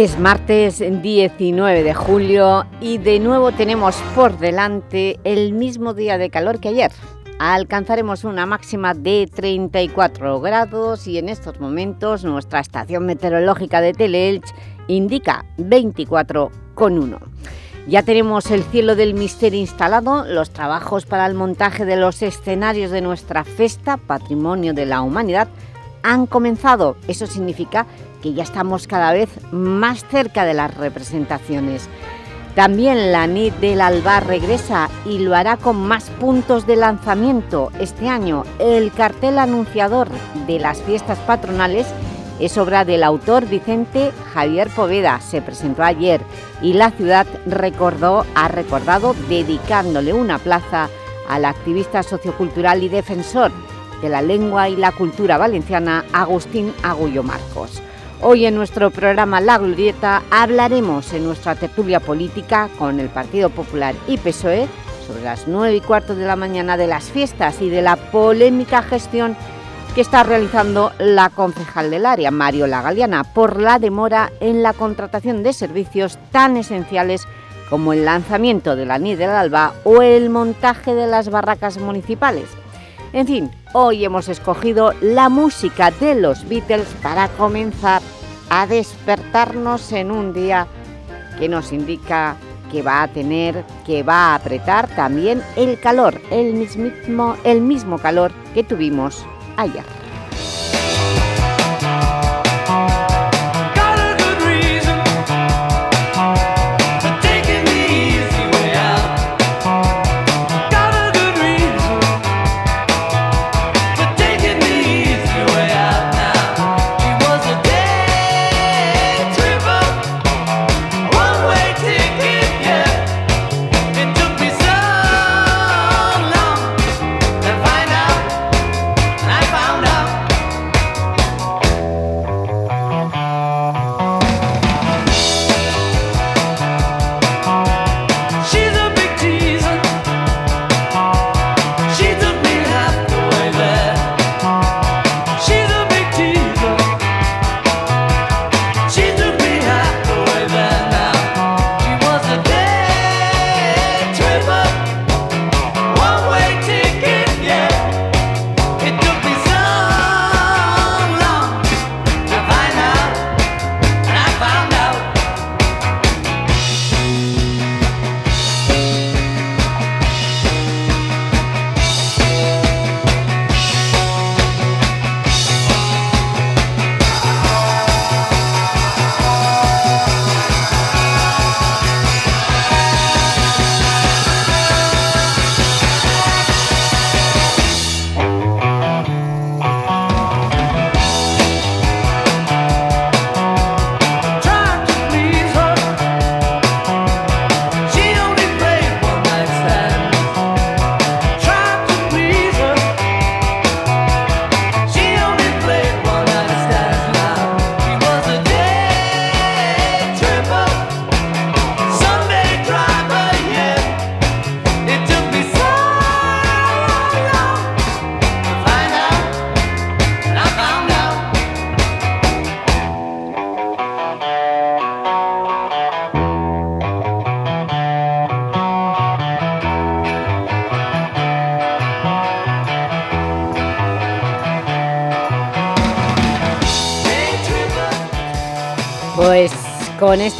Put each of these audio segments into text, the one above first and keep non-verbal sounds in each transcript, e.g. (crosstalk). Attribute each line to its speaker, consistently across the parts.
Speaker 1: Es martes 19 de julio y de nuevo tenemos por delante el mismo día de calor que ayer. Alcanzaremos una máxima de 34 grados y en estos momentos nuestra estación meteorológica de Teleelch indica 24,1. Ya tenemos el cielo del misterio instalado, los trabajos para el montaje de los escenarios de nuestra festa, Patrimonio de la Humanidad, han comenzado. Eso significa que ya estamos cada vez más cerca de las representaciones. También la NIT del Alba regresa y lo hará con más puntos de lanzamiento. Este año el cartel anunciador de las fiestas patronales es obra del autor Vicente Javier Poveda. Se presentó ayer y la ciudad recordó, ha recordado dedicándole una plaza al activista sociocultural y defensor de la lengua y la cultura valenciana Agustín Agullo Marcos. Hoy en nuestro programa La Glorieta hablaremos en nuestra tertulia política con el Partido Popular y PSOE sobre las nueve y cuarto de la mañana de las fiestas y de la polémica gestión que está realizando la concejal del área, Mario Lagaliana, por la demora en la contratación de servicios tan esenciales como el lanzamiento de la NID del Alba o el montaje de las barracas municipales. En fin, hoy hemos escogido la música de los Beatles para comenzar a despertarnos en un día que nos indica que va a tener, que va a apretar también el calor, el mismo, el mismo calor que tuvimos ayer.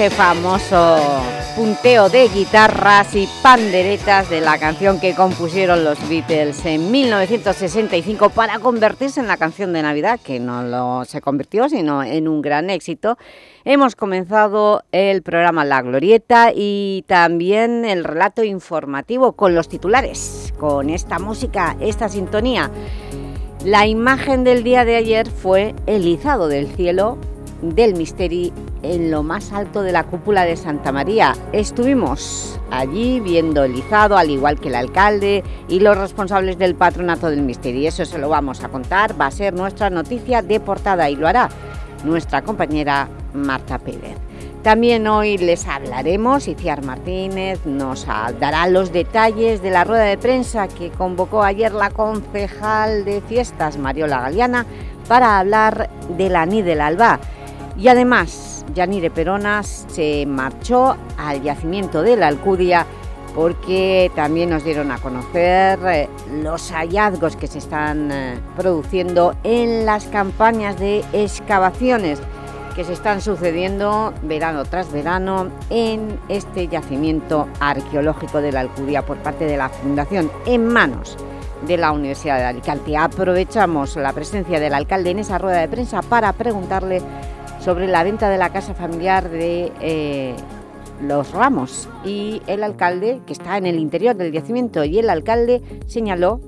Speaker 1: Este famoso punteo de guitarras y panderetas de la canción que compusieron los Beatles en 1965 para convertirse en la canción de Navidad, que no se convirtió, sino en un gran éxito. Hemos comenzado el programa La Glorieta y también el relato informativo con los titulares, con esta música, esta sintonía. La imagen del día de ayer fue el izado del cielo del Misteri en lo más alto de la cúpula de Santa María. Estuvimos allí viendo el izado, al igual que el alcalde y los responsables del patronato del Misteri. Eso se lo vamos a contar, va a ser nuestra noticia de portada y lo hará nuestra compañera Marta Pérez. También hoy les hablaremos, Iciar Martínez nos dará los detalles de la rueda de prensa que convocó ayer la concejal de fiestas, Mariola Galeana, para hablar de la NI del Alba. Y además, Yanire Peronas se marchó al yacimiento de la Alcudia porque también nos dieron a conocer eh, los hallazgos que se están eh, produciendo en las campañas de excavaciones que se están sucediendo verano tras verano en este yacimiento arqueológico de la Alcudia por parte de la Fundación en manos de la Universidad de Alicante. Aprovechamos la presencia del alcalde en esa rueda de prensa para preguntarle sobre la venta de la casa familiar de eh, Los Ramos. Y el alcalde, que está en el interior del yacimiento, y el alcalde señaló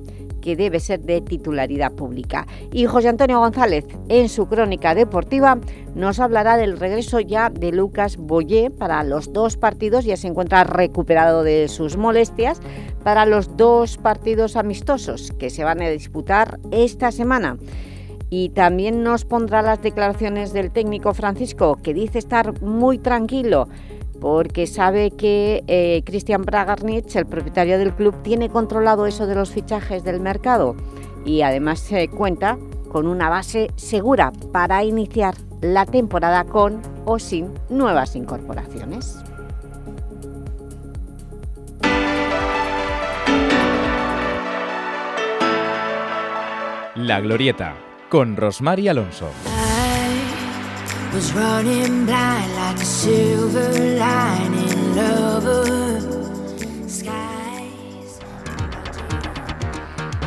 Speaker 1: que debe ser de titularidad pública. Y José Antonio González, en su crónica deportiva, nos hablará del regreso ya de Lucas Boyé para los dos partidos, ya se encuentra recuperado de sus molestias, para los dos partidos amistosos que se van a disputar esta semana y también nos pondrá las declaraciones del técnico Francisco, que dice estar muy tranquilo porque sabe que eh, Christian Bragarnitz, el propietario del club, tiene controlado eso de los fichajes del mercado y además se cuenta con una base segura para iniciar la temporada con o sin nuevas incorporaciones.
Speaker 2: La Glorieta, con Rosmar Alonso.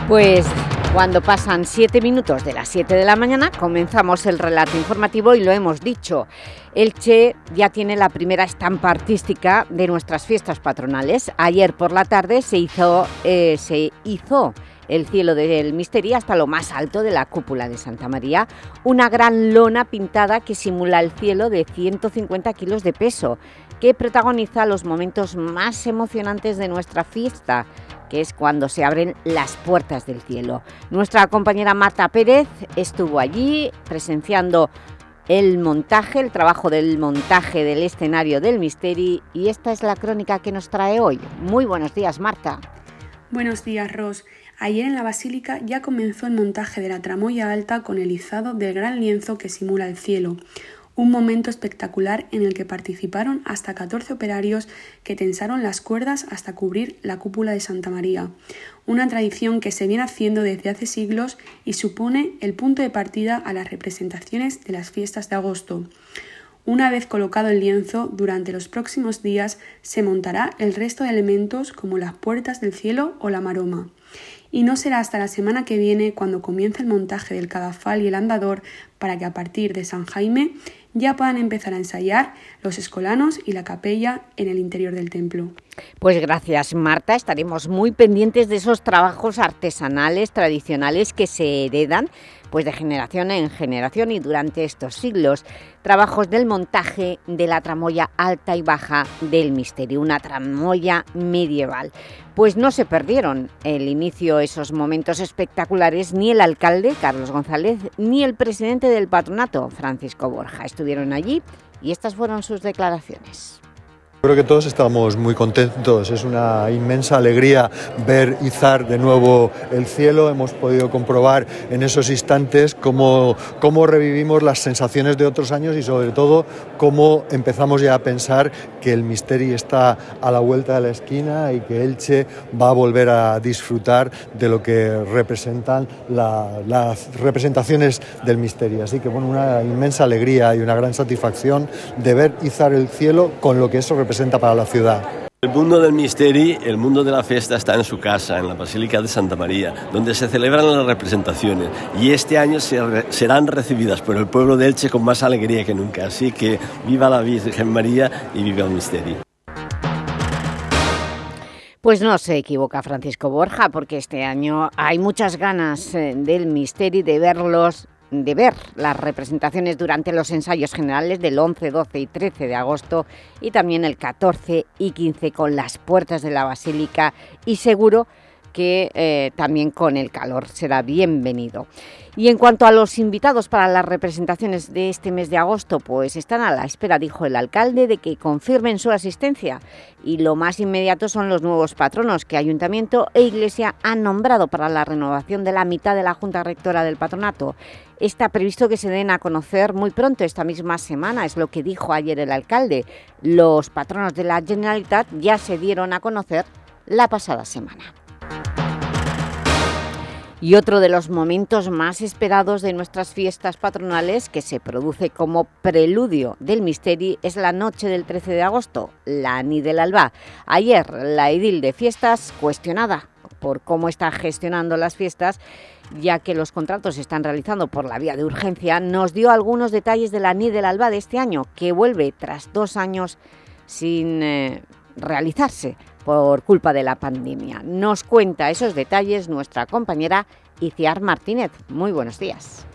Speaker 1: Pues cuando pasan siete minutos de las 7 de la mañana comenzamos el relato informativo y lo hemos dicho. El Che ya tiene la primera estampa artística de nuestras fiestas patronales. Ayer por la tarde se hizo, eh, se hizo el cielo del misterio hasta lo más alto de la cúpula de Santa María, una gran lona pintada que simula el cielo de 150 kilos de peso, que protagoniza los momentos más emocionantes de nuestra fiesta, que es cuando se abren las puertas del cielo. Nuestra compañera Marta Pérez estuvo allí presenciando el montaje, el trabajo del montaje del escenario del Misteri y esta es la crónica que nos trae hoy. Muy buenos días, Marta.
Speaker 3: Buenos días, Ros. Ayer en la Basílica ya comenzó el montaje de la tramoya alta con el izado del gran lienzo que simula el cielo, un momento espectacular en el que participaron hasta 14 operarios que tensaron las cuerdas hasta cubrir la cúpula de Santa María, una tradición que se viene haciendo desde hace siglos y supone el punto de partida a las representaciones de las fiestas de agosto. Una vez colocado el lienzo, durante los próximos días se montará el resto de elementos como las puertas del cielo o la maroma y no será hasta la semana que viene cuando comience el montaje del cadafal y el andador para que a partir de San Jaime ya puedan empezar a ensayar los escolanos y la capella en el interior del templo.
Speaker 1: Pues gracias Marta, estaremos muy pendientes de esos trabajos artesanales tradicionales que se heredan pues de generación en generación y durante estos siglos. Trabajos del montaje de la tramoya alta y baja del misterio, una tramoya medieval. Pues no se perdieron el inicio, esos momentos espectaculares, ni el alcalde, Carlos González, ni el presidente del patronato, Francisco Borja. Estuvieron allí y estas fueron sus declaraciones.
Speaker 4: Creo que todos estamos muy contentos, es una inmensa alegría ver izar de nuevo el cielo, hemos podido comprobar en esos instantes cómo, cómo revivimos las sensaciones de otros años y sobre todo cómo empezamos ya a pensar que el misterio está a la vuelta de la esquina y que Elche va a volver a disfrutar de lo que representan las representaciones del misterio. Así que bueno, una inmensa alegría y una gran satisfacción de ver izar el cielo con lo que eso representa para la ciudad.
Speaker 5: El mundo del misterio, el mundo de la fiesta está en su casa, en la Basílica de Santa María, donde se celebran las representaciones y este año serán recibidas por el pueblo de Elche con más alegría que nunca. Así que viva la Virgen María y viva el misterio.
Speaker 1: Pues no se equivoca Francisco Borja, porque este año hay muchas ganas eh, del misterio de verlos de ver las representaciones durante los ensayos generales del 11, 12 y 13 de agosto y también el 14 y 15 con las puertas de la Basílica y seguro que eh, también con el calor será bienvenido. Y en cuanto a los invitados para las representaciones de este mes de agosto, pues están a la espera, dijo el alcalde, de que confirmen su asistencia. Y lo más inmediato son los nuevos patronos que Ayuntamiento e Iglesia han nombrado para la renovación de la mitad de la Junta Rectora del Patronato. Está previsto que se den a conocer muy pronto, esta misma semana, es lo que dijo ayer el alcalde. Los patronos de la Generalitat ya se dieron a conocer la pasada semana. Y otro de los momentos más esperados de nuestras fiestas patronales que se produce como preludio del Misteri es la noche del 13 de agosto, la Ni del Alba. Ayer la edil de fiestas cuestionada por cómo está gestionando las fiestas ya que los contratos se están realizando por la vía de urgencia, nos dio algunos detalles de la Ni del Alba de este año, que vuelve tras dos años sin eh, realizarse por culpa de la pandemia. Nos cuenta esos detalles nuestra compañera Iciar Martínez. Muy buenos días.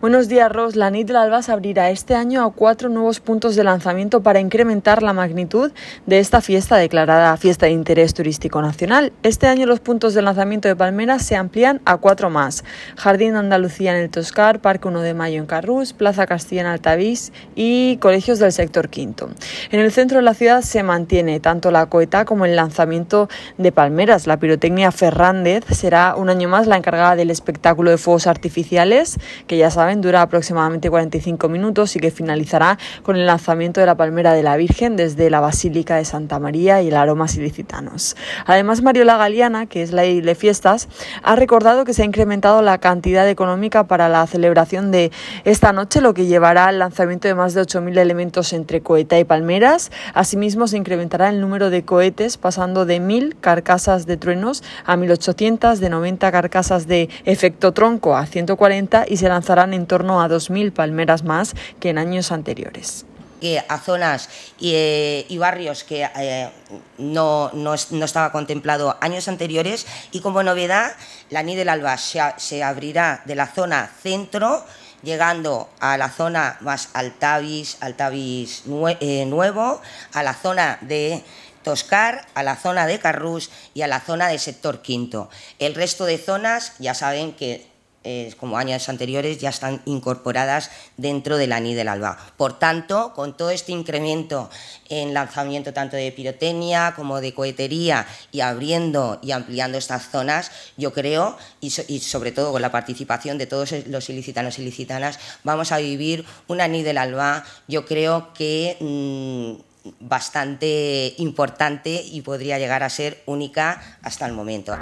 Speaker 6: Buenos días, Ros. La NIT Alba se abrirá este año a cuatro nuevos puntos de lanzamiento para incrementar la magnitud de esta fiesta declarada Fiesta de Interés Turístico Nacional. Este año los puntos de lanzamiento de Palmeras se amplían a cuatro más. Jardín Andalucía en el Toscar, Parque 1 de Mayo en Carrús, Plaza Castilla en Altavís y colegios del sector quinto. En el centro de la ciudad se mantiene tanto la coeta como el lanzamiento de Palmeras. La pirotecnia Fernández será un año más la encargada del espectáculo de fuegos artificiales, que ya saben dura aproximadamente 45 minutos y que finalizará con el lanzamiento de la Palmera de la Virgen desde la Basílica de Santa María y el Aromas Ilicitanos. Además, Mariola Galiana, que es la de fiestas, ha recordado que se ha incrementado la cantidad económica para la celebración de esta noche, lo que llevará al lanzamiento de más de 8.000 elementos entre coheta y palmeras. Asimismo, se incrementará el número de cohetes, pasando de 1.000 carcasas de truenos a 1.800, de 90 carcasas de efecto tronco a 140 y se lanzarán en torno a 2.000 palmeras más que en años anteriores
Speaker 7: que a zonas y, eh, barrios que eh, no, no, estaba contemplado años anteriores y como novedad la NI del Alba se, abrirá de la zona centro llegando a la zona más Altavis, Altavis eh, Nuevo, a la zona de Toscar, a la zona de Carrús y a la zona de sector quinto. El resto de zonas ya saben que eh, como años anteriores, ya están incorporadas dentro de la NI del ALBA. Por tanto, con todo este incremento en lanzamiento tanto de pirotecnia como de cohetería y abriendo y ampliando estas zonas, yo creo, y, sobre todo con la participación de todos los ilicitanos y ilicitanas, vamos a vivir una NI del ALBA, yo creo que... Mm, bastante importante y podría llegar a ser única hasta el momento.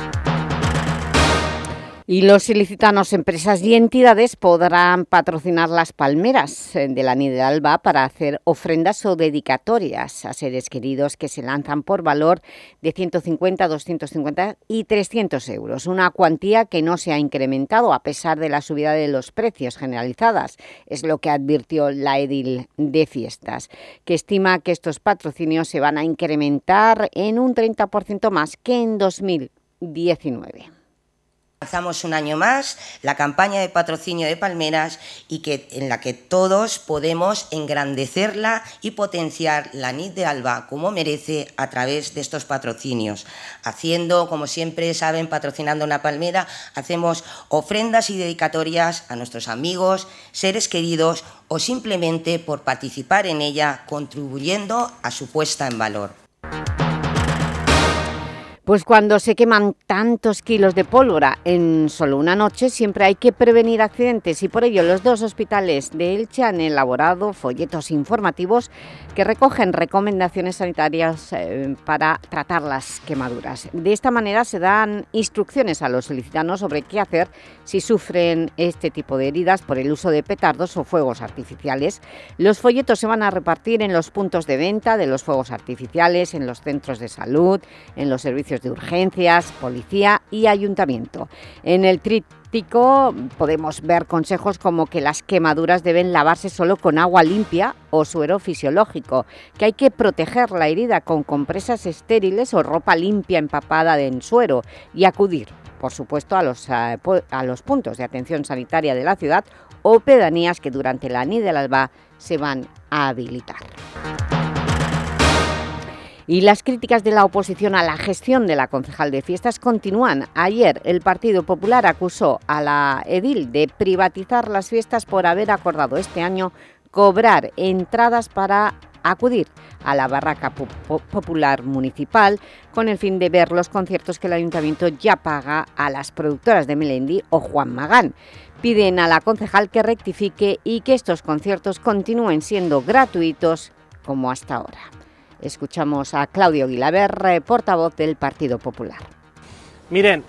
Speaker 1: Y los ilicitanos, empresas y entidades podrán patrocinar las palmeras eh, de la Nide de Alba para hacer ofrendas o dedicatorias a seres queridos que se lanzan por valor de 150, 250 y 300 euros. Una cuantía que no se ha incrementado a pesar de la subida de los precios generalizadas. Es lo que advirtió la edil de fiestas, que estima que estos patrocinios se van a incrementar en un 30% más que en 2019.
Speaker 7: Un año más la campaña de patrocinio de Palmeras y que, en la que todos podemos engrandecerla y potenciar la NIT de Alba como merece a través de estos patrocinios. Haciendo, como siempre saben, patrocinando una palmera, hacemos ofrendas y dedicatorias a nuestros amigos, seres queridos o simplemente por participar en ella contribuyendo a su puesta en valor.
Speaker 1: Pues cuando se queman tantos kilos de pólvora en solo una noche, siempre hay que prevenir accidentes y por ello los dos hospitales de Elche han elaborado folletos informativos que recogen recomendaciones sanitarias eh, para tratar las quemaduras. De esta manera se dan instrucciones a los solicitanos sobre qué hacer si sufren este tipo de heridas por el uso de petardos o fuegos artificiales. Los folletos se van a repartir en los puntos de venta de los fuegos artificiales, en los centros de salud, en los servicios de urgencias, policía y ayuntamiento. En el tríptico podemos ver consejos como que las quemaduras deben lavarse solo con agua limpia o suero fisiológico, que hay que proteger la herida con compresas estériles o ropa limpia empapada en suero y acudir por supuesto, a los, a, los puntos de atención sanitaria de la ciudad o pedanías que durante la NI del Alba se van a habilitar. Y las críticas de la oposición a la gestión de la concejal de fiestas continúan. Ayer el Partido Popular acusó a la edil de privatizar las fiestas por haber acordado este año cobrar entradas para acudir a la barraca popular municipal con el fin de ver los conciertos que el Ayuntamiento ya paga a las productoras de Melendi o Juan Magán. Piden a la concejal que rectifique y que estos conciertos continúen siendo gratuitos como hasta ahora. Escuchamos a Claudio Guilaber, portavoz del Partido Popular.
Speaker 8: Miren,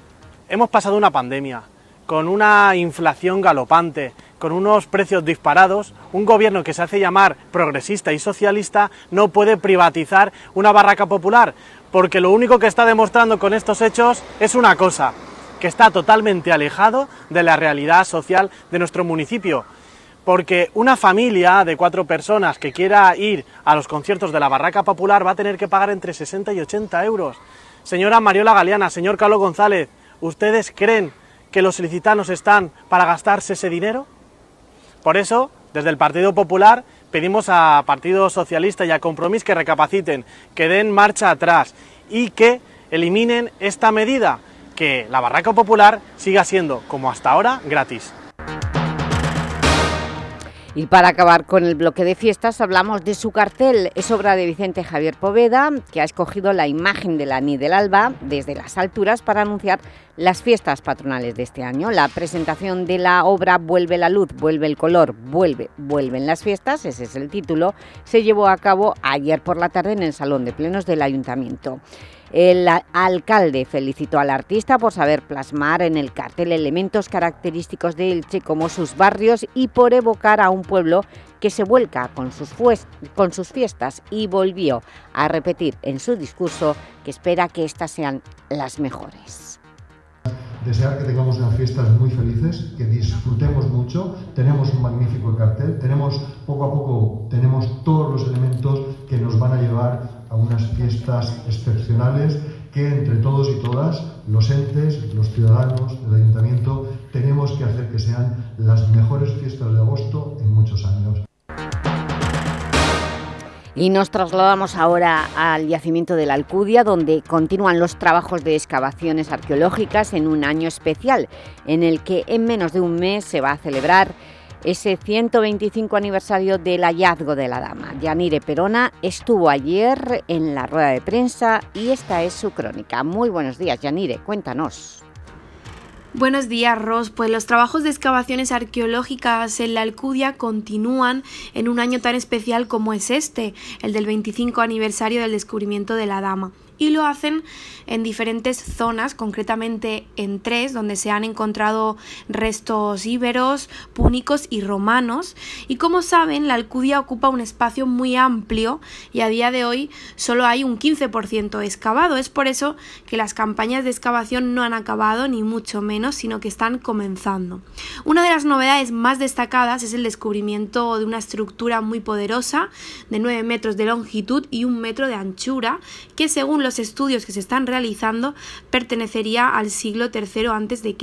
Speaker 8: hemos pasado una pandemia con una inflación galopante, con unos precios disparados, un gobierno que se hace llamar progresista y socialista no puede privatizar una barraca popular, porque lo único que está demostrando con estos hechos es una cosa, que está totalmente alejado de la realidad social de nuestro municipio porque una familia de cuatro personas que quiera ir a los conciertos de la Barraca Popular va a tener que pagar entre 60 y 80 euros. Señora Mariola Galeana, señor Carlos González, ¿ustedes creen que los solicitanos están para gastarse ese dinero? Por eso, desde el Partido Popular pedimos a Partido Socialista y a Compromís que recapaciten, que den marcha atrás y que eliminen esta medida, que la Barraca Popular siga siendo, como hasta ahora, gratis.
Speaker 1: Y para acabar con el bloque de fiestas hablamos de su cartel. Es obra de Vicente Javier Poveda, que ha escogido la imagen de la Ni del Alba desde las alturas para anunciar las fiestas patronales de este año. La presentación de la obra Vuelve la luz, vuelve el color, vuelve, vuelven las fiestas, ese es el título, se llevó a cabo ayer por la tarde en el Salón de Plenos del Ayuntamiento. El alcalde felicitó al artista por saber plasmar en el cartel elementos característicos de Elche como sus barrios y por evocar a un pueblo que se vuelca con sus, con sus fiestas y volvió a repetir en su discurso que espera que estas sean las mejores.
Speaker 4: Desear que tengamos unas fiestas muy felices, que disfrutemos mucho, tenemos un magnífico cartel, tenemos poco a poco tenemos todos los elementos que nos van a llevar a unas fiestas excepcionales que entre todos y todas, los entes, los ciudadanos del ayuntamiento, tenemos que hacer que sean las mejores fiestas de agosto en muchos años.
Speaker 1: Y nos trasladamos ahora al yacimiento de la Alcudia, donde continúan los trabajos de excavaciones arqueológicas en un año especial, en el que en menos de un mes se va a celebrar ese 125 aniversario del hallazgo de la dama. Yanire Perona estuvo ayer en la rueda de prensa y esta es su crónica. Muy buenos días, Yanire, cuéntanos.
Speaker 9: Buenos días, Ros. Pues los trabajos de excavaciones arqueológicas en la Alcudia continúan en un año tan especial como es este, el del 25 aniversario del descubrimiento de la Dama y lo hacen en diferentes zonas, concretamente en tres, donde se han encontrado restos íberos, púnicos y romanos. Y como saben, la Alcudia ocupa un espacio muy amplio y a día de hoy solo hay un 15% excavado. Es por eso que las campañas de excavación no han acabado, ni mucho menos, sino que están comenzando. Una de las novedades más destacadas es el descubrimiento de una estructura muy poderosa de 9 metros de longitud y un metro de anchura, que según los estudios que se están realizando pertenecería al siglo III a.C.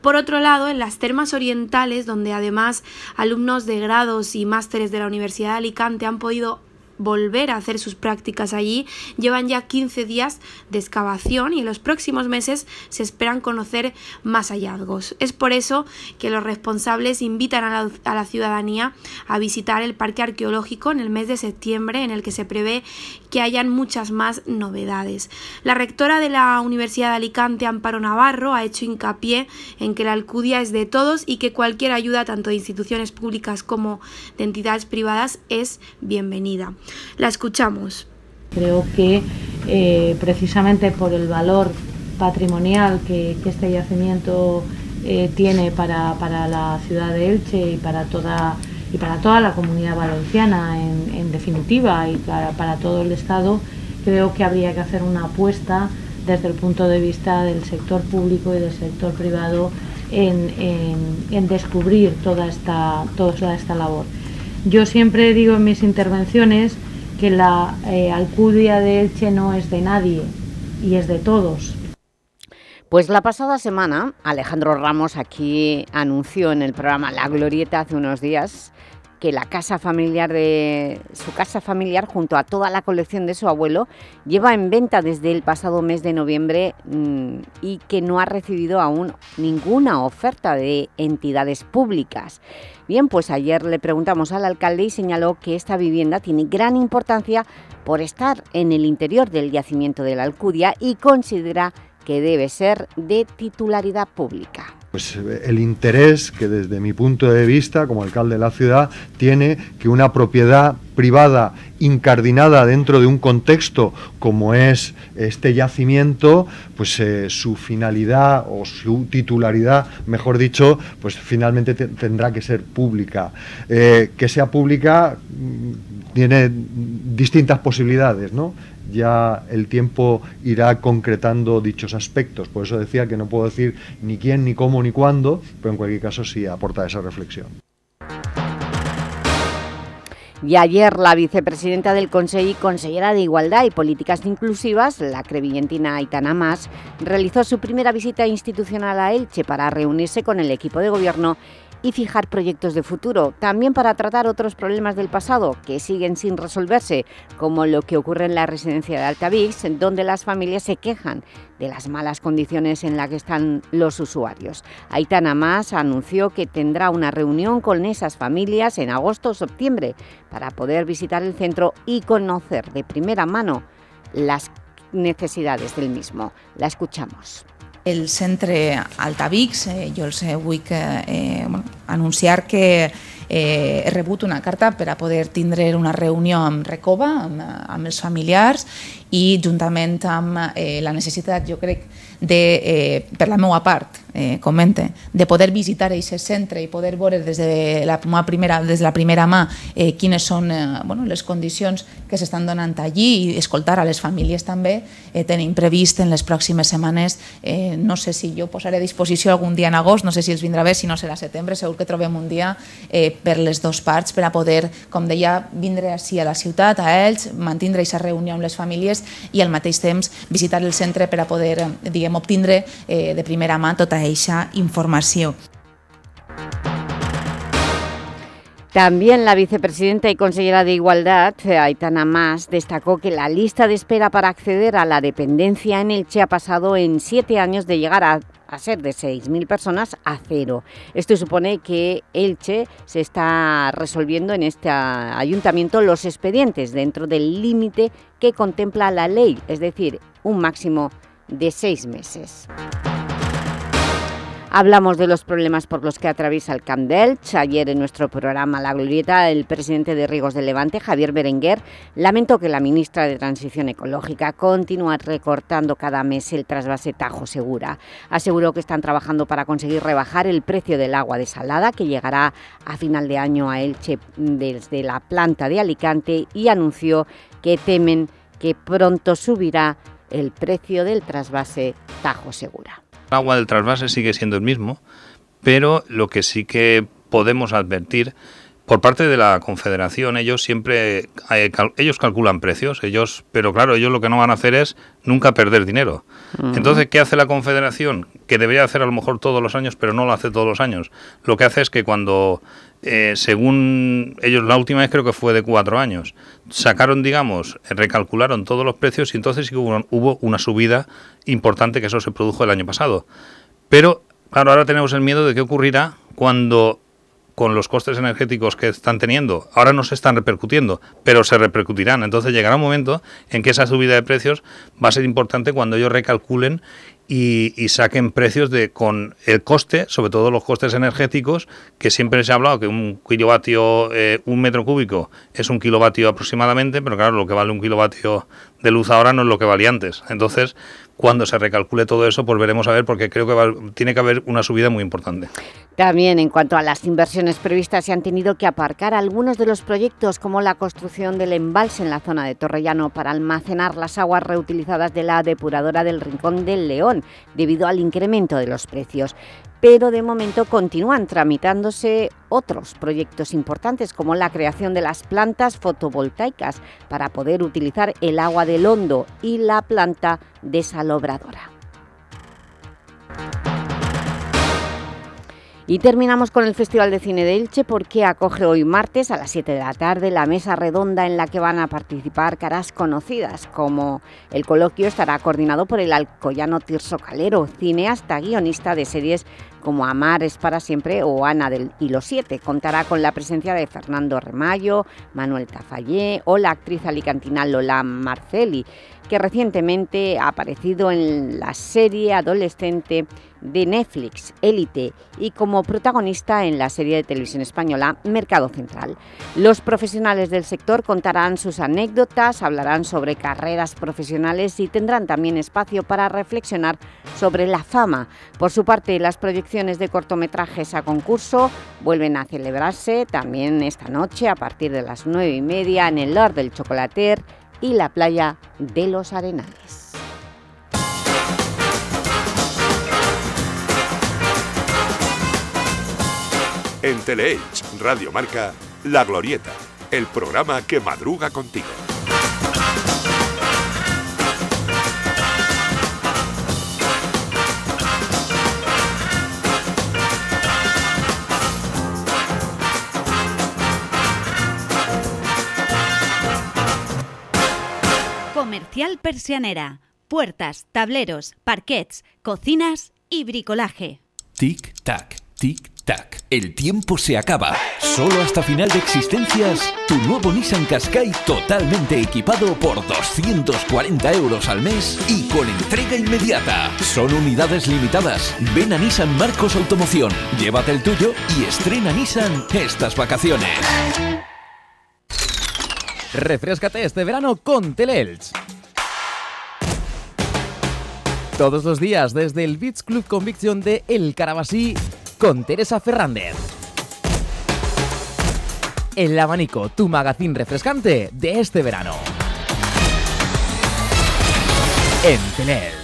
Speaker 9: Por otro lado, en las termas orientales, donde además alumnos de grados y másteres de la Universidad de Alicante han podido volver a hacer sus prácticas allí. Llevan ya 15 días de excavación y en los próximos meses se esperan conocer más hallazgos. Es por eso que los responsables invitan a la, ciudadanía a visitar el parque arqueológico en el mes de septiembre en el que se prevé que hayan muchas más novedades. La rectora de la Universidad de Alicante, Amparo Navarro, ha hecho hincapié en que la Alcudia es de todos y que cualquier ayuda tanto de instituciones públicas como de entidades privadas es bienvenida. La escuchamos.
Speaker 10: Creo que eh, precisamente por el valor patrimonial que, este yacimiento eh, tiene para, la ciudad de Elche y para toda, y para toda la comunidad valenciana en, definitiva y para, todo el Estado, creo que habría que hacer una apuesta desde el punto de vista del sector público y del sector privado en, en descubrir toda esta, toda esta labor. Yo siempre digo en mis intervenciones que la eh, Alcudia de Elche no es de nadie y es de todos
Speaker 1: Pues la pasada semana, Alejandro Ramos aquí anunció en el programa La Glorieta hace unos días que la casa familiar de su casa familiar junto a toda la colección de su abuelo lleva en venta desde el pasado mes de noviembre mm, y que no ha recibido aún ninguna oferta de entidades públicas. Bien, pues ayer le preguntamos al alcalde y señaló que esta vivienda tiene gran importancia por estar en el interior del yacimiento de la Alcudia y considera que debe ser de titularidad pública
Speaker 4: pues el interés que desde mi punto de vista como alcalde de la ciudad tiene que una propiedad privada incardinada dentro de un contexto como es este yacimiento, pues eh, su finalidad o su titularidad, mejor dicho, pues finalmente tendrá que ser pública. Eh, que sea pública mm, tiene distintas posibilidades, ¿no? Ya el tiempo irá concretando dichos aspectos. Por eso decía que no puedo decir ni quién, ni cómo, ni cuándo, pero en cualquier caso sí aporta esa reflexión.
Speaker 1: Y ayer la vicepresidenta del Consejo y consellera de Igualdad y Políticas Inclusivas, la crevillentina Aitana Mas, realizó su primera visita institucional a Elche para reunirse con el equipo de gobierno y fijar proyectos de futuro, también para tratar otros problemas del pasado que siguen sin resolverse, como lo que ocurre en la residencia de Altavix, donde las familias se quejan de las malas condiciones en las que están los usuarios. Aitana Más anunció que tendrá una reunión con esas familias en agosto o septiembre para poder visitar el centro y conocer de primera mano las necesidades del mismo. La escuchamos.
Speaker 11: El centre Altavix. Eh, jo els vull que, eh, bueno, anunciar que eh, he rebut una carta per a poder tindre una reunió amb Recova, amb, amb els familiars, i juntament amb eh, la necessitat, jo crec, de, eh, per la meva part, eh, comente, de poder visitar aquest centre i poder veure des de la primera, des de la primera mà eh, quines són eh, bueno, les condicions que s'estan donant allí i escoltar a les famílies també. Eh, tenim previst en les pròximes setmanes, eh, no sé si jo posaré a disposició algun dia en agost, no sé si els vindrà bé, si no serà setembre, segur que trobem un dia eh, per les dos parts per a poder, com deia, vindre així a la ciutat, a ells, mantindre aquesta reunió amb les famílies i al mateix temps visitar el centre per a poder, diguem, obtindre eh, de primera mà tota aquesta informació.
Speaker 1: También la vicepresidenta y consellera de Igualdad, Aitana Mas, destacó que la lista de espera para acceder a la dependencia en Elche ha pasado en siete años de llegar a, a ser de 6.000 personas a cero. Esto supone que Elche se está resolviendo en este ayuntamiento los expedientes dentro del límite que contempla la ley, es decir, un máximo de seis meses. Hablamos de los problemas por los que atraviesa el Camp Delch. Ayer en nuestro programa La Glorieta, el presidente de Rigos de Levante, Javier Berenguer, lamentó que la ministra de Transición Ecológica continúa recortando cada mes el trasvase Tajo Segura. Aseguró que están trabajando para conseguir rebajar el precio del agua desalada, que llegará a final de año a Elche desde la planta de Alicante, y anunció que temen que pronto subirá el precio del trasvase Tajo Segura.
Speaker 12: Agua del trasvase sigue siendo el mismo, pero lo que sí que podemos advertir por parte de la Confederación, ellos siempre eh, ellos calculan precios, ellos, pero claro, ellos lo que no van a hacer es nunca perder dinero. Entonces, ¿qué hace la Confederación? Que debería hacer a lo mejor todos los años, pero no lo hace todos los años. Lo que hace es que cuando, eh, según ellos, la última vez creo que fue de cuatro años, sacaron, digamos, recalcularon todos los precios y entonces hubo, hubo una subida importante que eso se produjo el año pasado. Pero, claro, ahora tenemos el miedo de qué ocurrirá cuando con los costes energéticos que están teniendo, ahora no se están repercutiendo, pero se repercutirán. Entonces llegará un momento en que esa subida de precios va a ser importante cuando ellos recalculen y, saquen precios de con el coste, sobre todo los costes energéticos, que siempre se ha hablado que un kilovatio, eh, un metro cúbico es un kilovatio aproximadamente, pero claro, lo que vale un kilovatio de luz ahora no es lo que valía antes. Entonces, cuando se recalcule todo eso, pues a ver, porque creo que tiene que haber una subida muy importante.
Speaker 1: También en cuanto a las inversiones previstas, se han tenido que aparcar algunos de los proyectos, como la construcción del embalse en la zona de Torrellano para almacenar las aguas reutilizadas de la depuradora del Rincón del León, debido al incremento de los precios pero de momento continúan tramitándose otros proyectos importantes como la creación de las plantas fotovoltaicas para poder utilizar el agua del hondo y la planta desalobradora. Y terminamos con el Festival de Cine de Elche porque acoge hoy martes a las 7 de la tarde la mesa redonda en la que van a participar caras conocidas, como el coloquio estará coordinado por el alcoyano Tirso Calero, cineasta guionista de series como Amar es para siempre o Ana del, y los siete. Contará con la presencia de Fernando Remayo, Manuel Tafallé o la actriz alicantina Lola Marceli, que recientemente ha aparecido en la serie adolescente de Netflix, Élite, y como protagonista en la serie de televisión española Mercado Central. Los profesionales del sector contarán sus anécdotas, hablarán sobre carreras profesionales y tendrán también espacio para reflexionar sobre la fama. Por su parte, las proyecciones de cortometrajes a concurso vuelven a celebrarse también esta noche a partir de las nueve y media en el Lord del Chocolater y la playa de los Arenales.
Speaker 13: En Teleelch Radio Marca, La Glorieta, el programa que madruga contigo.
Speaker 14: Comercial Persianera. Puertas, tableros, parquets, cocinas y bricolaje.
Speaker 15: Tic-tac, tic-tac. El tiempo se acaba. Solo hasta final de existencias, tu nuevo Nissan Qashqai totalmente equipado por 240 euros al mes y con entrega inmediata. Son unidades limitadas. Ven a Nissan Marcos Automoción, llévate el tuyo y estrena Nissan estas vacaciones.
Speaker 2: Refrescate este verano con Teleelch. Todos los días desde el Beach Club Conviction de El Carabasí con Teresa Fernández. El abanico, tu magazín refrescante de este verano. En Teleelch.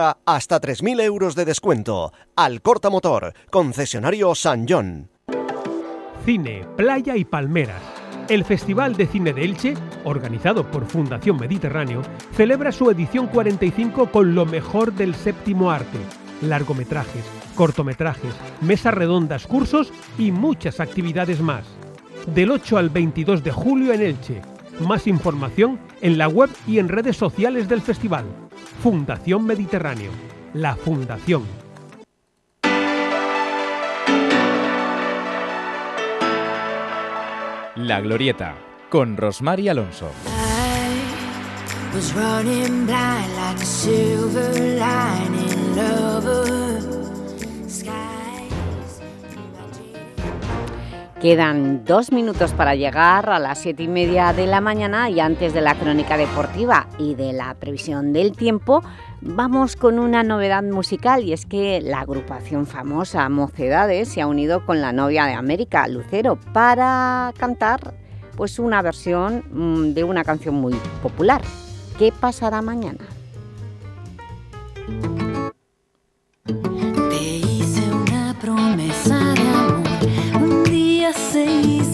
Speaker 16: hasta 3.000 euros de descuento. Al Corta Motor, concesionario San John.
Speaker 17: Cine, playa y palmeras. El Festival de Cine de Elche, organizado por Fundación Mediterráneo, celebra su edición 45 con lo mejor del séptimo arte, largometrajes, cortometrajes, mesas redondas, cursos y muchas actividades más. Del 8 al 22 de julio en Elche. Más información en la web y en redes sociales del festival. Fundación Mediterráneo. La Fundación.
Speaker 2: La Glorieta con Rosmar y Alonso.
Speaker 18: was running blind like a silver lining lover.
Speaker 1: Quedan dos minutos para llegar a las siete y media de la mañana y antes de la crónica deportiva y de la previsión del tiempo, vamos con una novedad musical y es que la agrupación famosa Mocedades se ha unido con la novia de América, Lucero, para cantar pues una versión mm, de una canción muy popular. ¿Qué pasará mañana?
Speaker 18: Un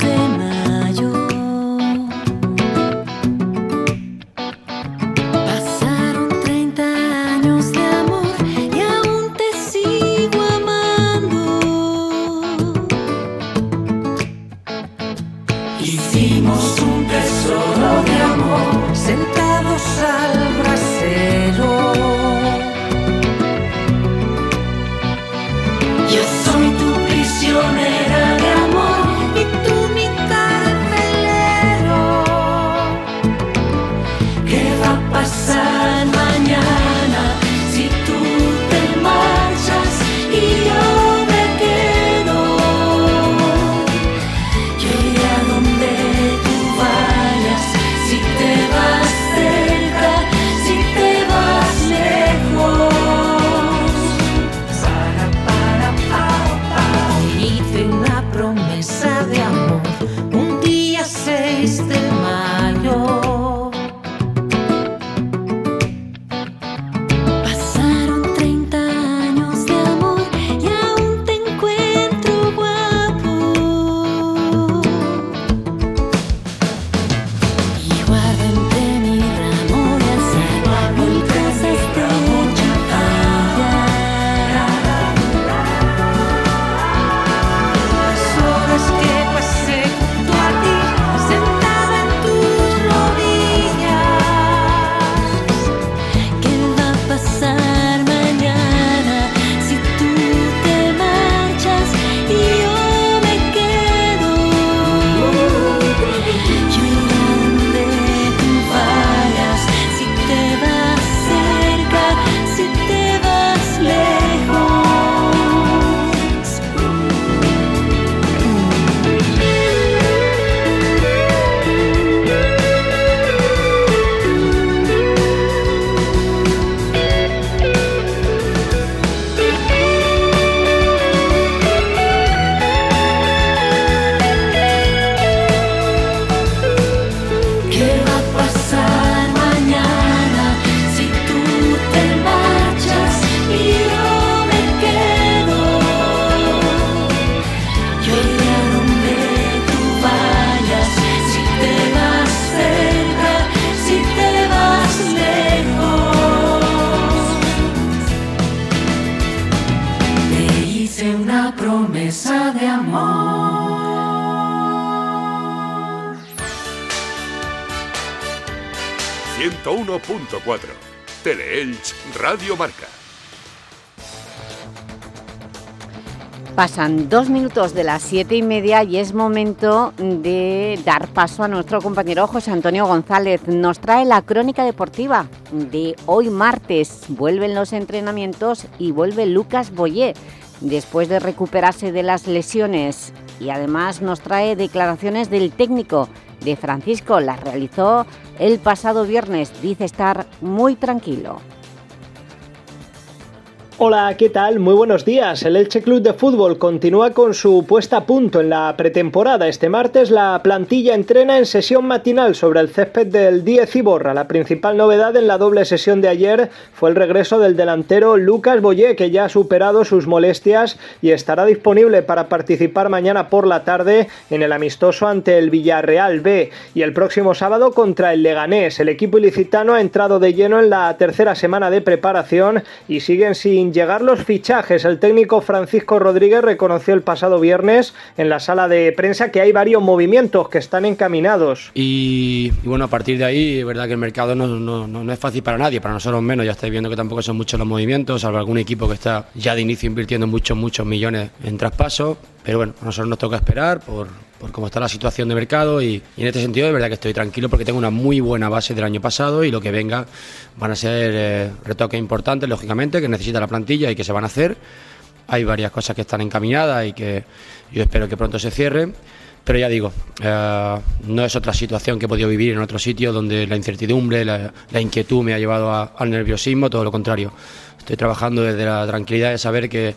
Speaker 13: Radio Marca.
Speaker 1: Pasan dos minutos de las siete y media y es momento de dar paso a nuestro compañero José Antonio González. Nos trae la crónica deportiva de hoy martes. Vuelven los entrenamientos y vuelve Lucas Boyé después de recuperarse de las lesiones. Y además nos trae declaraciones del técnico de Francisco. Las realizó el pasado viernes. Dice estar muy tranquilo.
Speaker 19: Hola, ¿qué tal? Muy buenos días. El Elche Club de Fútbol continúa con su puesta a punto en la pretemporada. Este martes la plantilla entrena en sesión matinal sobre el césped del 10 Iborra. La principal novedad en la doble sesión de ayer fue el regreso del delantero Lucas Boyé, que ya ha superado sus molestias y estará disponible para participar mañana por la tarde en el amistoso ante el Villarreal B y el próximo sábado contra el Leganés. El equipo ilicitano ha entrado de lleno en la tercera semana de preparación y siguen sin llegar los fichajes. El técnico Francisco Rodríguez reconoció el pasado viernes en la sala de prensa que hay varios movimientos que están encaminados.
Speaker 20: Y, bueno, a partir de ahí, es verdad que el mercado no, no, no, no es fácil para nadie, para nosotros menos. Ya estáis viendo que tampoco son muchos los movimientos, salvo algún equipo que está ya de inicio invirtiendo muchos, muchos millones en traspasos. Pero bueno, a nosotros nos toca esperar por, por cómo está la situación de mercado y, en este sentido de verdad que estoy tranquilo porque tengo una muy buena base del año pasado y lo que venga van a ser eh, retoques importantes, lógicamente, que necesita la plantilla y que se van a hacer. Hay varias cosas que están encaminadas y que yo espero que pronto se cierren. Pero ya digo, eh, no es otra situación que he podido vivir en otro sitio donde la incertidumbre, la, inquietud me ha llevado al nerviosismo, todo lo contrario. Estoy trabajando desde la tranquilidad de saber que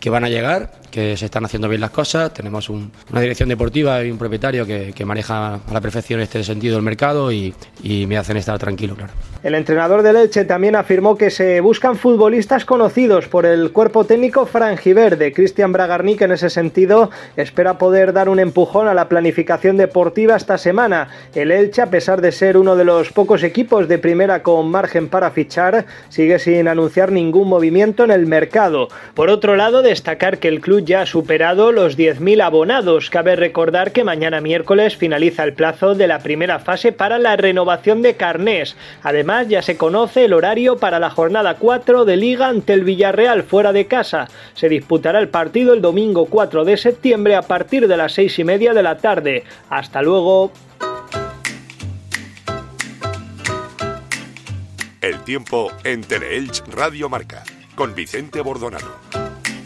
Speaker 20: que van a llegar, que se están haciendo bien las cosas. Tenemos un, una dirección deportiva y un propietario que, que, maneja a la perfección este sentido del mercado y, y, me hacen estar tranquilo, claro.
Speaker 19: El entrenador del Elche también afirmó que se buscan futbolistas conocidos por el cuerpo técnico frangiverde. Cristian Bragarnik en ese sentido espera poder dar un empujón a la planificación deportiva esta semana. El Elche, a pesar de ser uno de los pocos equipos de primera con margen para fichar, sigue sin anunciar ningún movimiento en el mercado. Por otro lado, destacar que el club ya ha superado los 10.000 abonados. Cabe recordar que mañana miércoles finaliza el plazo de la primera fase para la renovación de carnés. Además, ya se conoce el horario para la jornada 4 de Liga ante el Villarreal fuera de casa. Se disputará el partido el domingo 4 de septiembre a partir de las 6 y media de la tarde. Hasta luego.
Speaker 13: El tiempo en Teleelch Radio Marca con Vicente Bordonado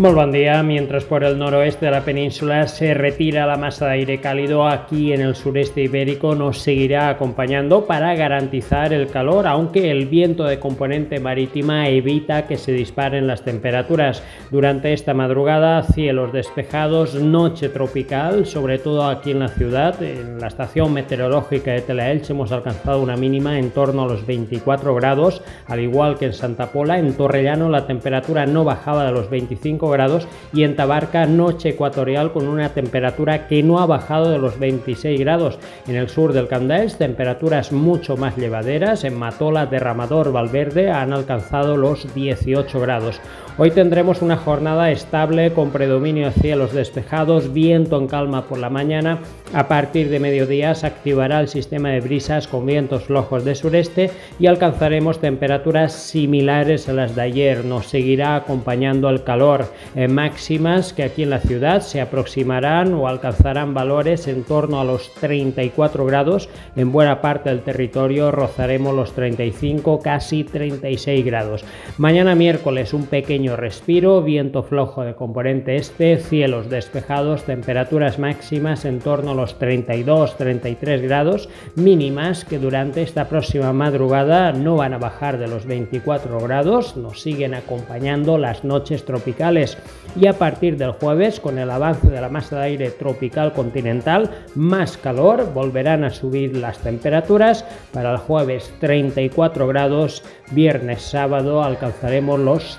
Speaker 21: Muy buen día. Mientras por el noroeste de la península se retira la masa de aire cálido, aquí en el sureste ibérico nos seguirá acompañando para garantizar el calor, aunque el viento de componente marítima evita que se disparen las temperaturas. Durante esta madrugada, cielos despejados, noche tropical, sobre todo aquí en la ciudad. En la estación meteorológica de Telaelch hemos alcanzado una mínima en torno a los 24 grados, al igual que en Santa Pola. En Torrellano la temperatura no bajaba de los 25 grados y en Tabarca noche ecuatorial con una temperatura que no ha bajado de los 26 grados. En el sur del Candels temperaturas mucho más llevaderas, en Matola, Derramador, Valverde han alcanzado los 18 grados. Hoy tendremos una jornada estable con predominio de cielos despejados, viento en calma por la mañana. A partir de mediodía se activará el sistema de brisas con vientos flojos de sureste y alcanzaremos temperaturas similares a las de ayer. Nos seguirá acompañando el calor eh, máximas que aquí en la ciudad se aproximarán o alcanzarán valores en torno a los 34 grados. En buena parte del territorio rozaremos los 35, casi 36 grados. Mañana miércoles un pequeño respiro, viento flojo de componente este, cielos despejados, temperaturas máximas en torno a los 32-33 grados, mínimas que durante esta próxima madrugada no van a bajar de los 24 grados, nos siguen acompañando las noches tropicales. Y a partir del jueves con el avance de la masa de aire tropical continental, más calor, volverán a subir las temperaturas, para el jueves 34 grados, viernes sábado alcanzaremos los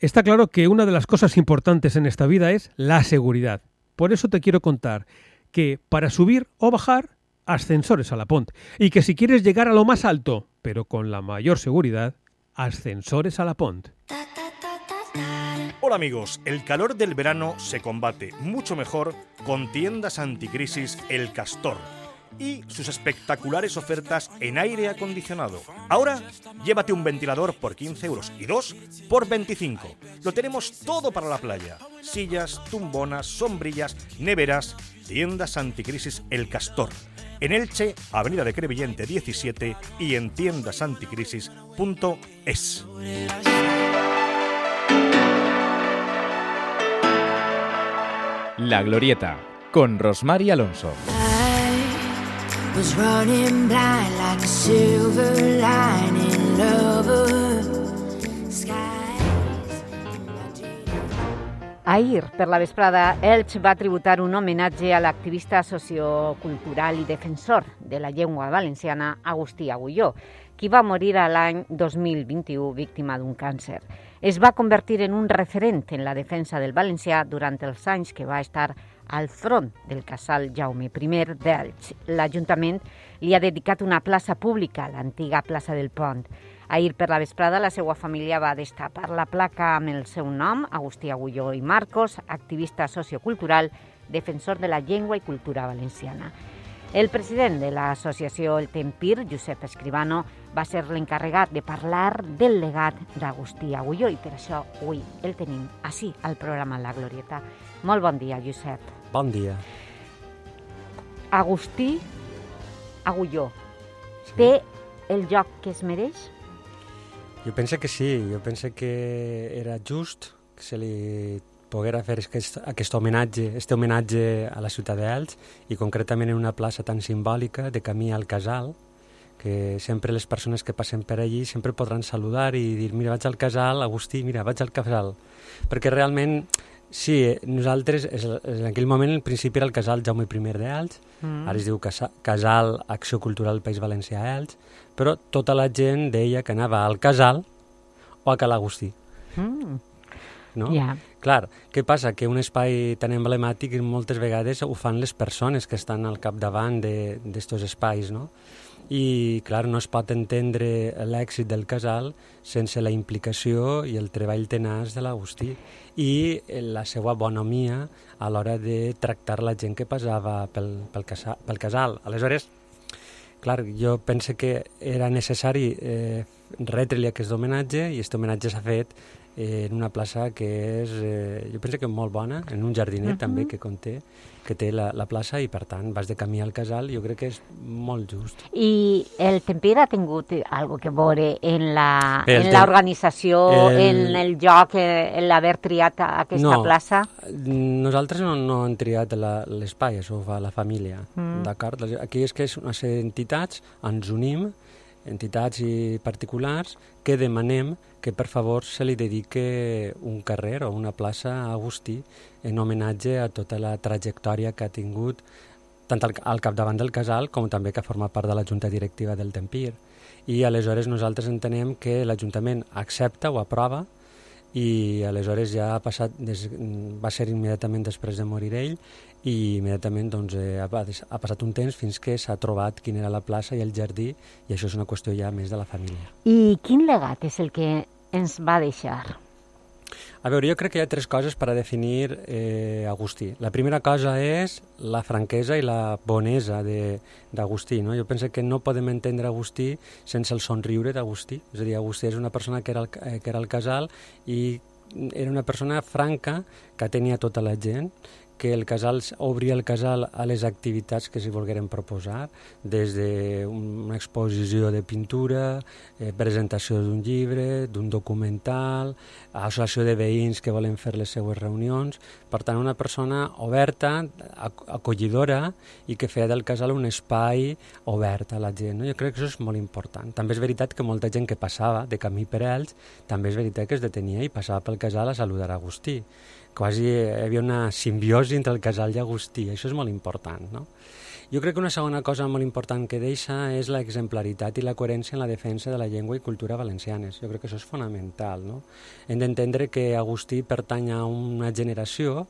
Speaker 17: Está claro que una de las cosas importantes en esta vida es la seguridad. Por eso te quiero contar que para subir o bajar, ascensores a la Pont. Y que si quieres llegar a lo más alto, pero con la mayor seguridad, ascensores a la Pont.
Speaker 22: Hola amigos, el calor del verano se combate mucho mejor con tiendas anticrisis El Castor y sus espectaculares ofertas en aire acondicionado. Ahora, llévate un ventilador por 15 euros y dos por 25. Lo tenemos todo para la playa. Sillas, tumbonas, sombrillas, neveras, tiendas anticrisis El Castor. En Elche, Avenida de Crevillente 17 y en tiendasanticrisis.es.
Speaker 2: La Glorieta, con Rosmar y Alonso.
Speaker 23: Was running blind like a silver lining lover.
Speaker 1: Ahir, per la vesprada, Elx va tributar un homenatge a l'activista sociocultural i defensor de la llengua valenciana Agustí Agulló, qui va morir a l'any 2021 víctima d'un càncer. Es va convertir en un referent en la defensa del valencià durant els anys que va estar al front del casal Jaume I d'Elx. L'Ajuntament li ha dedicat una plaça pública, l'antiga plaça del Pont. Ahir per la vesprada la seva família va destapar la placa amb el seu nom, Agustí Agulló i Marcos, activista sociocultural, defensor de la llengua i cultura valenciana. El president de l'associació El Tempir, Josep Escribano, va ser l'encarregat de parlar del legat d'Agustí Agulló i per això avui el tenim així al programa La Glorieta. Molt bon dia, Josep.
Speaker 24: Bon dia.
Speaker 1: Agustí Agulló sí. té el lloc que es mereix?
Speaker 24: Jo penso que sí, jo penso que era just que se li poguera fer aquest, aquest homenatge, este homenatge a la ciutat d'Elx i concretament en una plaça tan simbòlica de camí al casal, que sempre les persones que passen per allí sempre podran saludar i dir, mira, vaig al casal, Agustí, mira, vaig al casal. Perquè realment Sí, nosaltres, en aquell moment, el principi era el casal Jaume I d'Elx, mm. ara es diu Casa, Casal Acció Cultural País Valencià Elx, però tota la gent deia que anava al casal o a Cal Agustí.
Speaker 1: Mm.
Speaker 24: No?
Speaker 1: Ja.
Speaker 24: Clar, què passa? Que un espai tan emblemàtic moltes vegades ho fan les persones que estan al capdavant d'estos espais, no? I clar, no es pot entendre l'èxit del casal sense la implicació i el treball tenaç de l'Agustí i la seva bonomia a l'hora de tractar la gent que passava pel, pel, casa, pel casal. Aleshores, clar, jo penso que era necessari eh, retre-li aquest homenatge i aquest homenatge s'ha fet eh, en una plaça que és, eh, jo penso que molt bona, en un jardinet uh -huh. també que conté, que té la, la plaça i per tant vas de camí al casal, jo crec que és molt just.
Speaker 1: I el Temper ha tingut algo que veure en la en l'organització, el... en el joc, en l'haver triat aquesta
Speaker 24: no,
Speaker 1: plaça?
Speaker 24: nosaltres no, no hem triat l'espai, això ho fa la família, mm. d'acord? Aquí és que és unes entitats, ens unim, entitats i particulars, que demanem que per favor se li dedique un carrer o una plaça a Agustí en homenatge a tota la trajectòria que ha tingut tant al, al capdavant del casal com també que forma part de la junta directiva del Tempir. I aleshores nosaltres entenem que l'Ajuntament accepta o aprova i aleshores ja ha passat, des, va ser immediatament després de morir ell i immediatament doncs, eh, ha, ha passat un temps fins que s'ha trobat quina era la plaça i el jardí i això és una qüestió ja més de la família.
Speaker 1: I quin legat és el que ens va deixar?
Speaker 24: A veure, jo crec que hi ha tres coses per a definir eh, Agustí. La primera cosa és la franquesa i la bonesa d'Agustí. No? Jo penso que no podem entendre Agustí sense el somriure d'Agustí. És a dir, Agustí és una persona que era, el, que era al casal i era una persona franca que tenia tota la gent que el casal obria el casal a les activitats que s'hi volgueren proposar, des d'una exposició de pintura, eh, presentació d'un llibre, d'un documental, associació de veïns que volen fer les seues reunions, per tant una persona oberta, acollidora i que feia del casal un espai obert a la gent. No? Jo crec que això és molt important. També és veritat que molta gent que passava de camí per ells, també és veritat que es detenia i passava pel casal a saludar Agustí quasi hi havia una simbiosi entre el casal i Agustí, això és molt important, no? Jo crec que una segona cosa molt important que deixa és l'exemplaritat i la coherència en la defensa de la llengua i cultura valencianes. Jo crec que això és fonamental, no? Hem d'entendre que Agustí pertany a una generació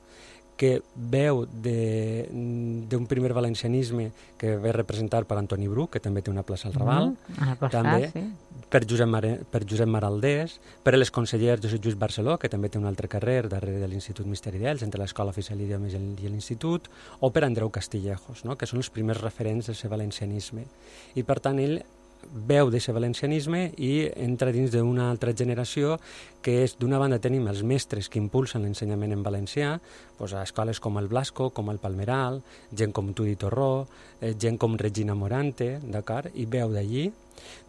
Speaker 24: que veu d'un primer valencianisme que ve representar per Antoni Bru, que també té una plaça al Raval,
Speaker 1: mm, -hmm. costat,
Speaker 24: també
Speaker 1: sí.
Speaker 24: per, Josep Mare, per Josep Maraldés, per les consellers Josep Lluís Barceló, que també té un altre carrer darrere de l'Institut Misteri d'Ells, entre l'Escola Oficial i l'Institut, o per Andreu Castillejos, no? que són els primers referents del seu valencianisme. I per tant ell veu d'aquest valencianisme i entra dins d'una altra generació que és, d'una banda tenim els mestres que impulsen l'ensenyament en valencià, doncs a escoles com el Blasco, com el Palmeral, gent com Tudi Torró, eh, gent com Regina Morante, d'acord? I veu d'allí.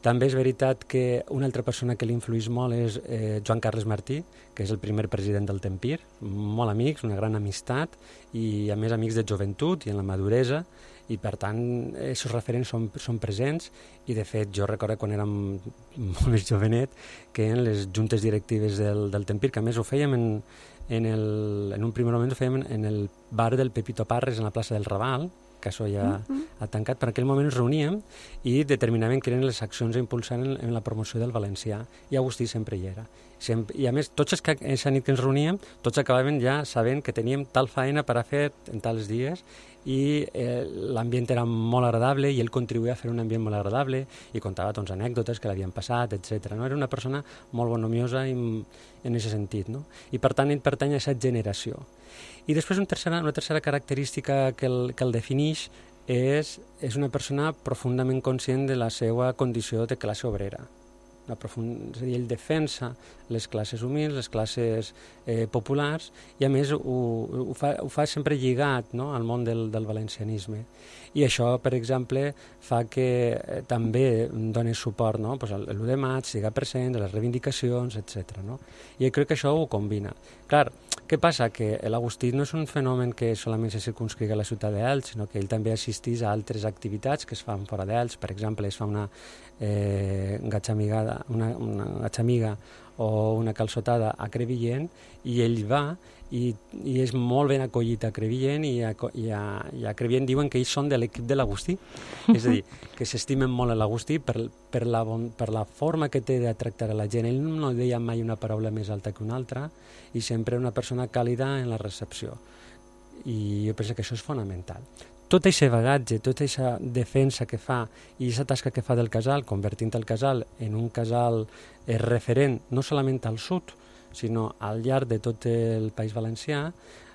Speaker 24: També és veritat que una altra persona que l'influís molt és eh, Joan Carles Martí, que és el primer president del Tempir, molt amics, una gran amistat, i a més amics de joventut i en la maduresa, i per tant aquests referents són, són presents i de fet jo recordo quan érem (laughs) molt més jovenet que en les juntes directives del, del Tempir, que a més ho fèiem en, en, el, en un primer moment ho fèiem en el bar del Pepito Parres en la plaça del Raval, que això ja uh -huh. ha tancat, per aquell moment ens reuníem i determinaven quines eren les accions a impulsar en, en la promoció del valencià, i Agustí sempre hi era. Sempre, I a més, tots els que aquesta nit que ens reuníem, tots acabaven ja sabent que teníem tal faena per a fer en tals dies i eh, l'ambient era molt agradable i ell contribuïa a fer un ambient molt agradable i contava doncs, anècdotes que l'havien passat, etc. No? Era una persona molt bonomiosa i, en aquest sentit. No? I per tant ell pertany a aquesta generació. I després una tercera, una tercera característica que el, que el defineix és, és una persona profundament conscient de la seva condició de classe obrera. Profund... És a dir, ell defensa les classes humils, les classes eh, populars, i a més ho, ho, fa, ho fa sempre lligat no? al món del, del valencianisme. I això, per exemple, fa que eh, també doni suport no? pues l'1 de maig, siga present, de les reivindicacions, etc. No? I crec que això ho combina. Clar, què passa? Que l'Agustí no és un fenomen que solament se circunscriga a la ciutat d'Elx, sinó que ell també assisteix a altres activitats que es fan fora d'Elx. Per exemple, es fa una eh, gatxamigada, una, una gatxamiga o una calçotada a Crevillent i ell va i, i és molt ben acollit a Crevillent i a, i a, i a Crevillent diuen que ells són de l'equip de l'Agustí. És a dir, (laughs) que s'estimen molt a l'Agustí per, per, la bon, per la forma que té de tractar a la gent. Ell no deia mai una paraula més alta que una altra i sempre una persona càlida en la recepció. I jo penso que això és fonamental tot aquest bagatge, tota aquesta defensa que fa i aquesta tasca que fa del casal, convertint el casal en un casal eh, referent no solament al sud, sinó al llarg de tot el País Valencià,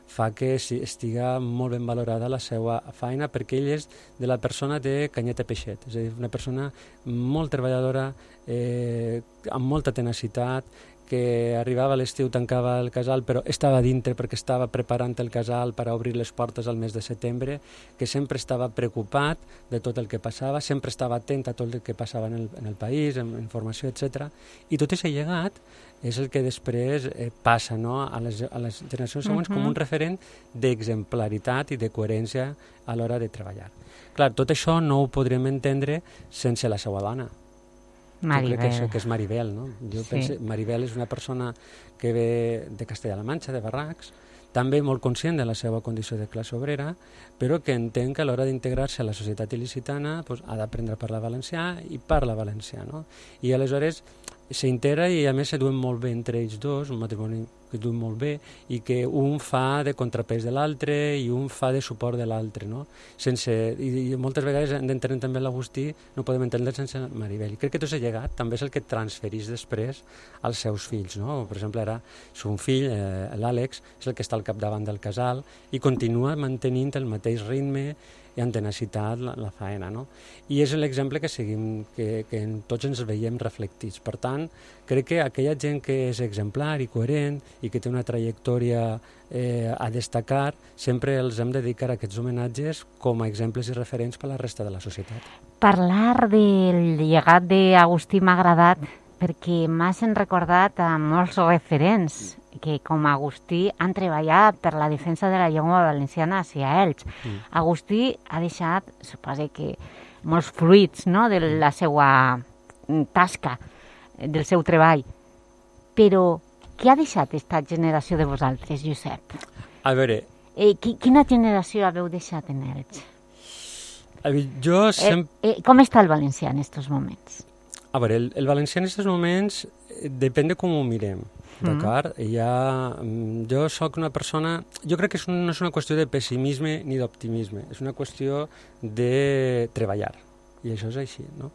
Speaker 24: fa que estiga molt ben valorada la seva feina perquè ell és de la persona de Canyeta Peixet, és a dir, una persona molt treballadora, eh, amb molta tenacitat, que arribava l'estiu, tancava el casal, però estava dintre perquè estava preparant el casal per a obrir les portes al mes de setembre, que sempre estava preocupat de tot el que passava, sempre estava atent a tot el que passava en el, en el país, en informació, etc. I tot aquest llegat és el que després eh, passa no, a, les, a les generacions següents uh -huh. com un referent d'exemplaritat i de coherència a l'hora de treballar. Clar, tot això no ho podrem entendre sense la seva dona,
Speaker 1: Maribel.
Speaker 24: Jo crec que, és, que és Maribel, no? Jo
Speaker 1: Sí.
Speaker 24: penso, Maribel és una persona que ve de Castella-La Manxa, de Barracs, també molt conscient de la seva condició de classe obrera, però que entén que a l'hora d'integrar-se a la societat il·licitana pues, ha d'aprendre a parlar valencià i parla valencià. No? I aleshores s'integra i a més se duen molt bé entre ells dos, un matrimoni que duen molt bé i que un fa de contrapès de l'altre i un fa de suport de l'altre. No? Sense, i, I moltes vegades hem d'entendre també l'Agustí, no podem entendre sense Maribel. I crec que tot aquest llegat també és el que transferís després als seus fills. No? Per exemple, ara son fill, eh, l'Àlex, és el que està al capdavant del casal i continua mantenint el mateix ritme i amb tenacitat la, la faena. No? I és l'exemple que seguim, que, que en tots ens veiem reflectits. Per tant, crec que aquella gent que és exemplar i coherent i que té una trajectòria eh, a destacar, sempre els hem de dedicar aquests homenatges com a exemples i referents per a la resta de la societat.
Speaker 1: Parlar del llegat d'Agustí m'ha agradat perquè m'has recordat a molts referents que com Agustí han treballat per la defensa de la llengua valenciana hacia ells. Mm. Agustí ha deixat, suposo que, molts fruits no, de la seva tasca, del seu treball. Però què ha deixat aquesta generació de vosaltres, Josep?
Speaker 24: A veure...
Speaker 1: Eh, qui, quina generació haveu deixat en ells?
Speaker 24: A veure, jo sempre...
Speaker 1: Eh, eh, com està el valencià en aquests moments?
Speaker 24: A veure, el, el valencià en aquests moments eh, depèn de com ho mirem, mm. d'acord? Mm. Ha, jo sóc una persona... Jo crec que és un, no és una qüestió de pessimisme ni d'optimisme, és una qüestió de treballar, i això és així, no?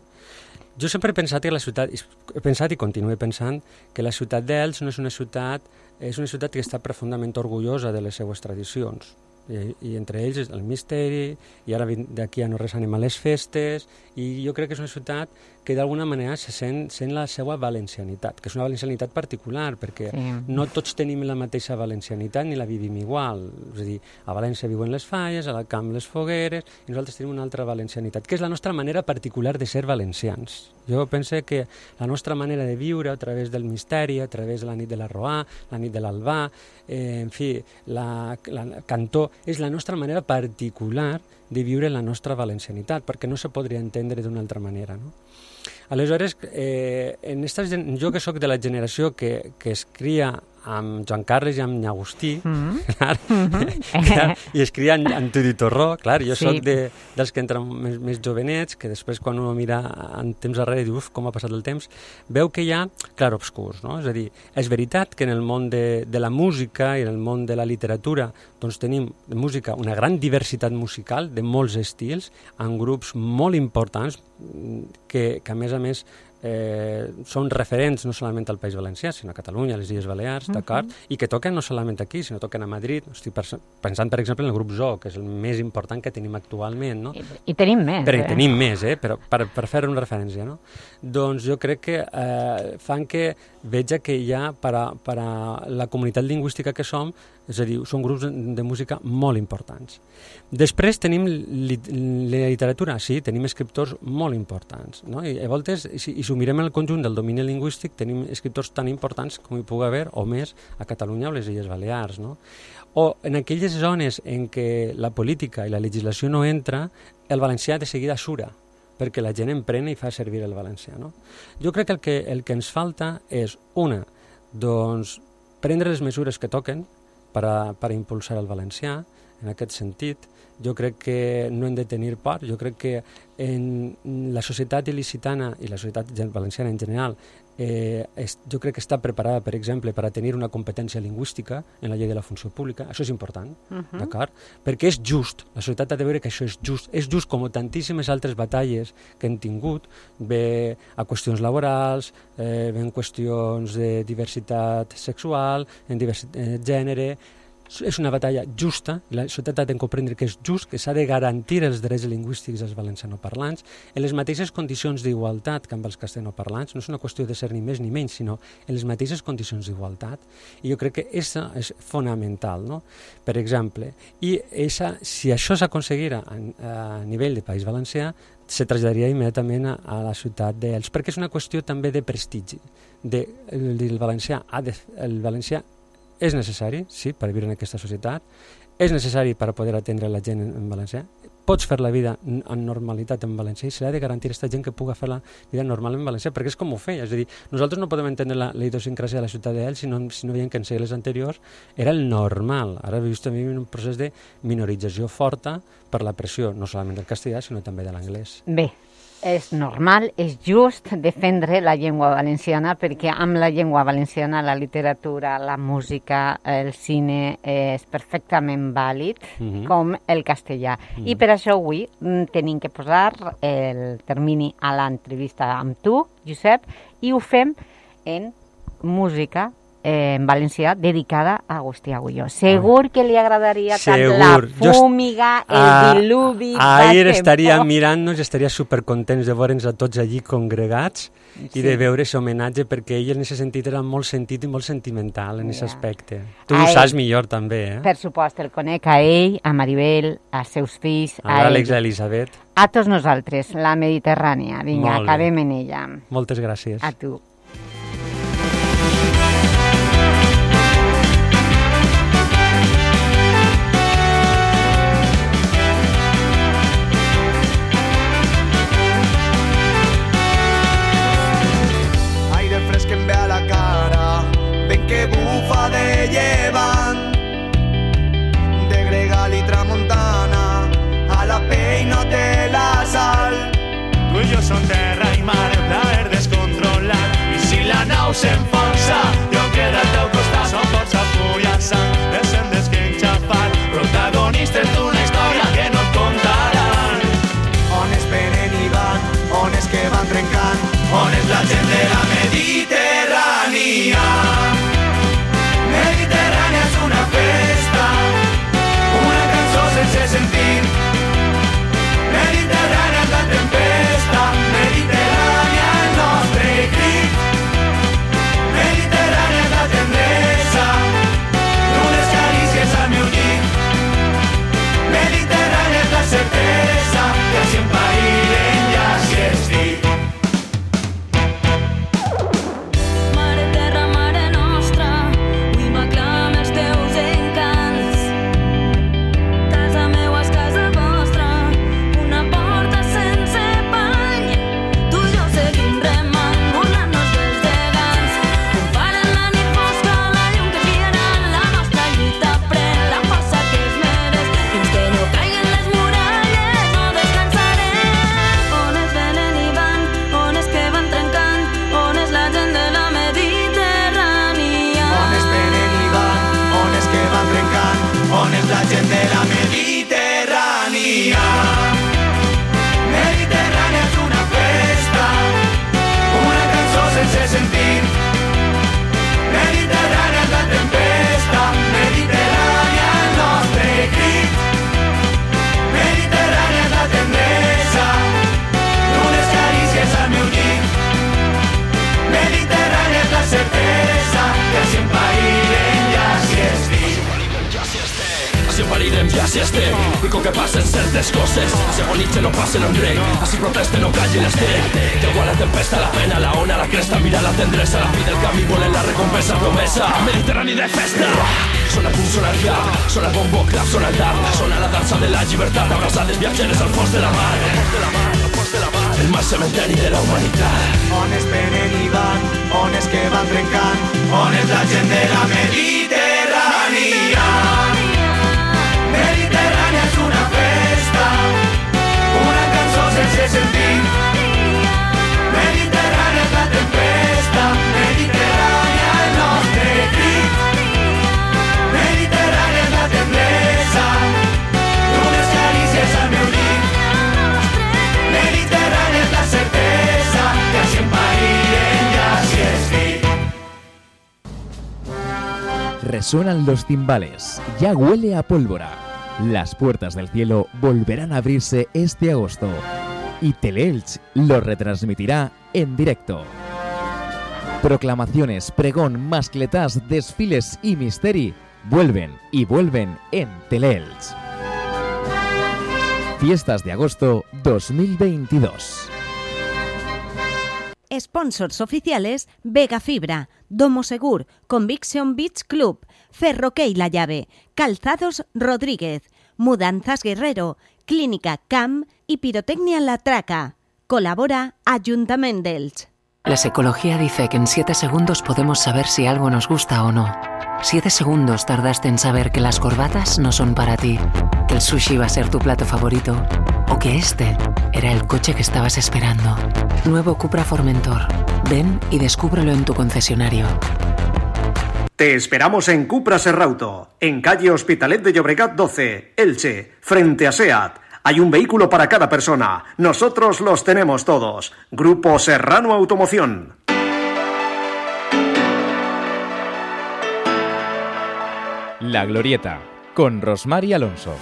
Speaker 24: Jo sempre he pensat que la ciutat, he pensat i continuo pensant que la ciutat d'Elx no és una ciutat, és una ciutat que està profundament orgullosa de les seues tradicions i, i entre ells el misteri, i ara d'aquí a no res anem a les festes, i jo crec que és una ciutat que d'alguna manera se sent, sent la seva valencianitat, que és una valencianitat particular, perquè sí. no tots tenim la mateixa valencianitat ni la vivim igual. És a dir, a València viuen les falles, a la Camp les fogueres, i nosaltres tenim una altra valencianitat, que és la nostra manera particular de ser valencians. Jo penso que la nostra manera de viure a través del misteri, a través de la nit de la Roà, la nit de l'Albà, eh, en fi, la, la Cantó, és la nostra manera particular de viure la nostra valencianitat, perquè no se podria entendre d'una altra manera. No? Aleshores, eh, en esta, jo que sóc de la generació que, que es cria amb Joan Carles i amb Agustí, mm -hmm. (laughs) clar, mm -hmm. (laughs) clar, i es cria en, en Tudi Torró, clar, jo sí. sóc de, dels que entren més, més jovenets, que després quan uno mira en temps darrere diu, uf, com ha passat el temps, veu que hi ha clarobscurs, no? És a dir, és veritat que en el món de, de la música i en el món de la literatura doncs tenim de música una gran diversitat musical de molts estils, amb grups molt importants que, que a més a més eh, són referents no solament al País Valencià, sinó a Catalunya, a les Illes Balears, uh -huh. d'acord? I que toquen no solament aquí, sinó toquen a Madrid. Estic pensant, per exemple, en el grup Zoo, que és el més important que tenim actualment, no?
Speaker 1: I, i tenim més,
Speaker 24: Però
Speaker 1: eh?
Speaker 24: tenim més, eh? Però per, per fer una referència, no? Doncs jo crec que eh, fan que veja que hi ha per a, per a la comunitat lingüística que som, és a dir, són grups de música molt importants. Després tenim li, la literatura, sí, tenim escriptors molt importants, no? I a voltes, si, i si mirem el conjunt del domini lingüístic, tenim escriptors tan importants com hi pugui haver, o més, a Catalunya o les Illes Balears, no? O en aquelles zones en què la política i la legislació no entra, el valencià de seguida sura, perquè la gent emprena i fa servir el valencià. No? Jo crec que el, que el que ens falta és, una, doncs, prendre les mesures que toquen per a, per a impulsar el valencià, en aquest sentit, jo crec que no hem de tenir por, jo crec que en la societat il·licitana i la societat valenciana en general eh, és, jo crec que està preparada, per exemple, per a tenir una competència lingüística en la llei de la funció pública, això és important, uh -huh. d'acord? Perquè és just, la societat ha de veure que això és just, és just com tantíssimes altres batalles que hem tingut, bé a qüestions laborals, eh, bé en qüestions de diversitat sexual, en diversitat eh, gènere, és una batalla justa, la societat ha de comprendre que és just, que s'ha de garantir els drets lingüístics als valencianoparlants en les mateixes condicions d'igualtat que amb els castellanoparlants, no és una qüestió de ser ni més ni menys, sinó en les mateixes condicions d'igualtat. I jo crec que això és fonamental, no? per exemple. I esa, si això s'aconseguira a, a nivell de País Valencià, se traslladaria immediatament a, a la ciutat d'Els, perquè és una qüestió també de prestigi. De, el, el valencià ha de, el valencià és necessari, sí, per viure en aquesta societat, és necessari per poder atendre la gent en, en valencià, pots fer la vida en normalitat en valencià i s'ha de garantir a aquesta gent que puga fer la vida normal en valencià, perquè és com ho feia, és a dir, nosaltres no podem entendre la, la idiosincràsia de la ciutat d'ell si no, si no veiem que en segles anteriors era el normal, ara vist també un procés de minorització forta per la pressió, no solament del castellà, sinó també de l'anglès.
Speaker 1: Bé, és normal, és just defendre la llengua valenciana perquè amb la llengua valenciana la literatura, la música, el cine és perfectament vàlid mm -hmm. com el castellà. Mm -hmm. I per això avui mm, tenim que posar el termini a l'entrevista amb tu, Josep, i ho fem en música
Speaker 25: eh, en València dedicada a Agustí Agulló. Segur que li agradaria tant
Speaker 24: Segur.
Speaker 25: la
Speaker 24: Jo est-
Speaker 25: fúmiga, el
Speaker 24: Ah,
Speaker 25: diluvi...
Speaker 24: Ahir estaria mirant-nos i estaria supercontents de veure'ns a tots allí congregats
Speaker 25: Sí.
Speaker 24: i de veure aquest homenatge perquè ell en aquest sentit era molt sentit i molt sentimental en aquest aspecte. Tu
Speaker 25: A
Speaker 24: ho
Speaker 25: ell.
Speaker 24: saps millor també, eh?
Speaker 25: Per supost, el conec a ell, a Maribel, als seus fills,
Speaker 24: A
Speaker 25: a
Speaker 24: l'Àlex i a
Speaker 25: ell.
Speaker 24: Elisabet.
Speaker 25: A tots nosaltres, la Mediterrània. Vinga, acabem en ella.
Speaker 24: Moltes gràcies.
Speaker 25: A tu.
Speaker 26: Parirem ja si estem I com que passen certes coses Si agonitze no passen en rei Així proteste no calli l'estem Llegua la tempesta, la pena, la ona, la cresta. Mira la tendresa, la fi del camí Volen la recompensa promesa. Mediterrani de festa. Sona punt, sona cap Sona bombo, clap, sona tap. Sona la dansa de la llibertat Abraçades viatgeres al fons de la mar. El mar cementeri de la humanitat
Speaker 27: On es venen i van, on que van trencant, on és la gent de la Mediterrània. Cançó sense sentit. Mediterrània és la tempesta, Mediterrània el nostre crit. Mediterrània és la tendresa, d'unes carícies al meu llit. Mediterrània és la certesa que si em païren ja si estic.
Speaker 2: Resuenan los timbales, ya huele a pólvora. Las puertas del cielo volverán a abrirse este agosto y Teleelch lo retransmitirá en directo. Proclamaciones, pregón, mascletas, desfiles y misteri vuelven y vuelven en Teleelch. Fiestas de agosto 2022.
Speaker 14: Sponsors oficiales Vega Fibra, Domo Segur, Conviction Beach Club, Ferroquey La Llave, Calzados Rodríguez, Mudanzas Guerrero, Clínica CAM y Pirotecnia La Traca. Colabora Ayuntament d'Elx.
Speaker 28: La psicología dice que en 7 segundos podemos saber si algo nos gusta o no. 7 segundos tardaste en saber que las corbatas no son para ti, que el sushi va a ser tu plato favorito o que este era el coche que estabas esperando. Nuevo Cupra Formentor. Ven y descúbrelo en tu concesionario.
Speaker 29: Te esperamos en Cupra Serrauto, en calle Hospitalet de Llobregat 12, Elche, frente a SEAT. Hay un vehículo para cada persona. Nosotros los tenemos todos. Grupo Serrano Automoción.
Speaker 2: La Glorieta, con Rosmar y Alonso.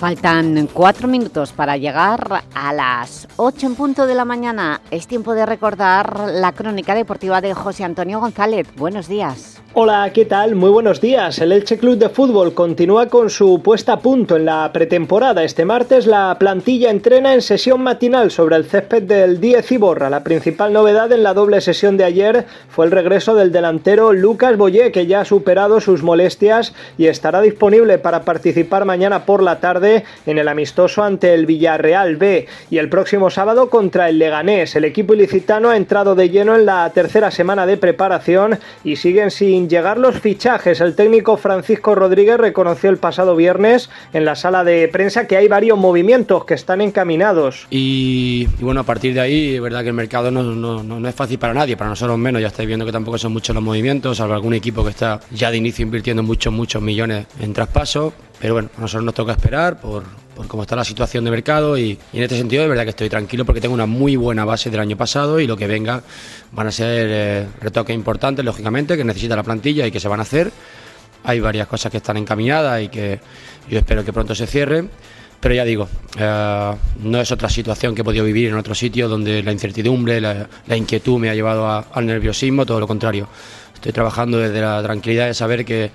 Speaker 1: Faltan cuatro minutos para llegar a las 8 en punto de la mañana. Es tiempo de recordar la crónica deportiva de José Antonio González. Buenos días.
Speaker 19: Hola, ¿qué tal? Muy buenos días. El Elche Club de Fútbol continúa con su puesta a punto en la pretemporada. Este martes la plantilla entrena en sesión matinal sobre el césped del 10 Iborra. La principal novedad en la doble sesión de ayer fue el regreso del delantero Lucas Boyé, que ya ha superado sus molestias y estará disponible para participar mañana por la tarde en el amistoso ante el Villarreal B y el próximo sábado contra el Leganés. El equipo ilicitano ha entrado de lleno en la tercera semana de preparación y siguen sin llegar los fichajes. El técnico Francisco Rodríguez reconoció el pasado viernes en la sala de prensa que hay varios movimientos que están encaminados.
Speaker 20: Y, bueno, a partir de ahí, es verdad que el mercado no, no, no, no es fácil para nadie, para nosotros menos. Ya estáis viendo que tampoco son muchos los movimientos, salvo algún equipo que está ya de inicio invirtiendo muchos, muchos millones en traspasos. Pero bueno, a nosotros nos toca esperar por, por cómo está la situación de mercado y, en este sentido de verdad que estoy tranquilo porque tengo una muy buena base del año pasado y lo que venga van a ser eh, retoques importantes, lógicamente, que necesita la plantilla y que se van a hacer. Hay varias cosas que están encaminadas y que yo espero que pronto se cierren. Pero ya digo, eh, no es otra situación que he podido vivir en otro sitio donde la incertidumbre, la, la inquietud me ha llevado al nerviosismo, todo lo contrario. Estoy trabajando desde la tranquilidad de saber que,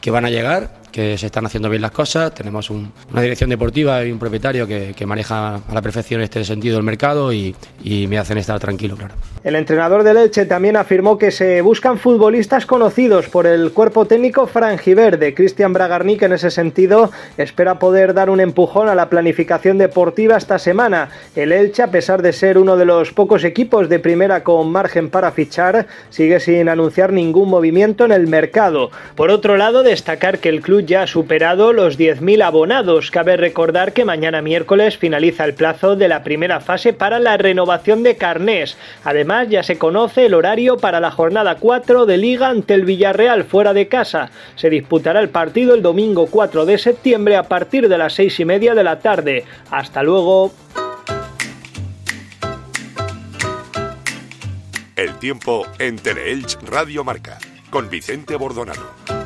Speaker 20: que van a llegar, que se están haciendo bien las cosas. Tenemos un- una dirección deportiva y un propietario que, que maneja a la perfección este sentido del mercado y, y me hacen estar tranquilo, claro.
Speaker 19: El entrenador del Elche también afirmó que se buscan futbolistas conocidos por el cuerpo técnico franjiverde. Cristian Bragarnik en ese sentido espera poder dar un empujón a la planificación deportiva esta semana. El Elche, a pesar de ser uno de los pocos equipos de primera con margen para fichar, sigue sin anunciar ningún movimiento en el mercado. Por otro lado, destacar que el club ya ha superado los 10.000 abonados. Cabe recordar que mañana miércoles finaliza el plazo de la primera fase para la renovación de carnés. Además, ya se conoce el horario para la jornada 4 de Liga ante el Villarreal fuera de casa. Se disputará el partido el domingo 4 de septiembre a partir de las 6 y media de la tarde. Hasta luego.
Speaker 13: El tiempo en Teleelch Radio Marca con Vicente Bordonano.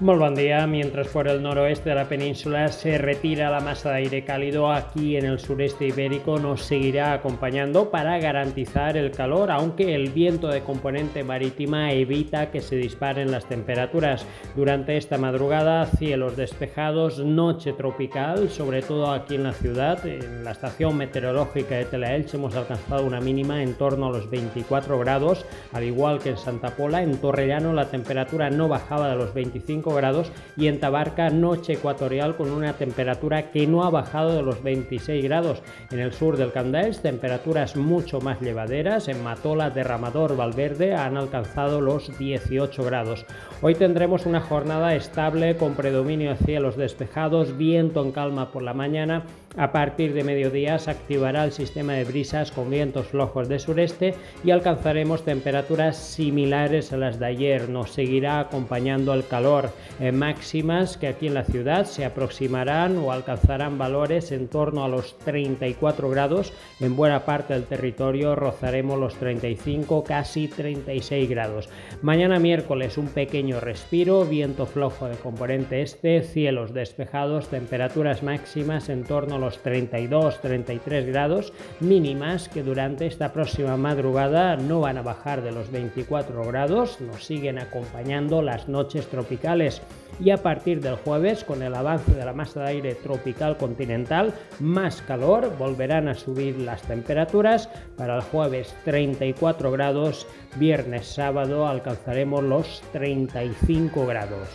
Speaker 21: Muy buen día. Mientras por el noroeste de la península se retira la masa de aire cálido, aquí en el sureste ibérico nos seguirá acompañando para garantizar el calor, aunque el viento de componente marítima evita que se disparen las temperaturas. Durante esta madrugada, cielos despejados, noche tropical, sobre todo aquí en la ciudad. En la estación meteorológica de Telaelch hemos alcanzado una mínima en torno a los 24 grados, al igual que en Santa Pola. En Torrellano la temperatura no bajaba de los 25 grados y en Tabarca noche ecuatorial con una temperatura que no ha bajado de los 26 grados. En el sur del Candaels temperaturas mucho más llevaderas. En Matola, Derramador, Valverde han alcanzado los 18 grados. Hoy tendremos una jornada estable con predominio de cielos despejados, viento en calma por la mañana. A partir de mediodía se activará el sistema de brisas con vientos flojos de sureste y alcanzaremos temperaturas similares a las de ayer. Nos seguirá acompañando el calor eh, máximas que aquí en la ciudad se aproximarán o alcanzarán valores en torno a los 34 grados. En buena parte del territorio rozaremos los 35, casi 36 grados. Mañana miércoles un pequeño respiro, viento flojo de componente este, cielos despejados, temperaturas máximas en torno a los 32-33 grados, mínimas que durante esta próxima madrugada no van a bajar de los 24 grados, nos siguen acompañando las noches tropicales y a partir del jueves con el avance de la masa de aire tropical continental más calor volverán a subir las temperaturas para el jueves 34 grados viernes sábado alcanzaremos los 35 grados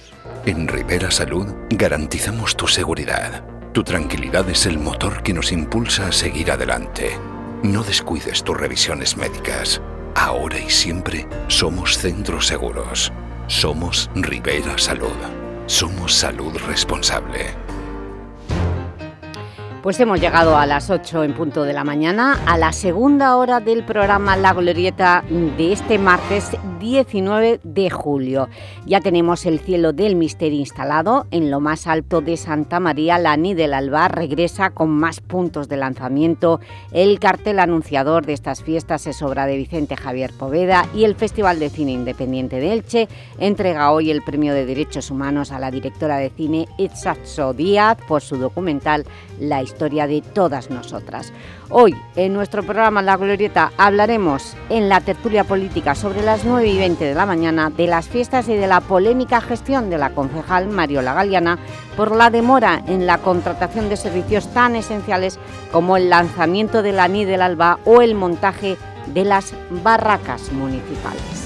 Speaker 30: En Rivera Salud garantizamos tu seguridad. Tu tranquilidad es el motor que nos impulsa a seguir adelante. No descuides tus revisiones médicas. Ahora y siempre somos centros seguros. Somos Rivera Salud. Somos salud responsable.
Speaker 1: Pues hemos llegado a las 8 en punto de la mañana, a la segunda hora del programa La Glorieta de este martes 19 de julio. Ya tenemos el cielo del misterio instalado en lo más alto de Santa María. La Ni del Alba regresa con más puntos de lanzamiento. El cartel anunciador de estas fiestas es obra de Vicente Javier Poveda y el Festival de Cine Independiente de Elche entrega hoy el Premio de Derechos Humanos a la directora de cine Itzatzo Díaz por su documental La historia de todas nosotras. Hoy, en nuestro programa La Glorieta, hablaremos en la tertulia política sobre las 9 y 20 de la mañana de las fiestas y de la polémica gestión de la concejal Mariola Galeana por la demora en la contratación de servicios tan esenciales como el lanzamiento de la del Alba o el montaje de las barracas municipales.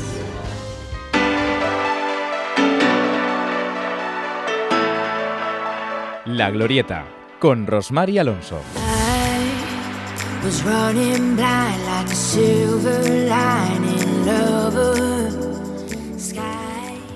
Speaker 2: La Glorieta, con Rosmar Alonso.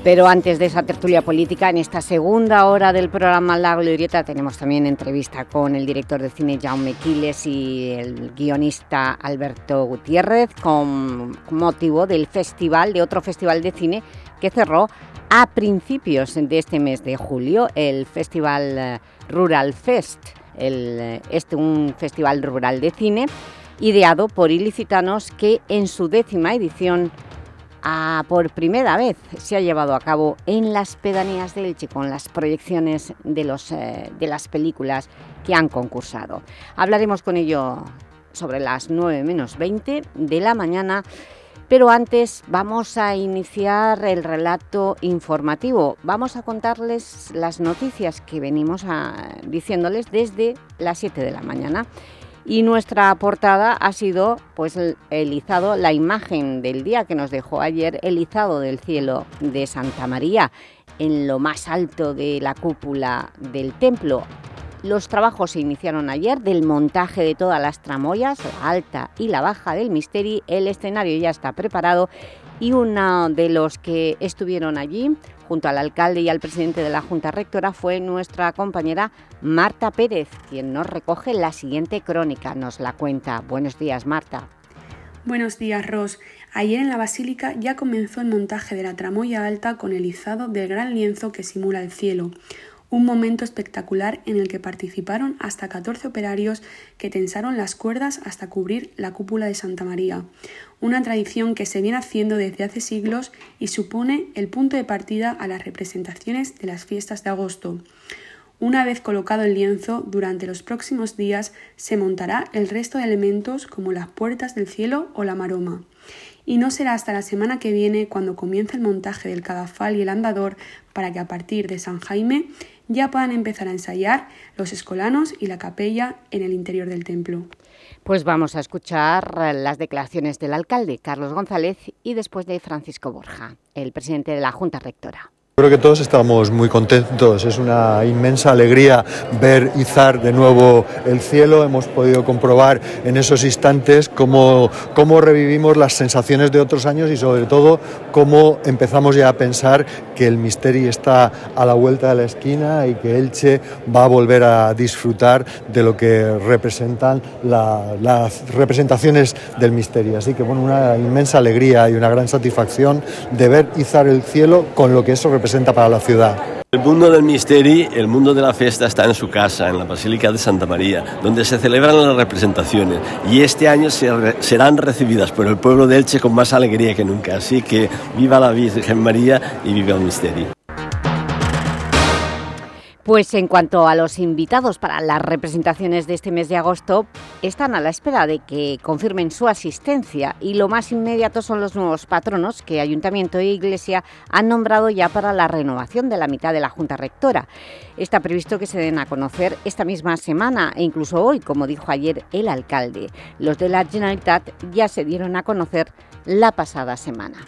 Speaker 1: Pero antes de esa tertulia política, en esta segunda hora del programa La Glorieta tenemos también entrevista con el director de cine Jaume Quiles y el guionista Alberto Gutiérrez con motivo del festival, de otro festival de cine que cerró a principios de este mes de julio, el Festival eh, Rural Fest, el, este un festival rural de cine ideado por ilicitanos que en su décima edición a, por primera vez se ha llevado a cabo en las pedanías de Elche con las proyecciones de, los, eh, de las películas que han concursado. Hablaremos con ello sobre las 9 menos 20 de la mañana pero antes vamos a iniciar el relato informativo. Vamos a contarles las noticias que venimos a, diciéndoles desde las 7 de la mañana. Y nuestra portada ha sido pues, el izado, la imagen del día que nos dejó ayer, el izado del cielo de Santa María, en lo más alto de la cúpula del templo. Los trabajos se iniciaron ayer del montaje de todas las tramoyas, la alta y la baja del Misteri. El escenario ya está preparado y uno de los que estuvieron allí, junto al alcalde y al presidente de la Junta Rectora, fue nuestra compañera Marta Pérez, quien nos recoge la siguiente crónica, nos la cuenta. Buenos días, Marta.
Speaker 3: Buenos días, Ros. Ayer en la Basílica ya comenzó el montaje de la tramoya alta con el izado del gran lienzo que simula el cielo un momento espectacular en el que participaron hasta 14 operarios que tensaron las cuerdas hasta cubrir la cúpula de Santa María, una tradición que se viene haciendo desde hace siglos y supone el punto de partida a las representaciones de las fiestas de agosto. Una vez colocado el lienzo, durante los próximos días se montará el resto de elementos como las puertas del cielo o la maroma y no será hasta la semana que viene cuando comience el montaje del cadafal y el andador para que a partir de San Jaime ya puedan empezar a ensayar los escolanos y la capella en el interior del templo.
Speaker 1: Pues vamos a escuchar las declaraciones del alcalde Carlos González y después de Francisco Borja, el presidente de la Junta Rectora.
Speaker 4: Creo que todos estamos muy contentos, es una inmensa alegría ver izar de nuevo el cielo, hemos podido comprobar en esos instantes cómo, cómo revivimos las sensaciones de otros años y sobre todo cómo empezamos ya a pensar que el misterio está a la vuelta de la esquina y que Elche va a volver a disfrutar de lo que representan la, las representaciones del misterio. Así que bueno, una inmensa alegría y una gran satisfacción de ver izar el cielo con lo que eso representa representa para la ciudad.
Speaker 5: El mundo del misterio, el mundo de la fiesta está en su casa, en la Basílica de Santa María, donde se celebran las representaciones y este año se serán recibidas por el pueblo de Elche con más alegría que nunca. Así que viva la Virgen María y viva el misterio.
Speaker 1: Pues en cuanto a los invitados para las representaciones de este mes de agosto, están a la espera de que confirmen su asistencia y lo más inmediato son los nuevos patronos que Ayuntamiento e Iglesia han nombrado ya para la renovación de la mitad de la Junta Rectora. Está previsto que se den a conocer esta misma semana e incluso hoy, como dijo ayer el alcalde. Los de la Generalitat ya se dieron a conocer la pasada semana.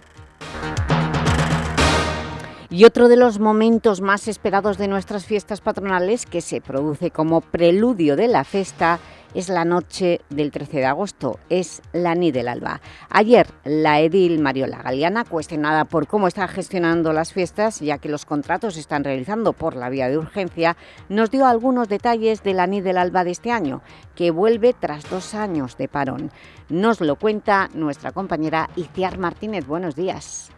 Speaker 1: Y otro de los momentos más esperados de nuestras fiestas patronales, que se produce como preludio de la festa, es la noche del 13 de agosto, es la Ni del Alba. Ayer, la edil Mariola Galeana, cuestionada por cómo está gestionando las fiestas, ya que los contratos se están realizando por la vía de urgencia, nos dio algunos detalles de la Ni del Alba de este año, que vuelve tras dos años de parón. Nos lo cuenta nuestra compañera Iciar Martínez. Buenos días.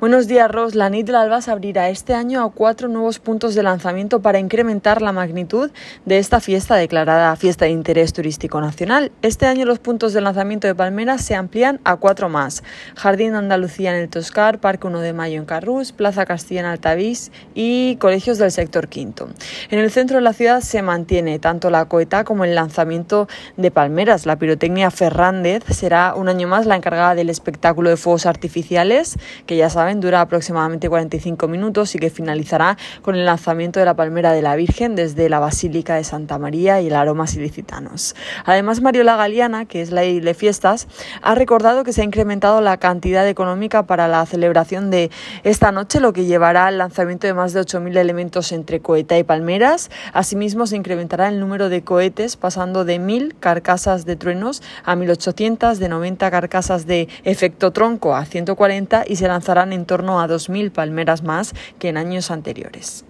Speaker 6: Buenos días, Ros. La NIT Alba se abrirá este año a cuatro nuevos puntos de lanzamiento para incrementar la magnitud de esta fiesta declarada Fiesta de Interés Turístico Nacional. Este año los puntos de lanzamiento de Palmeras se amplían a cuatro más. Jardín Andalucía en el Toscar, Parque 1 de Mayo en Carrús, Plaza Castilla en Altavís y colegios del sector quinto. En el centro de la ciudad se mantiene tanto la coeta como el lanzamiento de Palmeras. La pirotecnia Fernández será un año más la encargada del espectáculo de fuegos artificiales que ya saben dura aproximadamente 45 minutos y que finalizará con el lanzamiento de la Palmera de la Virgen desde la Basílica de Santa María y el Aromas Ilicitanos. Además, Mariola Galiana, que es la de fiestas, ha recordado que se ha incrementado la cantidad económica para la celebración de esta noche, lo que llevará al lanzamiento de más de 8.000 elementos entre coheta y palmeras. Asimismo, se incrementará el número de cohetes, pasando de 1.000 carcasas de truenos a 1.800, de 90 carcasas de efecto tronco a 140 y se lanzarán en torno a 2.000 palmeras más que en años anteriores.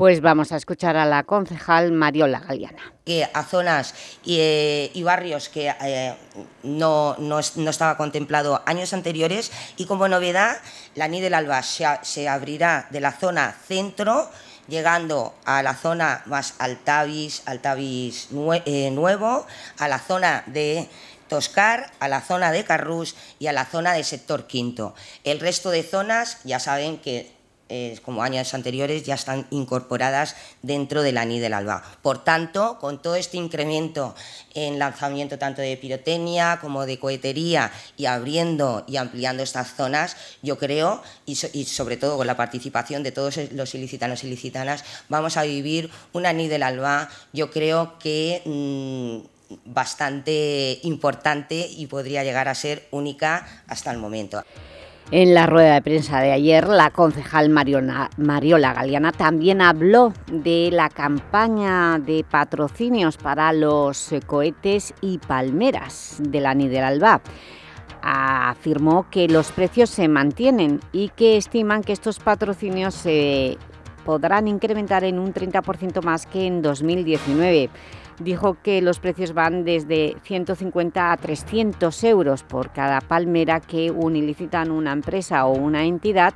Speaker 1: Pues vamos a escuchar a la concejal Mariola Galeana.
Speaker 7: Que a zonas y, eh, y barrios que eh, no, no, no, estaba contemplado años anteriores y como novedad la NI del Alba se, se abrirá de la zona centro llegando a la zona más Altavis, Altavis eh, Nuevo, a la zona de Toscar, a la zona de Carrús y a la zona del sector quinto. El resto de zonas ya saben que eh, como años anteriores, ya están incorporadas dentro del ANI del ALBA. Por tanto, con todo este incremento en lanzamiento tanto de pirotecnia como de cohetería y abriendo y ampliando estas zonas, yo creo, y, so, y sobre todo con la participación de todos los ilicitanos y ilicitanas, vamos a vivir un ANI del ALBA, yo creo que... Mmm, bastante importante y podría llegar a ser única hasta el momento.
Speaker 1: En la rueda de prensa de ayer, la concejal Mariona, Mariola Galeana también habló de la campaña de patrocinios para los cohetes y palmeras de la Nideralba. Afirmó que los precios se mantienen y que estiman que estos patrocinios se podrán incrementar en un 30% más que en 2019 dijo que los precios van desde 150 a 300 euros por cada palmera que un ilicitano, una empresa o una entidad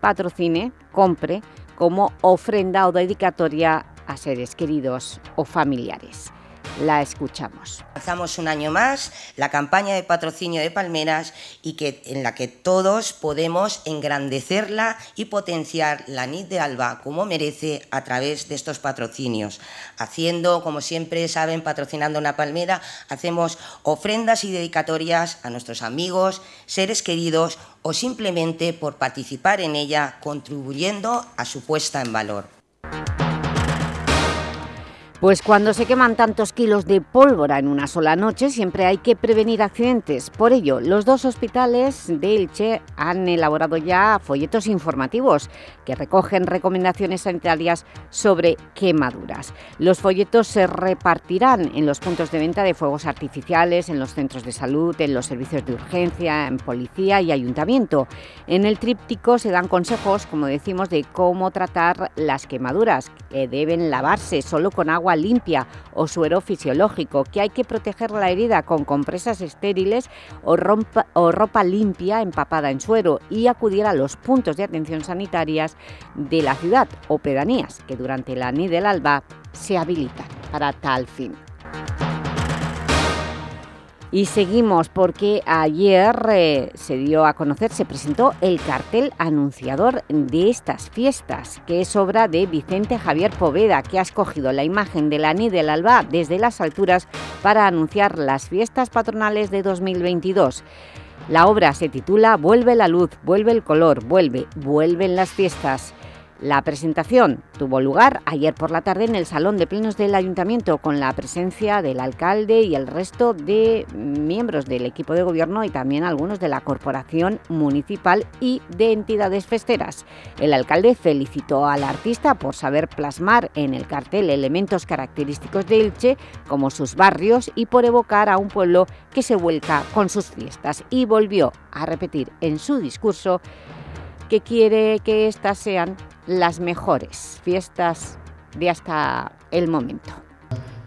Speaker 1: patrocine, compre como ofrenda o dedicatoria a seres queridos o familiares. La escuchamos.
Speaker 7: Lanzamos un año más la campaña de patrocinio de Palmeras y que, en la que todos podemos engrandecerla y potenciar la NIT de Alba como merece a través de estos patrocinios. Haciendo, como siempre saben, patrocinando una palmera, hacemos ofrendas y dedicatorias a nuestros amigos, seres queridos o simplemente por participar en ella contribuyendo a su puesta en valor.
Speaker 1: Pues cuando se queman tantos kilos de pólvora en una sola noche, siempre hay que prevenir accidentes. Por ello, los dos hospitales de Elche han elaborado ya folletos informativos que recogen recomendaciones sanitarias sobre quemaduras. Los folletos se repartirán en los puntos de venta de fuegos artificiales, en los centros de salud, en los servicios de urgencia, en policía y ayuntamiento. En el tríptico se dan consejos, como decimos, de cómo tratar las quemaduras, que deben lavarse solo con agua limpia o suero fisiológico, que hay que proteger la herida con compresas estériles o ropa limpia empapada en suero y acudir a los puntos de atención sanitarias de la ciudad o pedanías que durante la NI del alba se habilitan para tal fin. Y seguimos porque ayer eh, se dio a conocer, se presentó el cartel anunciador de estas fiestas, que es obra de Vicente Javier Poveda, que ha escogido la imagen de la Ni del Alba desde las alturas para anunciar las fiestas patronales de 2022. La obra se titula Vuelve la luz, vuelve el color, vuelve, vuelven las fiestas. La presentación tuvo lugar ayer por la tarde en el Salón de Plenos del Ayuntamiento con la presencia del alcalde y el resto de miembros del equipo de gobierno y también algunos de la Corporación Municipal y de entidades festeras. El alcalde felicitó al artista por saber plasmar en el cartel elementos característicos de Elche como sus barrios y por evocar a un pueblo que se vuelca con sus fiestas y volvió a repetir en su discurso que quiere que estas sean las mejores fiestas de hasta el momento.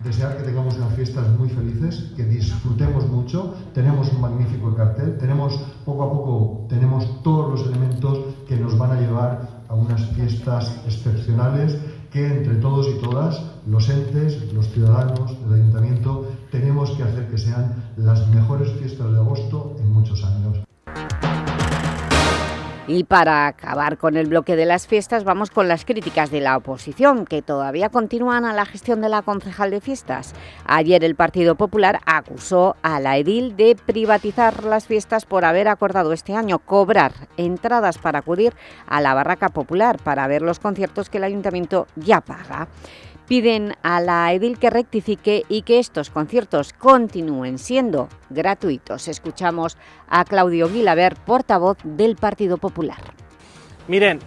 Speaker 4: Desear que tengamos unas fiestas muy felices, que disfrutemos mucho, tenemos un magnífico cartel, tenemos poco a poco tenemos todos los elementos que nos van a llevar a unas fiestas excepcionales que entre todos y todas, los entes, los ciudadanos del ayuntamiento, tenemos que hacer que sean las mejores fiestas de agosto en muchos años.
Speaker 1: Y para acabar con el bloque de las fiestas vamos con las críticas de la oposición que todavía continúan a la gestión de la concejal de fiestas. Ayer el Partido Popular acusó a la edil de privatizar las fiestas por haber acordado este año cobrar entradas para acudir a la barraca popular para ver los conciertos que el Ayuntamiento ya paga. Piden a la edil que rectifique y que estos conciertos continúen siendo gratuitos. Escuchamos a Claudio Guilaber, portavoz del Partido Popular.
Speaker 8: Miren,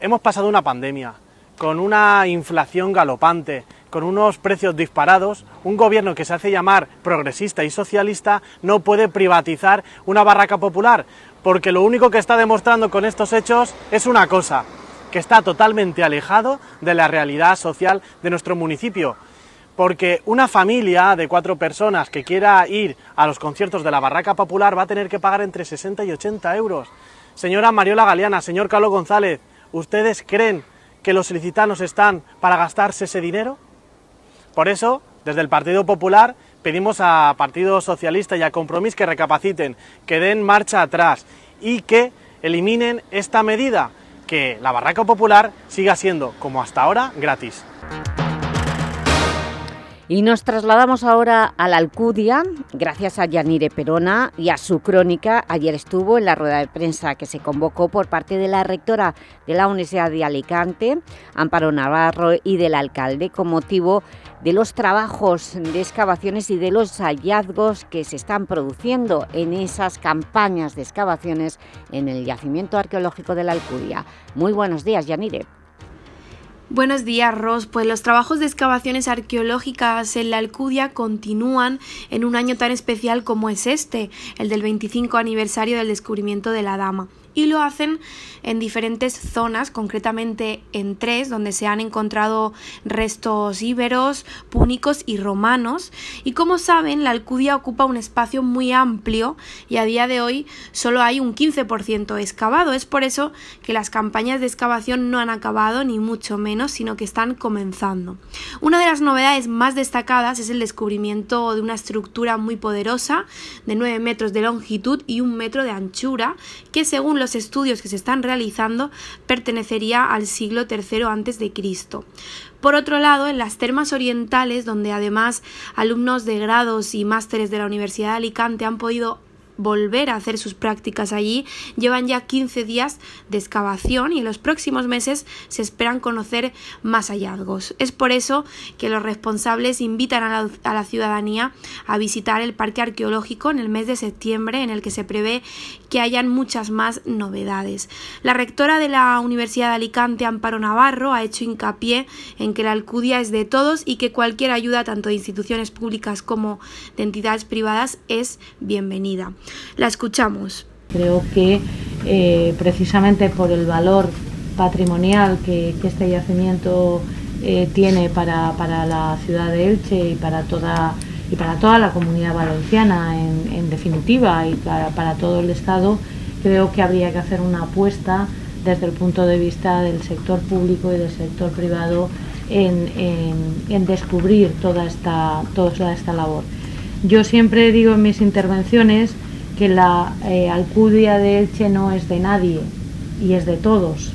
Speaker 8: hemos pasado una pandemia con una inflación galopante, con unos precios disparados, un gobierno que se hace llamar progresista y socialista no puede privatizar una barraca popular, porque lo único que está demostrando con estos hechos es una cosa, que está totalmente alejado de la realidad social de nuestro municipio. Porque una familia de cuatro personas que quiera ir a los conciertos de la Barraca Popular va a tener que pagar entre 60 y 80 euros. Señora Mariola Galeana, señor Carlos González, ¿ustedes creen que los ilicitanos están para gastarse ese dinero? Por eso, desde el Partido Popular pedimos a Partido Socialista y a Compromís que recapaciten, que den marcha atrás y que eliminen esta medida que la barraca popular siga siendo, como hasta ahora, gratis.
Speaker 1: Y nos trasladamos ahora a la Alcudia, gracias a Yanire Perona y a su crónica. Ayer estuvo en la rueda de prensa que se convocó por parte de la rectora de la Universidad de Alicante, Amparo Navarro, y del alcalde con motivo los trabajos de excavaciones y de los hallazgos que se están produciendo en esas campañas de excavaciones en el yacimiento arqueológico de la Alcudia. Muy buenos días, Yanire.
Speaker 9: Buenos días, Ros. Pues los trabajos de excavaciones arqueológicas en la Alcudia continúan en un año tan especial como es este, el del 25 aniversario del descubrimiento de la Dama y lo hacen en diferentes zonas, concretamente en tres, donde se han encontrado restos íberos, púnicos y romanos. Y como saben, la Alcudia ocupa un espacio muy amplio y a día de hoy solo hay un 15% excavado. Es por eso que las campañas de excavación no han acabado, ni mucho menos, sino que están comenzando. Una de las novedades más destacadas es el descubrimiento de una estructura muy poderosa de 9 metros de longitud y un metro de anchura, que según los estudios que se están realizando pertenecería al siglo III a.C. Por otro lado, en las termas orientales, donde además alumnos de grados y másteres de la Universidad de Alicante han podido volver a hacer sus prácticas allí. Llevan ya 15 días de excavación y en los próximos meses se esperan conocer más hallazgos. Es por eso que los responsables invitan a la, a la, ciudadanía a visitar el parque arqueológico en el mes de septiembre en el que se prevé que hayan muchas más novedades. La rectora de la Universidad de Alicante, Amparo Navarro, ha hecho hincapié en que la Alcudia es de todos y que cualquier ayuda tanto de instituciones públicas como de entidades privadas es bienvenida. La escuchamos.
Speaker 10: Creo que eh, precisamente por el valor patrimonial que, este yacimiento eh, tiene para, para, la ciudad de Elche y para toda, y para toda la comunidad valenciana en, definitiva y para, para, todo el Estado, creo que habría que hacer una apuesta desde el punto de vista del sector público y del sector privado en, en, en descubrir toda esta, toda esta labor. Yo siempre digo en mis intervenciones que la eh, Alcudia de Elche no es de nadie y es de todos.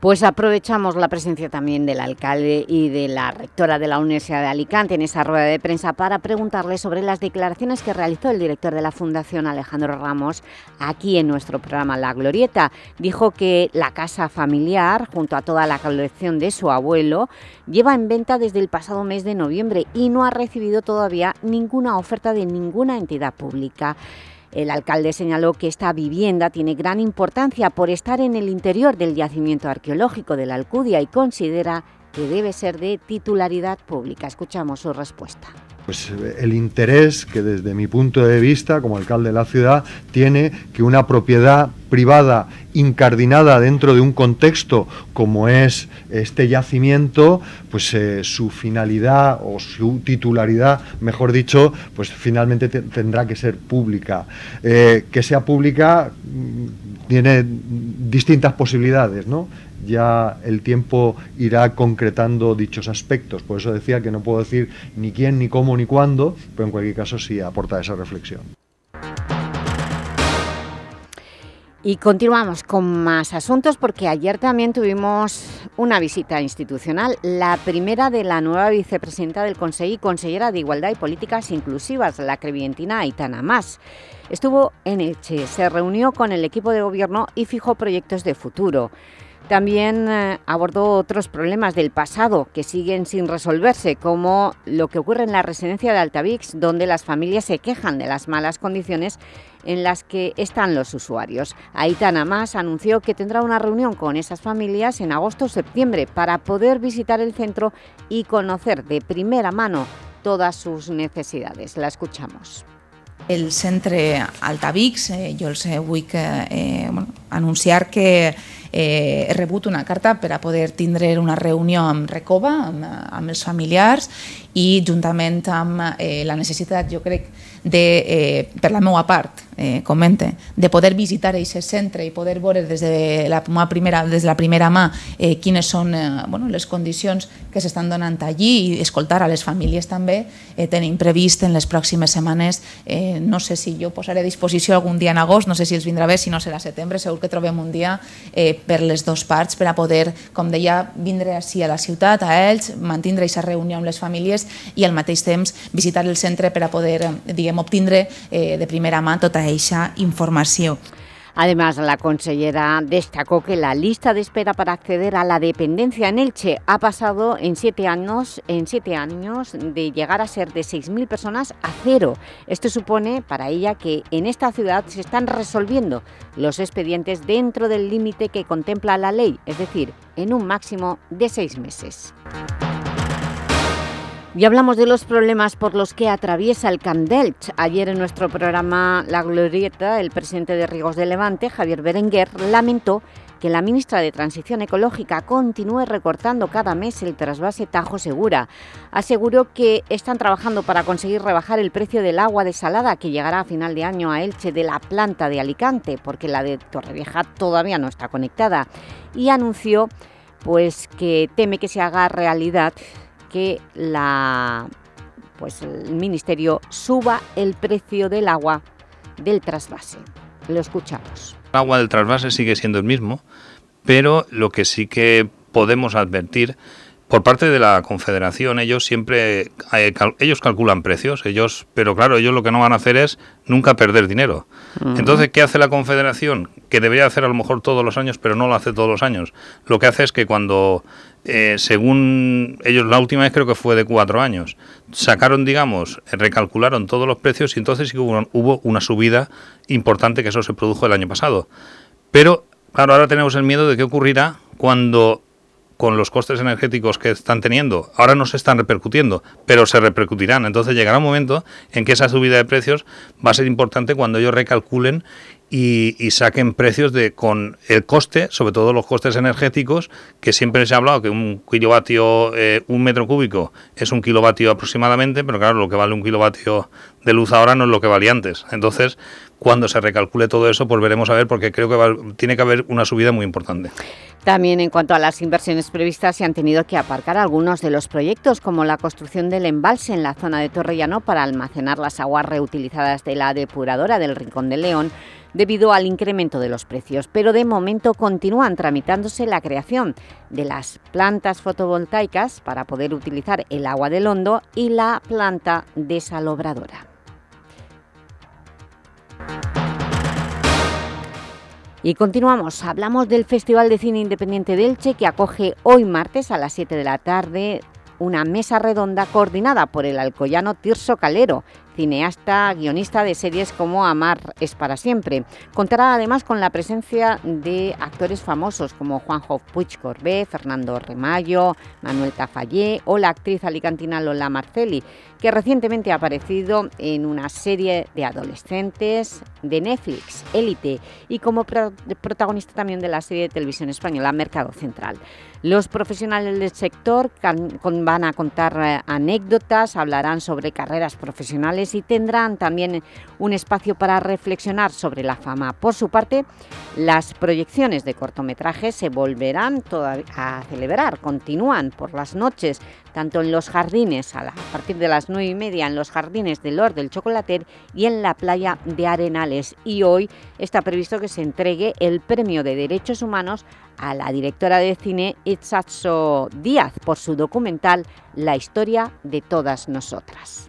Speaker 1: Pues aprovechamos la presencia también del alcalde y de la rectora de la Universidad de Alicante en esa rueda de prensa para preguntarle sobre las declaraciones que realizó el director de la Fundación, Alejandro Ramos, aquí en nuestro programa La Glorieta. Dijo que la casa familiar, junto a toda la colección de su abuelo, lleva en venta desde el pasado mes de noviembre y no ha recibido todavía ninguna oferta de ninguna entidad pública. El alcalde señaló que esta vivienda tiene gran importancia por estar en el interior del yacimiento arqueológico de la Alcudia y considera que debe ser de titularidad pública. Escuchamos su respuesta
Speaker 4: pues el interés que desde mi punto de vista como alcalde de la ciudad tiene que una propiedad privada incardinada dentro de un contexto como es este yacimiento, pues eh, su finalidad o su titularidad, mejor dicho, pues finalmente te, tendrá que ser pública. Eh, que sea pública mm, tiene distintas posibilidades, ¿no? Ya el tiempo irá concretando dichos aspectos. Por eso decía que no puedo decir ni quién, ni cómo, ni cuándo, pero en cualquier caso sí aporta esa reflexión.
Speaker 1: Y continuamos con más asuntos porque ayer también tuvimos una visita institucional, la primera de la nueva vicepresidenta del Consejo y consellera de Igualdad y Políticas Inclusivas, la crevientina Aitana Más. Estuvo en Elche, se reunió con el equipo de gobierno y fijó proyectos de futuro. También eh, abordó otros problemas del pasado que siguen sin resolverse, como lo que ocurre en la residencia de Altavix, donde las familias se quejan de las malas condiciones en las que están los usuarios. Aitana Más anunció que tendrá una reunión con esas familias en agosto o septiembre para poder visitar el centro y conocer de primera mano todas sus necesidades. La escuchamos.
Speaker 11: El centre Altavix, eh, jo els eh, anunciar que eh, he rebut una carta per a poder tindre una reunió amb Recova, amb, amb els familiars i juntament amb eh, la necessitat, jo crec, de, eh, per la meva part, eh, comente, de poder visitar aquest centre i poder veure des de la primera, des de la primera mà eh, quines són eh, bueno, les condicions que s'estan donant allí i escoltar a les famílies també. Eh, tenim previst en les pròximes setmanes, eh, no sé si jo posaré a disposició algun dia en agost, no sé si els vindrà bé, si no serà setembre, segur que trobem un dia eh, per les dues parts per a poder, com deia, vindre així a la ciutat, a ells, mantindre aquesta reunió amb les famílies i al mateix temps visitar el centre per a poder, eh, diguem, obtindre eh, de primera mà tota aquesta informació.
Speaker 1: Además, la consellera destacó que la lista de espera para acceder a la dependencia en Elche ha pasado en siete años, en siete años de llegar a ser de 6.000 personas a cero. Esto supone para ella que en esta ciudad se están resolviendo los expedientes dentro del límite que contempla la ley, es decir, en un máximo de seis meses. Y hablamos de los problemas por los que atraviesa el Camp. Ayer en nuestro programa La Glorieta, el presidente de Rigos de Levante, Javier Berenguer, lamentó que la ministra de Transición Ecológica continúe recortando cada mes el trasvase Tajo Segura. Aseguró que están trabajando para conseguir rebajar el precio del agua desalada que llegará a final de año a Elche de la planta de Alicante, porque la de Torrevieja todavía no está conectada. Y anunció pues, que teme que se haga realidad que la, pues, el Ministerio suba el precio del agua del trasvase. Lo escuchamos.
Speaker 12: El agua del trasvase sigue siendo el mismo, pero lo que sí que podemos advertir por parte de la Confederación, ellos siempre eh, cal, ellos calculan precios, ellos, pero claro, ellos lo que no van a hacer es nunca perder dinero. Uh -huh. Entonces, ¿qué hace la Confederación? Que debería hacer a lo mejor todos los años, pero no lo hace todos los años. Lo que hace es que cuando, eh, según ellos, la última vez creo que fue de cuatro años, sacaron, digamos, recalcularon todos los precios y entonces sí hubo, hubo una subida importante que eso se produjo el año pasado. Pero, claro, ahora tenemos el miedo de qué ocurrirá cuando con los costes energéticos que están teniendo, ahora no se están repercutiendo, pero se repercutirán. Entonces llegará un momento en que esa subida de precios va a ser importante cuando ellos recalculen y, y, saquen precios de con el coste, sobre todo los costes energéticos, que siempre se ha hablado que un kilovatio, eh, un metro cúbico es un kilovatio aproximadamente, pero claro, lo que vale un kilovatio de luz ahora no es lo que valía antes. Entonces, cuando se recalcule todo eso, pues veremos a ver, porque creo que tiene que haber una subida muy importante.
Speaker 1: También en cuanto a las inversiones previstas, se han tenido que aparcar algunos de los proyectos, como la construcción del embalse en la zona de Torrellano para almacenar las aguas reutilizadas de la depuradora del Rincón de León, debido al incremento de los precios, pero de momento continúan tramitándose la creación de las plantas fotovoltaicas para poder utilizar el agua del Hondo y la planta desalobradora. Y continuamos, hablamos del Festival de Cine Independiente de Elche que acoge hoy martes a las 7 de la tarde una mesa redonda coordinada por el alcoyano Tirso Calero, cineasta, guionista de series como Amar es para siempre. Contará además con la presencia de actores famosos como Juanjo Puig Corbé, Fernando Remayo, Manuel Tafallé o la actriz alicantina Lola Marcelli, que recientemente ha aparecido en una serie de adolescentes de Netflix, Élite, y como pro protagonista también de la serie de televisión española Mercado Central. Los profesionales del sector van a contar eh, anécdotas, hablarán sobre carreras profesionales y tendrán también un espacio para reflexionar sobre la fama. Por su parte, las proyecciones de cortometrajes se volverán a celebrar, continúan por las noches, tanto en los jardines, a, partir de las nueve y media, en los jardines del Lord del Chocolater y en la playa de Arenales. Y hoy está previsto que se entregue el Premio de Derechos Humanos a la directora de cine Itzatso Díaz por su documental La historia de todas nosotras.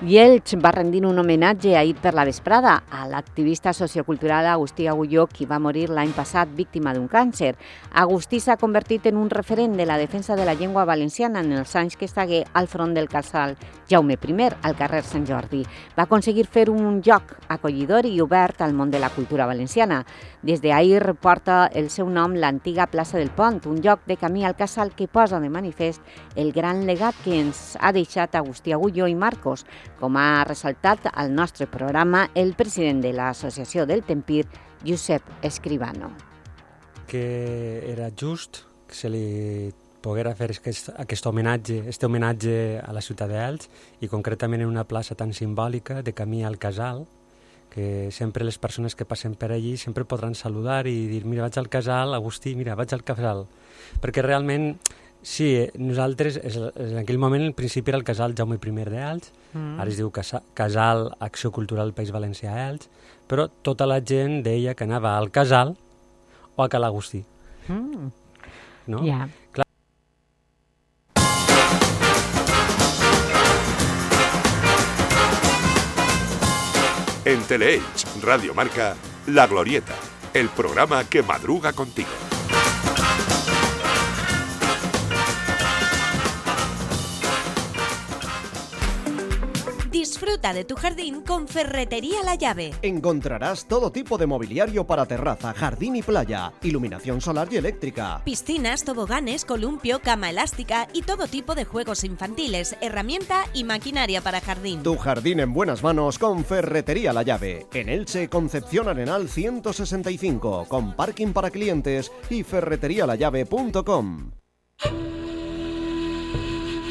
Speaker 1: Elx va rendir un homenatge ahir per la vesprada a l'activista sociocultural Agustí Agulló, qui va morir l'any passat víctima d'un càncer. Agustí s'ha convertit en un referent de la defensa de la llengua valenciana en els anys que estigué al front del casal Jaume I, al carrer Sant Jordi. Va aconseguir fer un lloc acollidor i obert al món de la cultura valenciana. Des d'ahir porta el seu nom l'antiga plaça del Pont, un lloc de camí al casal que posa de manifest el gran legat que ens ha deixat Agustí Agulló i Marcos, com ha ressaltat al nostre programa el president de l'Associació del Tempir, Josep Escribano.
Speaker 31: Que era just que se li poguera fer aquest, aquest homenatge, este homenatge a la ciutat d'Elx i concretament en una plaça tan simbòlica de camí al casal, que sempre les persones que passen per allí sempre podran saludar i dir, mira, vaig al casal, Agustí, mira, vaig al casal. Perquè realment, sí, nosaltres, en aquell moment, el principi era el casal Jaume I d'Elx, mm. ara es diu Casa, Casal Acció Cultural País Valencià Elx, però tota la gent deia que anava al casal o a Cal Agustí.
Speaker 1: Mm.
Speaker 31: No?
Speaker 1: Ja.
Speaker 31: Clar,
Speaker 13: En Teleelch, Radio Marca, La Glorieta, el programa que madruga contigo.
Speaker 14: Disfruta de tu jardín con Ferretería La Llave.
Speaker 16: Encontrarás todo tipo de mobiliario para terraza, jardín y playa, iluminación solar y eléctrica.
Speaker 14: Piscinas, toboganes, columpio, cama elástica y todo tipo de juegos infantiles, herramienta y maquinaria para jardín.
Speaker 16: Tu jardín en buenas manos con Ferretería La Llave. En Elche, Concepción Arenal 165, con parking para clientes y ferreterialallave.com.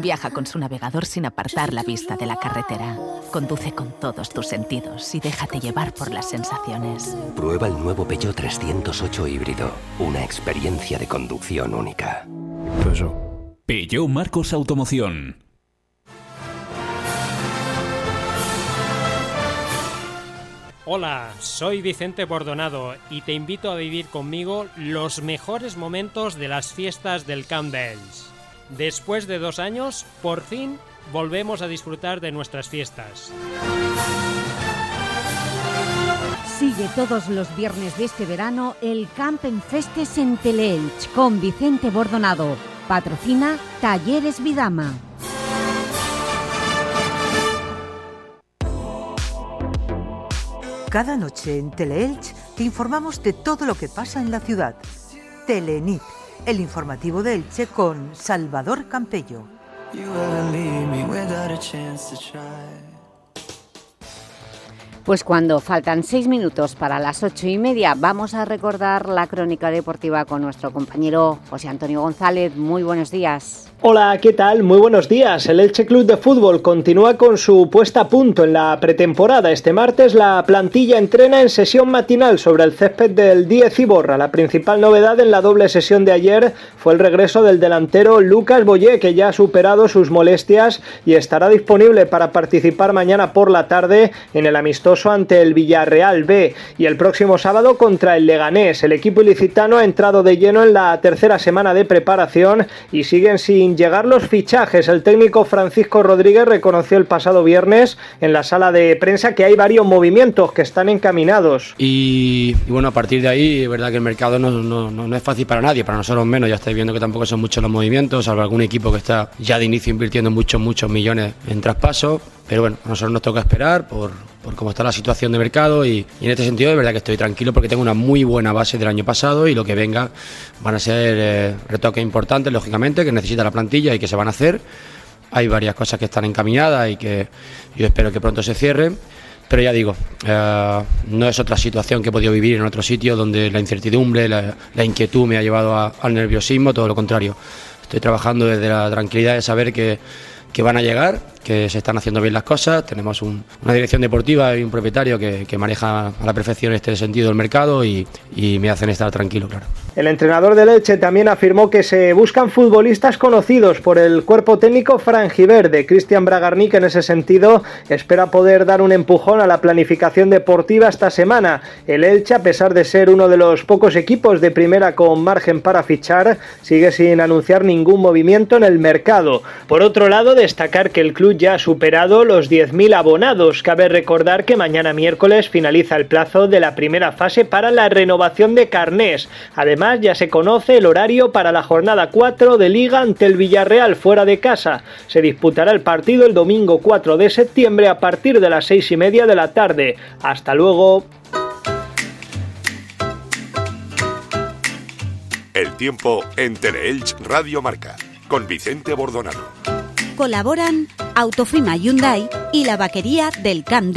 Speaker 32: Viaja con su navegador sin apartar la vista de la carretera. Conduce con todos tus sentidos y déjate llevar por las sensaciones.
Speaker 33: Prueba el nuevo Peugeot 308 híbrido. Una experiencia de conducción única.
Speaker 2: Peugeot Marcos Automoción.
Speaker 21: Hola, soy Vicente Bordonado y te invito a vivir conmigo los mejores momentos de las fiestas del Camp Bells. Después de dos años, por fin volvemos a disfrutar de nuestras fiestas.
Speaker 1: Sigue todos los viernes de este verano el Camp en Festes en Teleelch con Vicente Bordonado. Patrocina Talleres Vidama.
Speaker 34: Cada noche en Teleelch te informamos de todo lo que pasa en la ciudad. Telenit, el informativo de Elche con Salvador Campello.
Speaker 1: Pues cuando faltan seis minutos para las ocho y media, vamos a recordar la crónica deportiva con nuestro compañero José Antonio González. Muy buenos días.
Speaker 19: Hola, ¿qué tal? Muy buenos días. El Elche Club de Fútbol continúa con su puesta a punto en la pretemporada. Este martes la plantilla entrena en sesión matinal sobre el césped del 10 Iborra. La principal novedad en la doble sesión de ayer fue el regreso del delantero Lucas Boyé, que ya ha superado sus molestias y estará disponible para participar mañana por la tarde en el amistoso ante el Villarreal B y el próximo sábado contra el Leganés. El equipo ilicitano ha entrado de lleno en la tercera semana de preparación y siguen sin llegar los fichajes. El técnico Francisco Rodríguez reconoció el pasado viernes en la sala de prensa que hay varios movimientos que están encaminados.
Speaker 20: Y, bueno, a partir de ahí, es verdad que el mercado no, no, no, es fácil para nadie, para nosotros menos. Ya estáis viendo que tampoco son muchos los movimientos, salvo algún equipo que está ya de inicio invirtiendo muchos, muchos millones en traspasos. Pero bueno, a nosotros nos toca esperar por, por cómo está la situación de mercado y, en este sentido de verdad que estoy tranquilo porque tengo una muy buena base del año pasado y lo que venga van a ser eh, retoques importantes, lógicamente, que necesita la plantilla y que se van a hacer. Hay varias cosas que están encaminadas y que yo espero que pronto se cierren. Pero ya digo, eh, no es otra situación que he podido vivir en otro sitio donde la incertidumbre, la, inquietud me ha llevado al nerviosismo, todo lo contrario. Estoy trabajando desde la tranquilidad de saber que que van a llegar, que se están haciendo bien las cosas. Tenemos una dirección deportiva y un propietario que, maneja a la perfección este sentido del mercado y, y, me hacen estar tranquilo, claro.
Speaker 19: El entrenador de Leche también afirmó que se buscan futbolistas conocidos por el cuerpo técnico frangiverde. Cristian Bragarnik en ese sentido espera poder dar un empujón a la planificación deportiva esta semana. El Elche, a pesar de ser uno de los pocos equipos de primera con margen para fichar, sigue sin anunciar ningún movimiento en el mercado. Por otro lado, destacar que el club ya ha superado los 10.000 abonados. Cabe recordar que mañana miércoles finaliza el plazo de la primera fase para la renovación de carnés. Además, ya se conoce el horario para la jornada 4 de Liga ante el Villarreal fuera de casa. Se disputará el partido el domingo 4 de septiembre a partir de las 6 y media de la tarde. Hasta luego.
Speaker 13: El tiempo en Teleelch Radio Marca con Vicente Bordonado
Speaker 14: colaboran Autofima Hyundai y la vaquería del Camp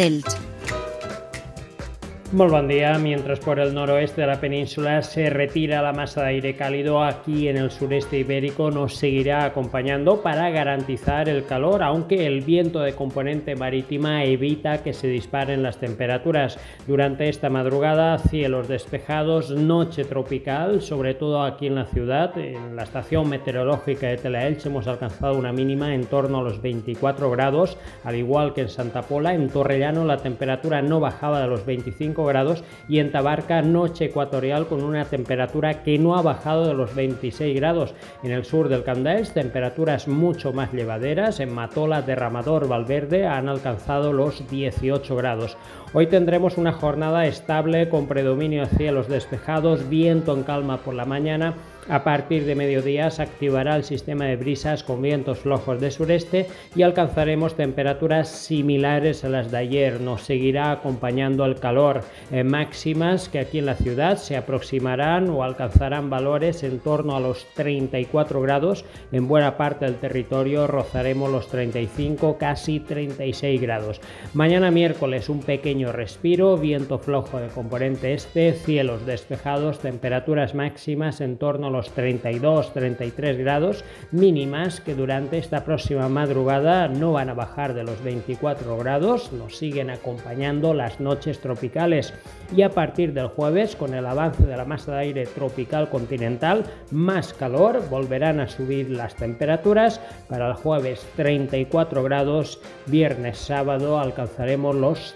Speaker 21: Muy buen día. Mientras por el noroeste de la península se retira la masa de aire cálido, aquí en el sureste ibérico nos seguirá acompañando para garantizar el calor, aunque el viento de componente marítima evita que se disparen las temperaturas. Durante esta madrugada, cielos despejados, noche tropical, sobre todo aquí en la ciudad. En la estación meteorológica de Telaelch hemos alcanzado una mínima en torno a los 24 grados, al igual que en Santa Pola. En Torrellano la temperatura no bajaba de los 25 grados y en Tabarca noche ecuatorial con una temperatura que no ha bajado de los 26 grados. En el sur del Candés temperaturas mucho más llevaderas, en Matola, Derramador, Valverde han alcanzado los 18 grados. Hoy tendremos una jornada estable con predominio de cielos despejados, viento en calma por la mañana a partir de mediodía se activará el sistema de brisas con vientos flojos de sureste y alcanzaremos temperaturas similares a las de ayer. Nos seguirá acompañando el calor máximas que aquí en la ciudad se aproximarán o alcanzarán valores en torno a los 34 grados. En buena parte del territorio rozaremos los 35, casi 36 grados. Mañana miércoles un pequeño respiro, viento flojo de componente este, cielos despejados, temperaturas máximas en torno a los 32-33 grados mínimas que durante esta próxima madrugada no van a bajar de los 24 grados, nos siguen acompañando las noches tropicales. Y a partir del jueves con el avance de la masa de aire tropical continental más calor volverán a subir las temperaturas. Para el jueves 34 grados viernes sábado alcanzaremos los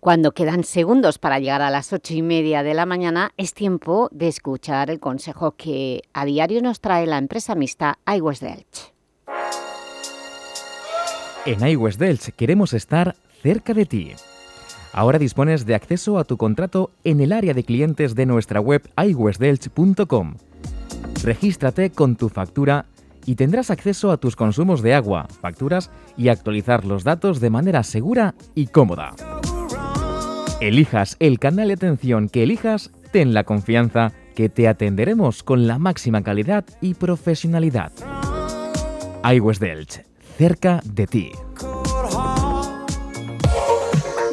Speaker 1: Cuando quedan segundos para llegar a las ocho y media de la mañana, es tiempo de escuchar el consejo que a diario nos trae la empresa mixta iWest Delch.
Speaker 2: En iWest Delch queremos estar cerca de ti. Ahora dispones de acceso a tu contrato en el área de clientes de nuestra web iWestDelch.com. Regístrate con tu factura y tendrás acceso a tus consumos de agua, facturas y actualizar los datos de manera segura y cómoda. Elijas el canal de atención que elijas, ten la confianza que te atenderemos con la máxima calidad y profesionalidad. iWest Delch, cerca de ti.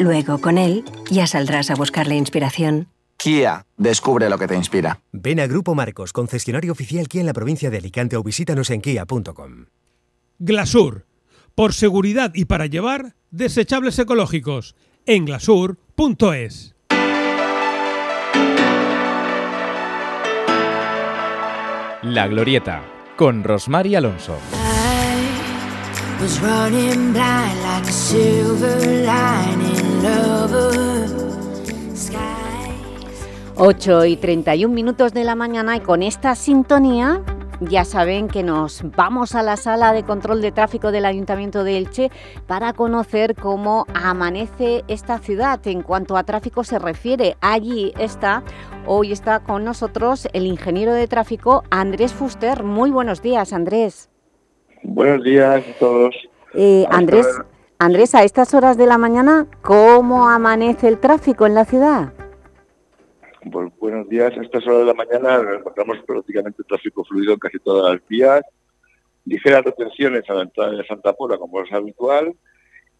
Speaker 35: Luego, con él, ya saldrás a buscar la inspiración.
Speaker 36: Kia, descubre lo que te inspira.
Speaker 37: Ven a Grupo Marcos, concesionario oficial Kia en la provincia de Alicante o visítanos en kia.com.
Speaker 38: Glasur, por seguridad y para llevar, desechables ecológicos, en glasur.es.
Speaker 2: La Glorieta, con Rosmar y Alonso.
Speaker 1: 8 y 31 minutos de la mañana y con esta sintonía ya saben que nos vamos a la sala de control de tráfico del Ayuntamiento de Elche para conocer cómo amanece esta ciudad en cuanto a tráfico se refiere. Allí está, hoy está con nosotros el ingeniero de tráfico Andrés Fuster. Muy buenos días, Andrés.
Speaker 39: Buenos días a todos.
Speaker 1: Eh, Andrés, Andrés, a estas horas de la mañana, ¿cómo amanece el tráfico en la ciudad?
Speaker 39: Pues buenos días, a estas horas de la mañana encontramos prácticamente tráfico fluido en casi todas las vías, ligeras retenciones a la entrada de Santa Pola, como es habitual,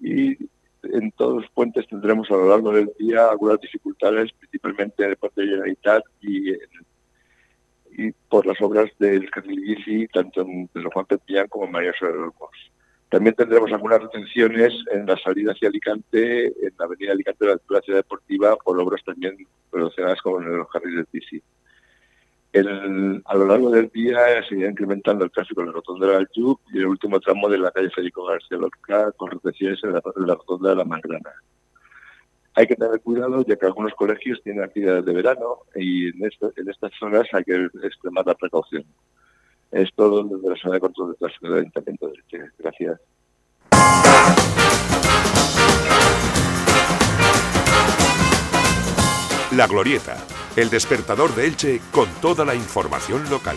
Speaker 39: y en todos los puentes tendremos a lo largo del día algunas dificultades, principalmente en el puente de Generalitat y, y por las obras del carril bici, tanto en Pedro Juan Pepillán como en María Soler. También tendremos algunas retenciones en la salida hacia Alicante, en la avenida Alicante de la ciudad deportiva, por obras también relacionadas con los carriles bici. El, a lo largo del día seguirá incrementando el tráfico en la rotonda del Aljub y el último tramo de la calle Federico García Lorca con retenciones en la, rotonda de la Mangrana. Hay que tener cuidado ya que algunos colegios tienen actividades de verano y en estas zonas hay que extremar la precaución. Es todo desde la sala de control de del Ayuntamiento de Elche. Gracias.
Speaker 13: La Glorieta, el despertador de Elche con toda la información local.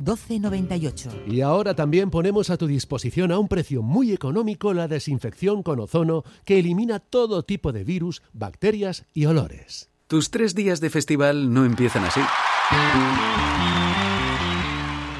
Speaker 40: 1298.
Speaker 41: Y ahora también ponemos a tu disposición a un precio muy económico la desinfección con ozono que elimina todo tipo de virus, bacterias y olores.
Speaker 15: Tus tres días de festival no empiezan así.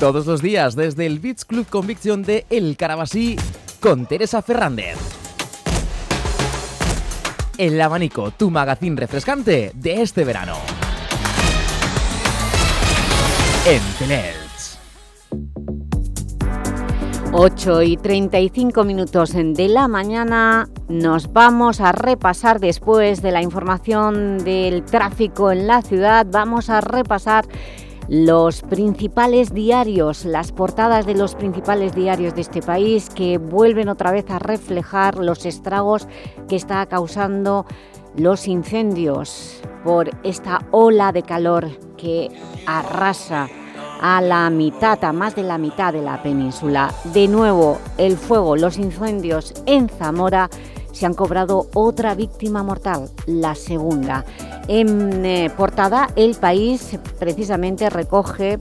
Speaker 2: Todos los días desde el Beach Club Conviction de El Carabasí con Teresa Fernández. El abanico, tu magazín refrescante de este verano. En Teleelch.
Speaker 1: 8 y 35 minutos de la mañana nos vamos a repasar después de la información del tráfico en la ciudad, vamos a repasar los principales diarios, las portadas de los principales diarios de este país que vuelven otra vez a reflejar los estragos que está causando los incendios por esta ola de calor que arrasa a la mitad, a más de la mitad de la península. De nuevo, el fuego, los incendios en Zamora se han cobrado otra víctima mortal, la segunda. En eh, portada, El País precisamente recoge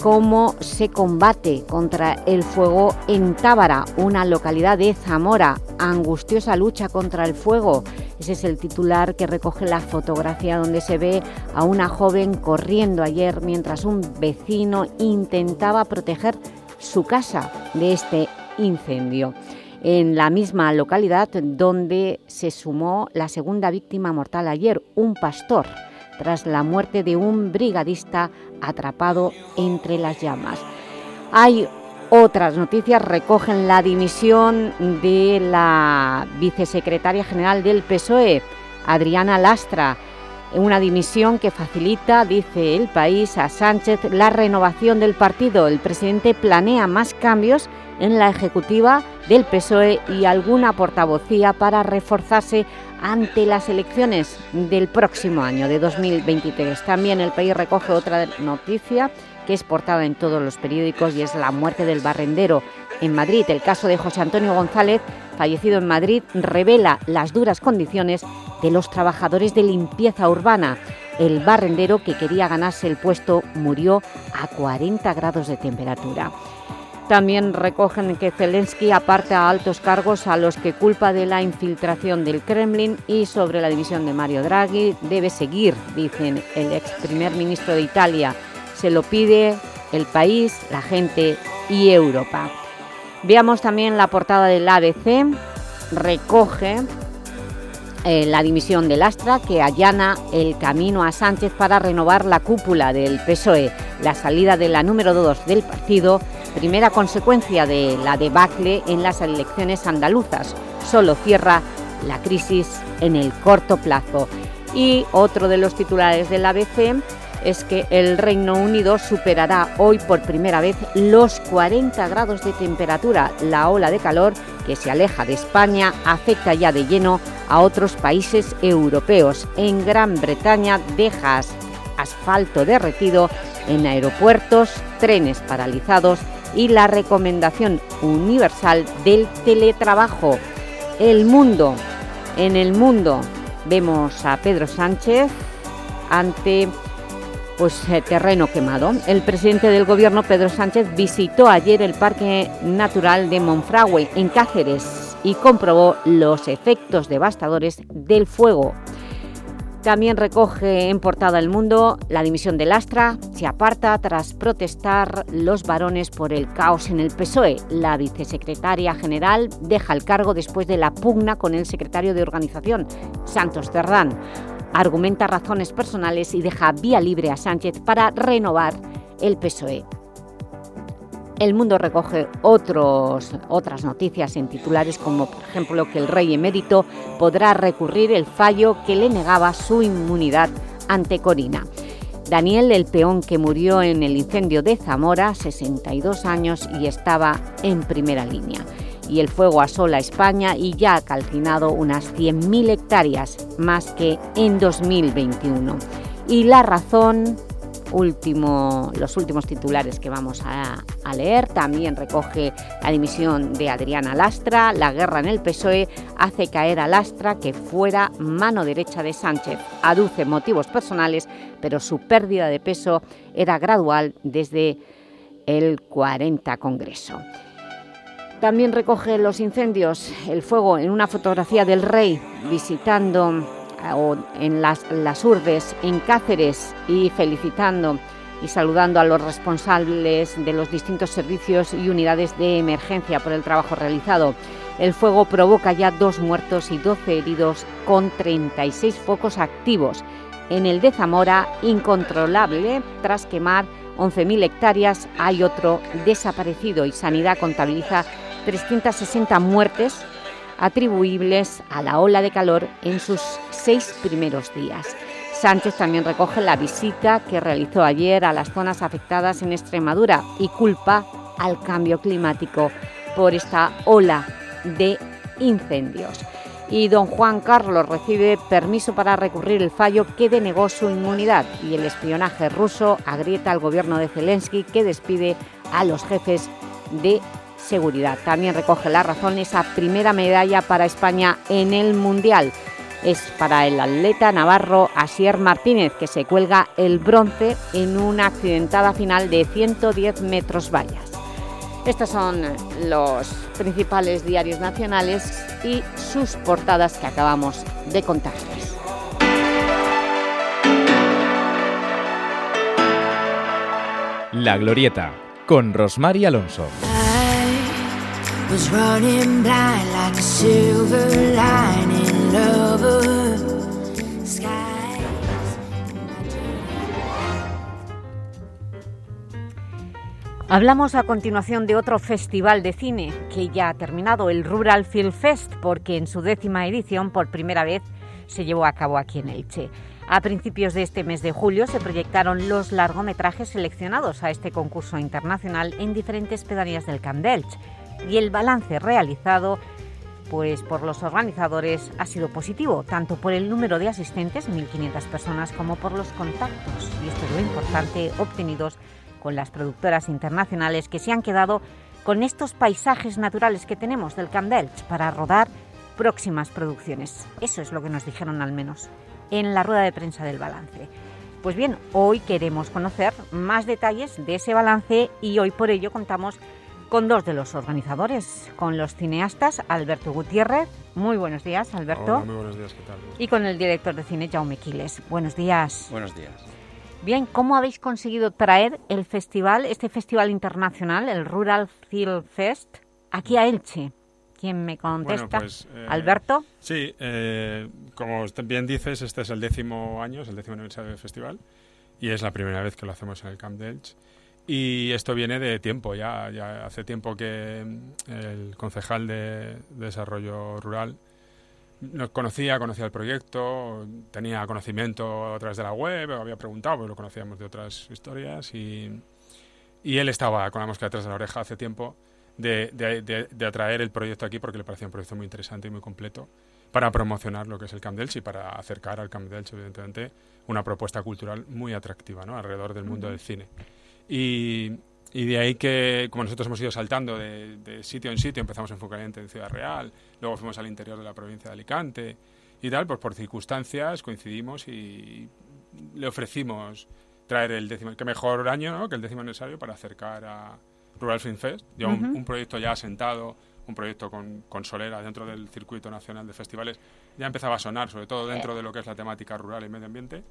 Speaker 1: cómo se combate contra el fuego en Tábara, una localidad de Zamora. Angustiosa lucha contra el fuego. Ese es el titular que recoge la fotografía donde se ve a una joven corriendo ayer mientras un vecino intentaba proteger su casa de este incendio. En la misma localidad donde se sumó la segunda víctima mortal ayer, un pastor tras la muerte de un brigadista atrapado entre las llamas. Hay otras noticias, recogen la dimisión de la vicesecretaria general del PSOE, Adriana Lastra, una dimisión que facilita, dice el país, a Sánchez la renovación del partido. El presidente planea más cambios en la ejecutiva del PSOE y alguna portavocía para reforzarse ante las elecciones del próximo año, de 2023. También el país recoge otra noticia que es portada en todos los periódicos y es la muerte del barrendero en Madrid. El caso de José Antonio González, fallecido en Madrid, revela las duras condiciones de los trabajadores de limpieza urbana. El barrendero que quería ganarse el puesto murió a 40 grados de temperatura. También recogen que Zelensky aparta a altos cargos a los que culpa de la infiltración del Kremlin y sobre la división de Mario Draghi debe seguir, dicen el ex primer ministro de Italia. Se lo pide el país, la gente y Europa. Veamos también la portada del ABC, recoge eh, la dimisión del Astra que allana el camino a Sánchez para renovar la cúpula del PSOE, la salida de la número 2 del partido primera consecuencia de la debacle en las elecciones andaluzas. Solo cierra la crisis en el corto plazo. Y otro de los titulares del ABC es que el Reino Unido superará hoy por primera vez los 40 grados de temperatura. La ola de calor que se aleja de España afecta ya de lleno a otros países europeos. En Gran Bretaña deja asfalto derretido en aeropuertos, trenes paralizados y la recomendación universal del teletrabajo. El mundo, en el mundo vemos a Pedro Sánchez ante pues, eh, terreno quemado. El presidente del gobierno, Pedro Sánchez, visitó ayer el Parque Natural de Monfragüe, en Cáceres, y comprobó los efectos devastadores del fuego. También recoge en portada El Mundo la dimisión del Astra. Se aparta tras protestar los varones por el caos en el PSOE. La vicesecretaria general deja el cargo después de la pugna con el secretario de organización, Santos Cerdán. Argumenta razones personales y deja vía libre a Sánchez para renovar el PSOE. El Mundo recoge otros, otras noticias en titulares como, por ejemplo, que el rey emérito podrá recurrir el fallo que le negaba su inmunidad ante Corina. Daniel, el peón que murió en el incendio de Zamora, 62 años y estaba en primera línea. Y el fuego asola España y ya ha calcinado unas 100.000 hectáreas, más que en 2021. Y la razón último, los últimos titulares que vamos a, leer. También recoge la dimisión de Adriana Lastra. La guerra en el PSOE hace caer a Lastra que fuera mano derecha de Sánchez. Aduce motivos personales, pero su pérdida de peso era gradual desde el 40 Congreso. También recoge los incendios, el fuego en una fotografía del rey visitando o en las, las urdes, en Cáceres, y felicitando y saludando a los responsables de los distintos servicios y unidades de emergencia por el trabajo realizado. El fuego provoca ya dos muertos y 12 heridos con 36 focos activos. En el de Zamora, incontrolable, tras quemar 11.000 hectáreas, hay otro desaparecido y Sanidad contabiliza 360 muertes atribuibles a la ola de calor en sus seis primeros días. Sánchez también recoge la visita que realizó ayer a las zonas afectadas en Extremadura y culpa al cambio climático por esta ola de incendios. Y don Juan Carlos recibe permiso para recurrir el fallo que denegó su inmunidad y el espionaje ruso agrieta al gobierno de Zelensky que despide a los jefes de seguridad. También recoge la razón esa primera medalla para España en el Mundial. Es para el atleta navarro Asier Martínez, que se cuelga el bronce en una accidentada final de 110 metros vallas. Estos son los principales diarios nacionales y sus portadas que acabamos de contarles.
Speaker 2: La Glorieta, con Rosmar Alonso.
Speaker 1: Hablamos a continuación de otro festival de cine que ya ha terminado, el Rural Film Fest, porque en su décima edición por primera vez se llevó a cabo aquí en Elche. A principios de este mes de julio se proyectaron los largometrajes seleccionados a este concurso internacional en diferentes pedanías del Camp d'Elche y el balance realizado pues por los organizadores ha sido positivo, tanto por el número de asistentes, 1.500 personas, como por los contactos, y esto es lo importante, obtenidos con las productoras internacionales que se han quedado con estos paisajes naturales que tenemos del Camp para rodar próximas producciones. Eso es lo que nos dijeron al menos en la rueda de prensa del balance. Pues bien, hoy queremos conocer más detalles de ese balance y hoy por ello contamos con dos de los organizadores, con los cineastas Alberto Gutiérrez. Muy buenos días, Alberto.
Speaker 42: muy buenos días, ¿qué tal?
Speaker 1: Y con el director de cine, Jaume Quiles. Buenos días.
Speaker 42: Buenos días.
Speaker 1: Bien, ¿cómo habéis conseguido traer el festival, este festival internacional, el Rural Film Fest, aquí a Elche? ¿Quién me contesta?
Speaker 42: Pues, eh,
Speaker 1: ¿Alberto?
Speaker 42: Sí, eh, como bien dices, este es el décimo año, es el décimo aniversario del festival y es la primera vez que lo hacemos en el Camp de Elche. Y esto viene de tiempo, ya, ya hace tiempo que mm, el concejal de, Desarrollo Rural nos conocía, conocía el proyecto, tenía conocimiento a través de la web, había preguntado, porque lo conocíamos de otras historias y, y él estaba con la mosca detrás de la oreja hace tiempo de, de, de, atraer el proyecto aquí porque le parecía un proyecto muy interesante y muy completo para promocionar lo que es el Camp Delche y para acercar al Camp Delche, evidentemente, una propuesta cultural muy atractiva ¿no? alrededor del mundo del cine. Y, y de ahí que, como nosotros hemos ido saltando de, sitio en sitio, empezamos en enfocamiento en Ciudad Real, luego fuimos al interior de la provincia de Alicante y tal, pues por circunstancias coincidimos y le ofrecimos traer el décimo, que mejor año ¿no? que el décimo aniversario para acercar a Rural Film Fest, ya un, proyecto ya asentado, un proyecto con, con, Solera dentro del circuito nacional de festivales, ya empezaba a sonar, sobre todo dentro de lo que es la temática rural y medio ambiente.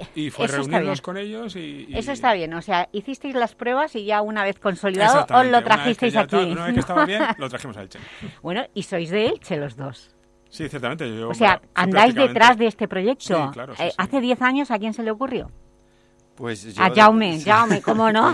Speaker 42: (laughs) Y fue reunirnos con ellos y,
Speaker 1: Eso está bien, o sea, hicisteis las pruebas y ya una vez consolidado os lo trajisteis aquí.
Speaker 42: Una vez que (laughs) estaba bien, lo trajimos a Elche.
Speaker 1: bueno, y sois de Elche los dos.
Speaker 42: Sí, ciertamente. Yo,
Speaker 1: o sea, andáis detrás de este proyecto. Sí, claro, eh, Hace 10 años, ¿a quién se le ocurrió?
Speaker 42: Pues
Speaker 1: yo, a Jaume, Jaume, ¿cómo no?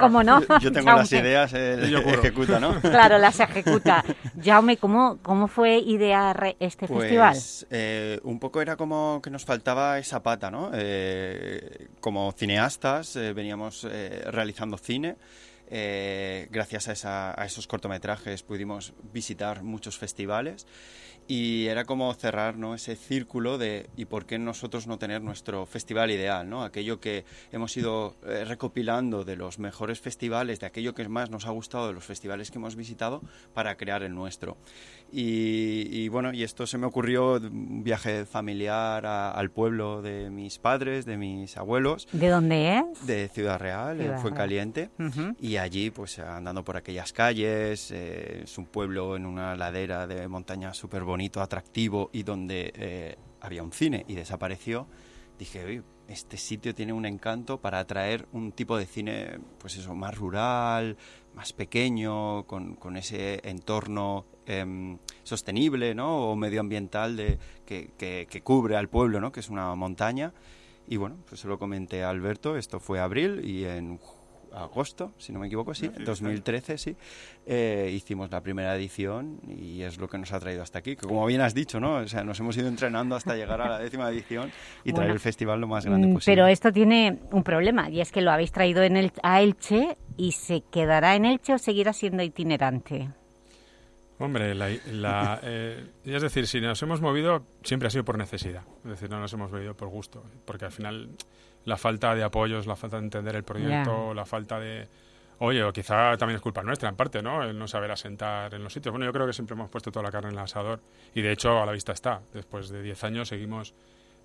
Speaker 1: ¿Cómo no? (laughs) (laughs)
Speaker 42: Yo tengo las ideas, él ejecuta, ¿no? (laughs)
Speaker 1: Claro, las ejecuta. Jaume, ¿cómo, cómo fue idear este
Speaker 42: pues,
Speaker 1: festival?
Speaker 42: Eh, un poco era como que nos faltaba esa pata, ¿no? Eh, como cineastas eh, veníamos eh, realizando cine. Eh, gracias a, esa, a esos cortometrajes pudimos visitar muchos festivales y era como cerrar ¿no? ese círculo de y por qué nosotros no tener nuestro festival ideal, ¿no? aquello que hemos ido eh, recopilando de los mejores festivales, de aquello que más nos ha gustado de los festivales que hemos visitado para crear el nuestro. Y, bueno, y esto se me ocurrió un viaje familiar al pueblo de mis padres, de mis abuelos.
Speaker 1: ¿De dónde es?
Speaker 42: De Ciudad Real, fue caliente Y
Speaker 43: y allí, pues andando por aquellas calles, eh, es un pueblo en una ladera de montaña súper bonito, atractivo y donde eh, había un cine y desapareció, dije, Oye, este sitio tiene un encanto para atraer un tipo de cine, pues eso, más rural, más pequeño, con, con ese entorno em, sostenible, ¿no? O medioambiental de, que, que, cubre al pueblo, ¿no? Que es una montaña. Y bueno, pues se lo comenté a Alberto, esto fue abril y en agosto, si no me equivoco, sí, 2013, sí, eh, hicimos la primera edición y es lo que nos ha traído hasta aquí. Que como bien has dicho, ¿no? O sea, nos hemos ido entrenando hasta llegar a la décima edición y traer el festival lo más grande
Speaker 1: mm,
Speaker 43: posible.
Speaker 1: Pero esto tiene un problema y es que lo habéis traído en el, a Elche y se quedará en Elche o seguirá siendo itinerante.
Speaker 42: Hombre, la, (laughs) eh, es decir, si nos hemos movido, siempre ha sido por necesidad. Es decir, no nos hemos movido por gusto. Porque al final la falta de apoyos, la falta de entender el proyecto, la falta de... Oye, o quizá también es culpa nuestra, en parte, ¿no? El no saber asentar en los sitios. Bueno, yo creo que siempre hemos puesto toda la carne en el asador y de hecho a la vista está. Después de 10 años seguimos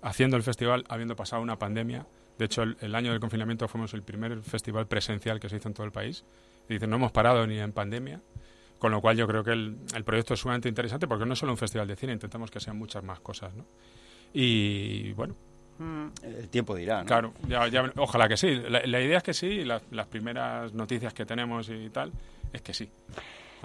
Speaker 42: haciendo el festival habiendo pasado una pandemia. De hecho, el, año del confinamiento fuimos el primer festival presencial que se hizo en todo el país. Y dicen, no hemos parado ni en pandemia. Con lo cual yo creo que el, el proyecto es sumamente interesante porque no es solo un festival de cine, intentamos que sean muchas más cosas, ¿no? Y bueno.
Speaker 43: El tiempo dirá, ¿no?
Speaker 42: Claro, ya, ojalá que sí. La, idea es que sí, las, las primeras noticias que tenemos y tal, es que sí.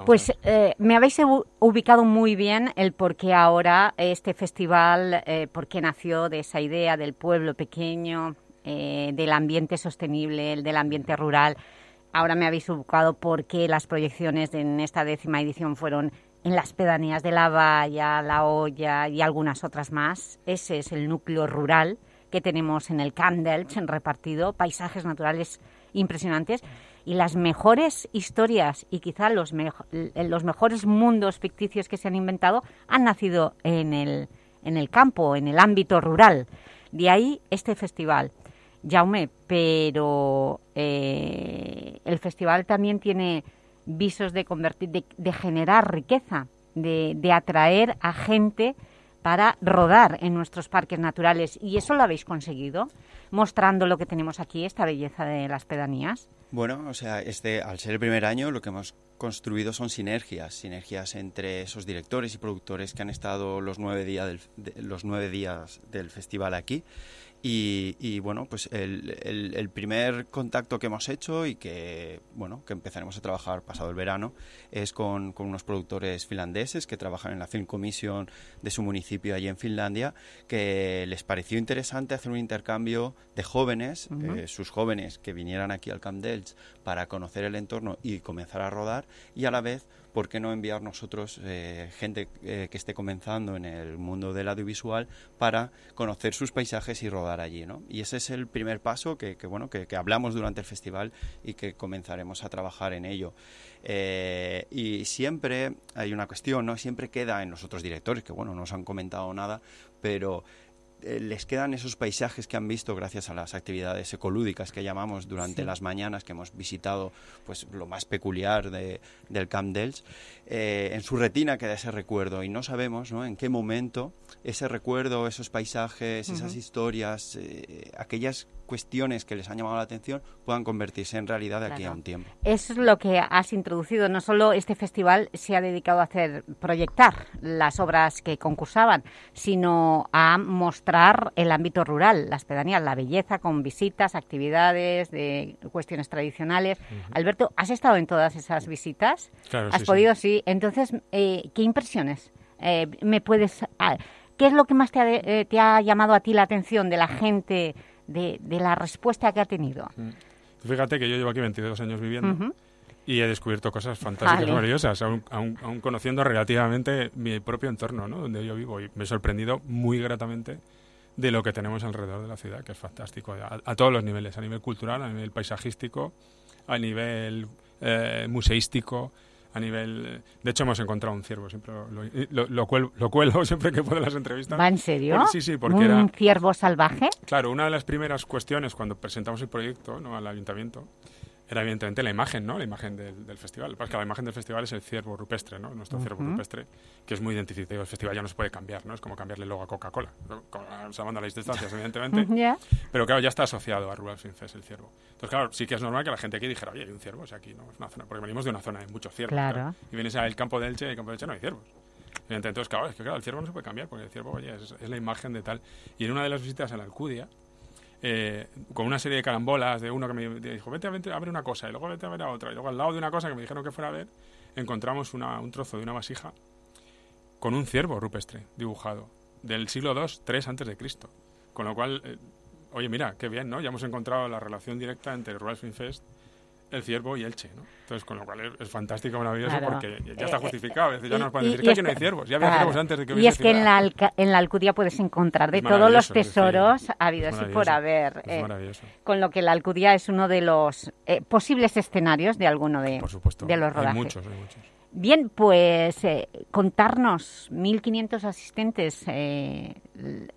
Speaker 1: pues eh, me habéis ubicado muy bien el por qué ahora este festival, eh, por qué nació de esa idea del pueblo pequeño, eh, del ambiente sostenible, el del ambiente rural. Ahora me habéis ubicado por qué las proyecciones en esta décima edición fueron en las pedanías de La Valla, La Olla y algunas otras más. Ese es el núcleo rural que tenemos en el Camp en repartido, paisajes naturales impresionantes y las mejores historias y quizá los, los mejores mundos ficticios que se han inventado han nacido en el, en el campo, en el ámbito rural. De ahí este festival. Jaume, pero eh, el festival también tiene visos de, convertir, de, generar riqueza, de, atraer a gente para rodar en nuestros parques naturales. ¿Y eso lo habéis conseguido? Mostrando lo que tenemos aquí, esta belleza de las pedanías.
Speaker 43: Bueno, o sea, este, al ser el primer año, lo que hemos construido son sinergias, sinergias entre esos directores y productores que han estado los nueve, días los nueve días del festival aquí y, bueno, pues el, primer contacto que hemos hecho y que, bueno, que empezaremos a trabajar pasado el verano es con, unos productores finlandeses que trabajan en la Film Commission de su municipio allí en Finlandia, que les pareció interesante hacer un intercambio de jóvenes, eh, sus jóvenes que vinieran aquí al Camp Delch para conocer el entorno y comenzar a rodar y a la vez ¿por qué no enviar nosotros eh, gente eh, que esté comenzando en el mundo del audiovisual para conocer sus paisajes y rodar allí? ¿no? Y ese es el primer paso que, bueno, que, hablamos durante el festival y que comenzaremos a trabajar en ello. Eh, y siempre hay una cuestión, ¿no? Siempre queda en los otros directores, que bueno, no nos han comentado nada, pero les quedan esos paisajes que han visto gracias a las actividades ecolúdicas que llamamos durante las mañanas que hemos visitado pues lo más peculiar de, del Camp Dels eh, en su retina queda ese recuerdo y no sabemos ¿no? en qué momento ese recuerdo esos paisajes esas historias eh, aquellas cuestiones que les han llamado la atención puedan convertirse en realidad de aquí a un tiempo.
Speaker 1: Eso es lo que has introducido. No solo este festival se ha dedicado a hacer proyectar las obras que concursaban, sino a mostrar el ámbito rural, las pedanías, la belleza con visitas, actividades, de cuestiones tradicionales. Alberto, ¿has estado en todas esas visitas?
Speaker 42: Claro,
Speaker 1: ¿Has podido? Sí. Entonces, eh, ¿qué impresiones eh, me puedes...? Ah, ¿Qué es lo que más te ha, eh, te ha llamado a ti la atención de la gente de, la respuesta que ha tenido.
Speaker 42: Mm. Fíjate que yo llevo aquí 22 años viviendo y he descubierto cosas fantásticas, y maravillosas, aún, conociendo relativamente mi propio entorno, ¿no? donde yo vivo. Y me he sorprendido muy gratamente de lo que tenemos alrededor de la ciudad, que es fantástico, a, todos los niveles, a nivel cultural, a nivel paisajístico, a nivel eh, museístico, a nivel... De hecho, hemos encontrado un ciervo, siempre lo, lo, cuelo, (laughs) siempre que puedo en las entrevistas.
Speaker 1: ¿Va en serio?
Speaker 42: sí, sí, porque
Speaker 1: ¿Un
Speaker 42: era...
Speaker 1: ¿Un ciervo salvaje?
Speaker 42: Claro, una de las primeras cuestiones cuando presentamos el proyecto ¿no? al ayuntamiento era evidentemente la imagen, ¿no? La imagen del, del festival. Porque la imagen del festival es el ciervo rupestre, ¿no? Nuestro ciervo
Speaker 1: Ujú.
Speaker 42: rupestre, que es muy identificativo. El festival ya no se puede cambiar, ¿no? Es como cambiarle luego a Coca-Cola, salvando las distancias, evidentemente. (laughs)
Speaker 1: Ya.
Speaker 42: Pero claro, ya está asociado a Rural Film Fest el ciervo. Entonces, claro, sí que es normal que la gente aquí dijera, oye, hay un ciervo, o sea, aquí no es una zona, porque venimos de una zona de muchos ciervos.
Speaker 1: Claro.
Speaker 42: Y vienes al campo de Elche, y en el campo de Elche no hay ciervos. Entonces, claro, es que claro, el ciervo no se puede cambiar, porque el ciervo, oye, es, es la imagen de tal. Y en una de las visitas a la Alcudia, eh, con una serie de carambolas de uno que me dijo, vete a, ver una cosa, y luego vete a ver a otra, y luego al lado de una cosa que me dijeron que fuera a ver, encontramos una- un trozo de una vasija con un ciervo rupestre dibujado del siglo II, 3 antes de Cristo. Con lo cual, eh, oye, mira, qué bien, ¿no? Ya hemos encontrado la relación directa entre Rural Film Fest, el ciervo y Elche, ¿no? Entonces, con lo cual es, es fantástico, maravilloso,
Speaker 1: Claro.
Speaker 42: porque ya está
Speaker 1: Eh,
Speaker 42: justificado. Es decir, ya
Speaker 1: y-
Speaker 42: nos pueden
Speaker 1: y-
Speaker 42: decir
Speaker 1: y
Speaker 42: que aquí no hay ciervos. Ya había
Speaker 1: claro.
Speaker 42: ciervos antes de que
Speaker 1: Y
Speaker 42: hubiese
Speaker 1: es que en la, Alca- en la Alcudia puedes encontrar de todos los
Speaker 42: es
Speaker 1: tesoros habidos
Speaker 42: es
Speaker 1: y por haber.
Speaker 42: es
Speaker 1: eh, con lo que la Alcudia es uno de los eh, posibles escenarios de alguno de,
Speaker 42: Por supuesto,
Speaker 1: de los
Speaker 42: hay
Speaker 1: rodajes.
Speaker 42: muchos, hay muchos.
Speaker 1: Bien, pues eh, contarnos, 1.500 asistentes, eh,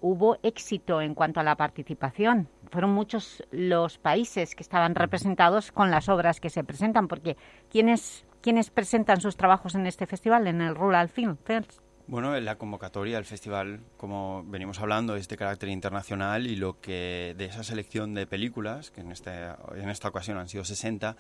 Speaker 1: hubo éxito en cuanto a la participación. Fueron muchos los países que estaban representados con las obras que se presentan, porque ¿quiénes, quiénes presentan sus trabajos en este festival, en el Rural Film Fest?
Speaker 43: Bueno, la convocatoria del festival, como venimos hablando, es de carácter internacional y lo que de esa selección de películas, que en, este, en esta ocasión han sido 60,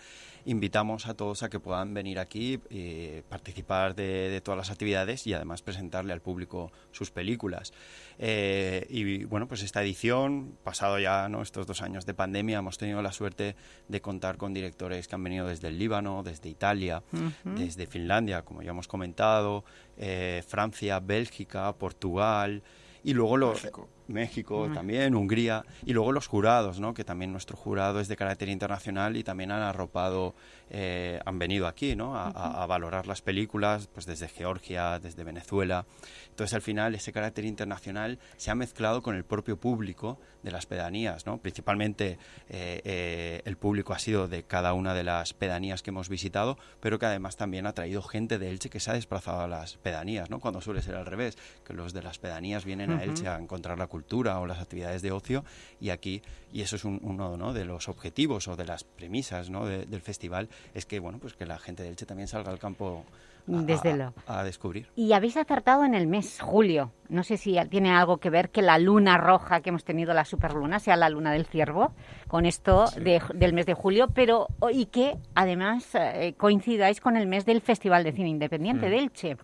Speaker 43: invitamos a todos a que puedan venir aquí y participar de, de todas las actividades y además presentarle al público sus películas. Eh, y bueno, pues esta edición, pasado ya ¿no? estos dos años de pandemia, hemos tenido la suerte de contar con directores que han venido desde el Líbano, desde Italia, desde Finlandia, como ya hemos comentado, eh, Francia, Bélgica, Portugal y luego los.
Speaker 42: México
Speaker 1: Mm.
Speaker 43: también, Hungría y luego los jurados, ¿no? Que también nuestro jurado es de carácter internacional y también han arropado, eh, han venido aquí, ¿no? A, a- a valorar las películas, pues desde Georgia, desde Venezuela. Entonces al final ese carácter internacional se ha mezclado con el propio público de las pedanías, ¿no? Principalmente eh, eh, el público ha sido de cada una de las pedanías que hemos visitado, pero que además también ha traído gente de Elche que se ha desplazado a las pedanías, ¿no? Cuando suele ser al revés, que los de las pedanías vienen a
Speaker 1: Ujú.
Speaker 43: Elche a encontrar la cultura o las actividades de ocio y aquí, y eso es un- uno ¿no? de los objetivos o de las premisas ¿no? de- del festival, es que, bueno, pues que la gente de Elche también salga al campo a,
Speaker 1: Desde
Speaker 43: a-
Speaker 1: luego.
Speaker 43: a descubrir.
Speaker 1: Y habéis acertado en el mes, julio. No sé si tiene algo que ver que la luna roja que hemos tenido, la superluna, sea la luna del ciervo, con esto de- del mes de julio, pero y que además eh, coincidáis con el mes del Festival de Cine Independiente
Speaker 42: Mm.
Speaker 1: de Elche.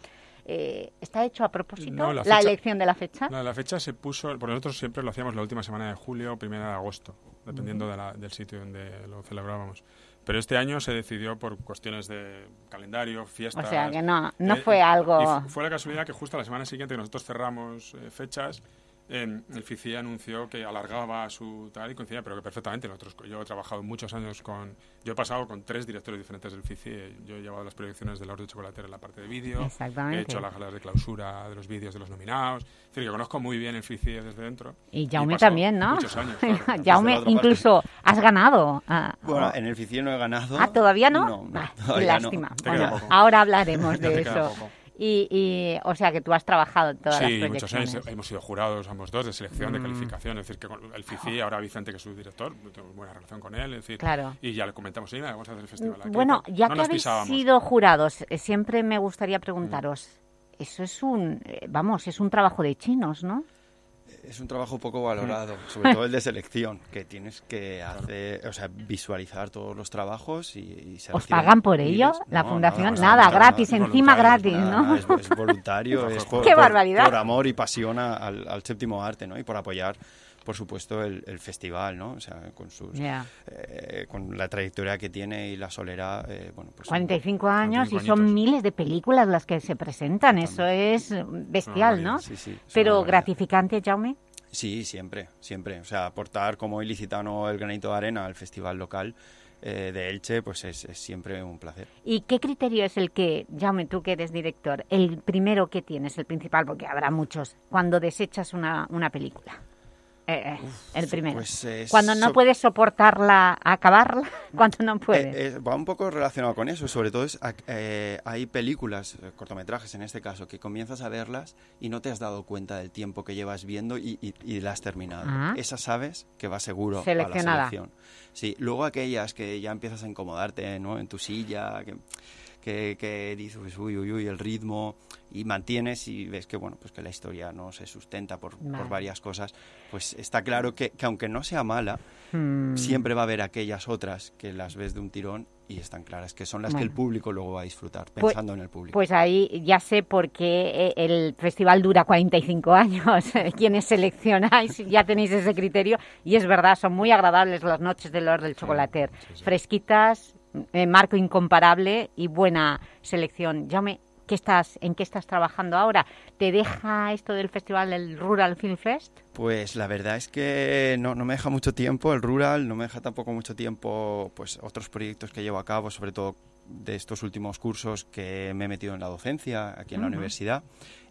Speaker 1: Eh, ¿Está hecho a propósito
Speaker 42: No,
Speaker 1: la,
Speaker 42: fecha-
Speaker 1: elección de la fecha?
Speaker 42: No, la fecha se puso, porque nosotros siempre lo hacíamos la última semana de julio o primera de agosto, dependiendo de la- del sitio donde lo celebrábamos. Pero este año se decidió por cuestiones de calendario, fiestas.
Speaker 1: O sea, que no- no
Speaker 42: eh,
Speaker 1: fue algo-
Speaker 42: y fu- fue la casualidad que justo la semana siguiente que nosotros cerramos eh, fechas, eh, el FICI anunció que alargaba su tal y coincidía, pero que perfectamente. Nosotros, yo he trabajado muchos años con. Yo he pasado con tres directores diferentes del FICI. eh, Yo he llevado las proyecciones de la de Chocolatera en la parte de vídeo.
Speaker 1: Exactamente.
Speaker 42: He hecho las galas de clausura de los vídeos de los nominados. Es decir, que conozco muy bien el FICI desde dentro.
Speaker 1: Y Jaume también, ¿no?
Speaker 42: Muchos años. claro. (laughs)
Speaker 1: Jaume,
Speaker 43: parte.
Speaker 1: incluso has ganado. ah,
Speaker 43: Bueno,
Speaker 1: oh.
Speaker 43: en el FICI no he ganado.
Speaker 1: Ah, ¿todavía no?
Speaker 43: No, no,
Speaker 1: Ah, qué
Speaker 43: todavía no.
Speaker 1: lástima. Bueno, ahora hablaremos (laughs) de eso. Y, y, o sea, que tú has trabajado en todas
Speaker 42: Sí,
Speaker 1: las
Speaker 42: muchos
Speaker 1: proyecciones.
Speaker 42: años hemos sido jurados ambos dos de selección, de
Speaker 1: Mm.
Speaker 42: calificación. Es decir, que con el FICI, ahora Vicente, que es su director, tengo buena relación con él. Es decir,
Speaker 1: Claro.
Speaker 42: Y ya le comentamos, sí, vamos a hacer el festival aquí.
Speaker 1: Bueno, ya
Speaker 42: no
Speaker 1: que habéis
Speaker 42: pisábamos.
Speaker 1: sido jurados, eh, siempre me gustaría preguntaros, eso es un, eh, vamos, es un trabajo de chinos, ¿no?
Speaker 43: Es un trabajo poco valorado, sobre todo el de (laughs) selección, que tienes que hacer, o sea, visualizar todos los trabajos y, y
Speaker 1: ¿Os pagan por ello,
Speaker 43: miles.
Speaker 1: la
Speaker 43: No,
Speaker 1: fundación? Nada, gratis,
Speaker 43: no,
Speaker 1: encima gratis,
Speaker 43: nada,
Speaker 1: ¿no?
Speaker 43: Es, es voluntario, (laughs) es por,
Speaker 1: ¡Qué
Speaker 43: por-
Speaker 1: barbaridad!
Speaker 43: por amor y pasión al, al séptimo arte, ¿no? Y por apoyar, por supuesto, el, el festival, ¿no? O sea, con sus, eh, con la trayectoria que tiene y la solera, eh, bueno, pues
Speaker 1: 45 años y
Speaker 43: 45
Speaker 1: son miles de películas las que se presentan, eso es bestial, ¿no?
Speaker 43: Sí, sí,
Speaker 1: Pero gratificante, Jaume.
Speaker 43: Sí, siempre, siempre. O sea, aportar como ilicitano el granito de arena al festival local eh, de Elche, pues es, es siempre un placer.
Speaker 1: ¿Y qué criterio es el que, Jaume, tú que eres director, el primero que tienes, el principal, porque habrá muchos, cuando desechas una, una película? Eh, el primero.
Speaker 43: pues es
Speaker 1: cuando no
Speaker 43: so-
Speaker 1: puedes soportarla, acabarla, (laughs) cuando no puedes.
Speaker 43: Eh, eh, va un poco relacionado con eso, sobre todo es, eh, hay películas, eh, cortometrajes en este caso, que comienzas a verlas y no te has dado cuenta del tiempo que llevas viendo y, y, y la has terminado.
Speaker 1: Ah.
Speaker 43: Esa sabes que va seguro a
Speaker 1: Seleccionada.
Speaker 43: la selección. Sí, luego aquellas que ya empiezas a incomodarte ¿no? en tu silla, que, que, que dices, pues, uy, uy, uy, el ritmo, y mantienes y ves que, bueno, pues que la historia no se sustenta por, por varias cosas, pues está claro que, que aunque no sea mala,
Speaker 1: Hmm.
Speaker 43: siempre va a haber aquellas otras que las ves de un tirón y están claras, que son las que el
Speaker 1: Bueno.
Speaker 43: público luego va a disfrutar,
Speaker 1: Pues-
Speaker 43: pensando en el público.
Speaker 1: Pues ahí ya sé por qué eh, el festival dura 45 años. (laughs) Quienes seleccionáis ya tenéis ese criterio. Y es verdad, son muy agradables las noches del Lord del Chocolater. Fresquitas, eh, marco incomparable y buena selección. Jaume, ¿qué estás, ¿en qué estás trabajando ahora? ¿Te deja esto del festival del Rural Film Fest?
Speaker 43: Pues la verdad es que no, no me deja mucho tiempo el rural, no me deja tampoco mucho tiempo pues otros proyectos que llevo a cabo, sobre todo de estos últimos cursos que me he metido en la docencia aquí en la universidad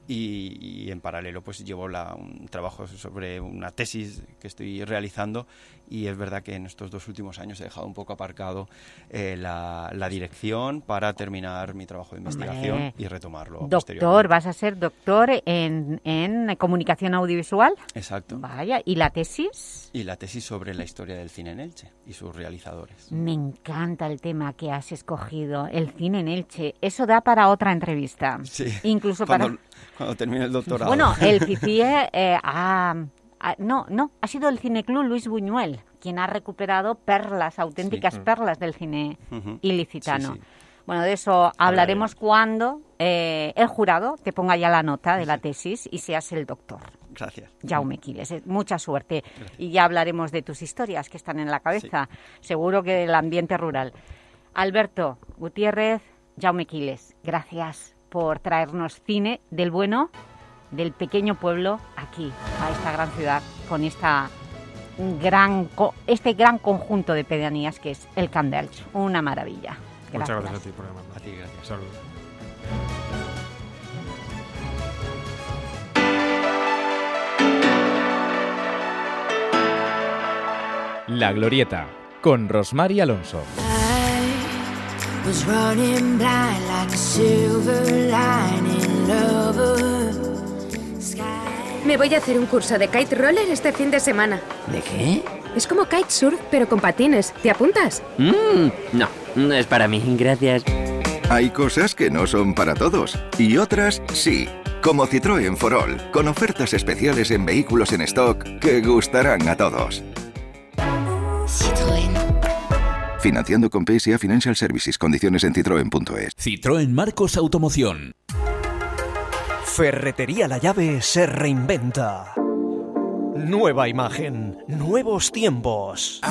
Speaker 43: y, y en paralelo pues llevo la- un trabajo sobre una tesis que estoy realizando y es verdad que en estos dos últimos años he dejado un poco aparcado eh, la, la dirección para terminar mi trabajo de investigación
Speaker 1: Hombre.
Speaker 43: y retomarlo
Speaker 1: Doctor, vas a ser doctor en, en comunicación audiovisual.
Speaker 43: Exacto.
Speaker 1: Vaya, ¿y la tesis?
Speaker 43: Y la tesis sobre la historia del cine en Elche y sus realizadores.
Speaker 1: Me encanta el tema que has escogido, el cine en Elche. Eso da para otra entrevista.
Speaker 43: Sí.
Speaker 1: Incluso para...
Speaker 43: cuando termine el doctorado.
Speaker 1: Bueno, el (laughs) CICIE eh, ha, ha- No, no, ha sido el Cineclub Luis Buñuel quien ha recuperado perlas, auténticas
Speaker 43: Sí.
Speaker 1: perlas del cine ilicitano.
Speaker 43: Sí, sí.
Speaker 1: Bueno, de eso hablaremos cuando eh, el jurado te ponga ya la nota de la tesis y seas el doctor.
Speaker 43: Gracias.
Speaker 1: Jaume Quiles, eh, mucha suerte. Y ya hablaremos de tus historias que están en la cabeza, seguro que del ambiente rural. Alberto Gutiérrez, Jaume Quiles, gracias por traernos cine del bueno, del pequeño pueblo, aquí, a esta gran ciudad, con esta gran, co- este gran conjunto de pedanías que es el Camp d'Elx. Una maravilla.
Speaker 42: Muchas
Speaker 1: Gracias.
Speaker 42: gracias a ti por llamarnos.
Speaker 43: A ti, gracias.
Speaker 42: Saludos.
Speaker 2: La Glorieta, con Rosmar y Alonso.
Speaker 44: Was running blind like a silver lining lover.
Speaker 45: Me voy a hacer un curso de kite roller este fin de semana.
Speaker 46: ¿De qué?
Speaker 45: Es como kitesurf, pero con patines. ¿Te apuntas?
Speaker 46: Mm, no, no es para mí, gracias.
Speaker 47: Hay cosas que no son para todos y otras sí. Como Citroën for All, con ofertas especiales en vehículos en stock que gustarán a todos. Financiando con PSA Financial Services. Condiciones en citroen.es.
Speaker 15: Citroën Marcos Automoción.
Speaker 16: Ferretería La Llave se reinventa. Nueva imagen, nuevos tiempos.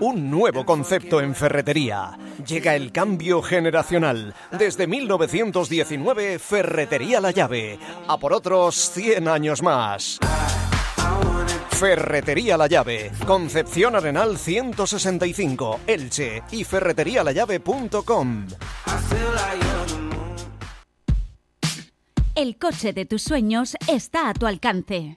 Speaker 16: Un nuevo concepto en ferretería. Llega el cambio generacional. Desde 1919, Ferretería La Llave. A por otros 100 años más. Ferretería La Llave, Concepción Arenal 165, Elche y ferreterialallave.com.
Speaker 14: El coche de tus sueños está a tu alcance.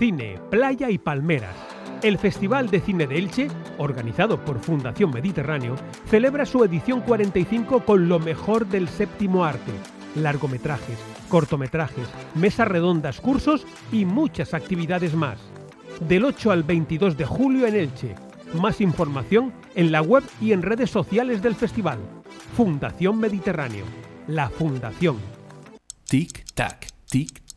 Speaker 38: Cine, Playa y Palmeras. El Festival de Cine de Elche, organizado por Fundación Mediterráneo, celebra su edición 45 con lo mejor del séptimo arte. Largometrajes, cortometrajes, mesas redondas, cursos y muchas actividades más. Del 8 al 22 de julio en Elche. Más información en la web y en redes sociales del festival. Fundación Mediterráneo. La Fundación.
Speaker 15: Tic-tac, tic-tac.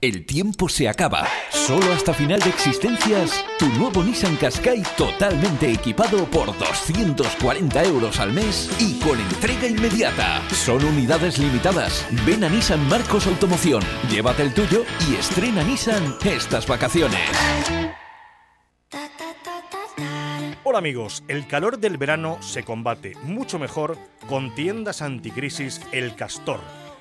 Speaker 15: El tiempo se acaba. Solo hasta final de existencias, tu nuevo Nissan Qashqai totalmente equipado por 240 euros al mes y con entrega inmediata. Son unidades limitadas. Ven a Nissan Marcos Automoción, llévate el tuyo y estrena Nissan estas vacaciones.
Speaker 22: Hola amigos, el calor del verano se combate mucho mejor con tiendas anticrisis El Castor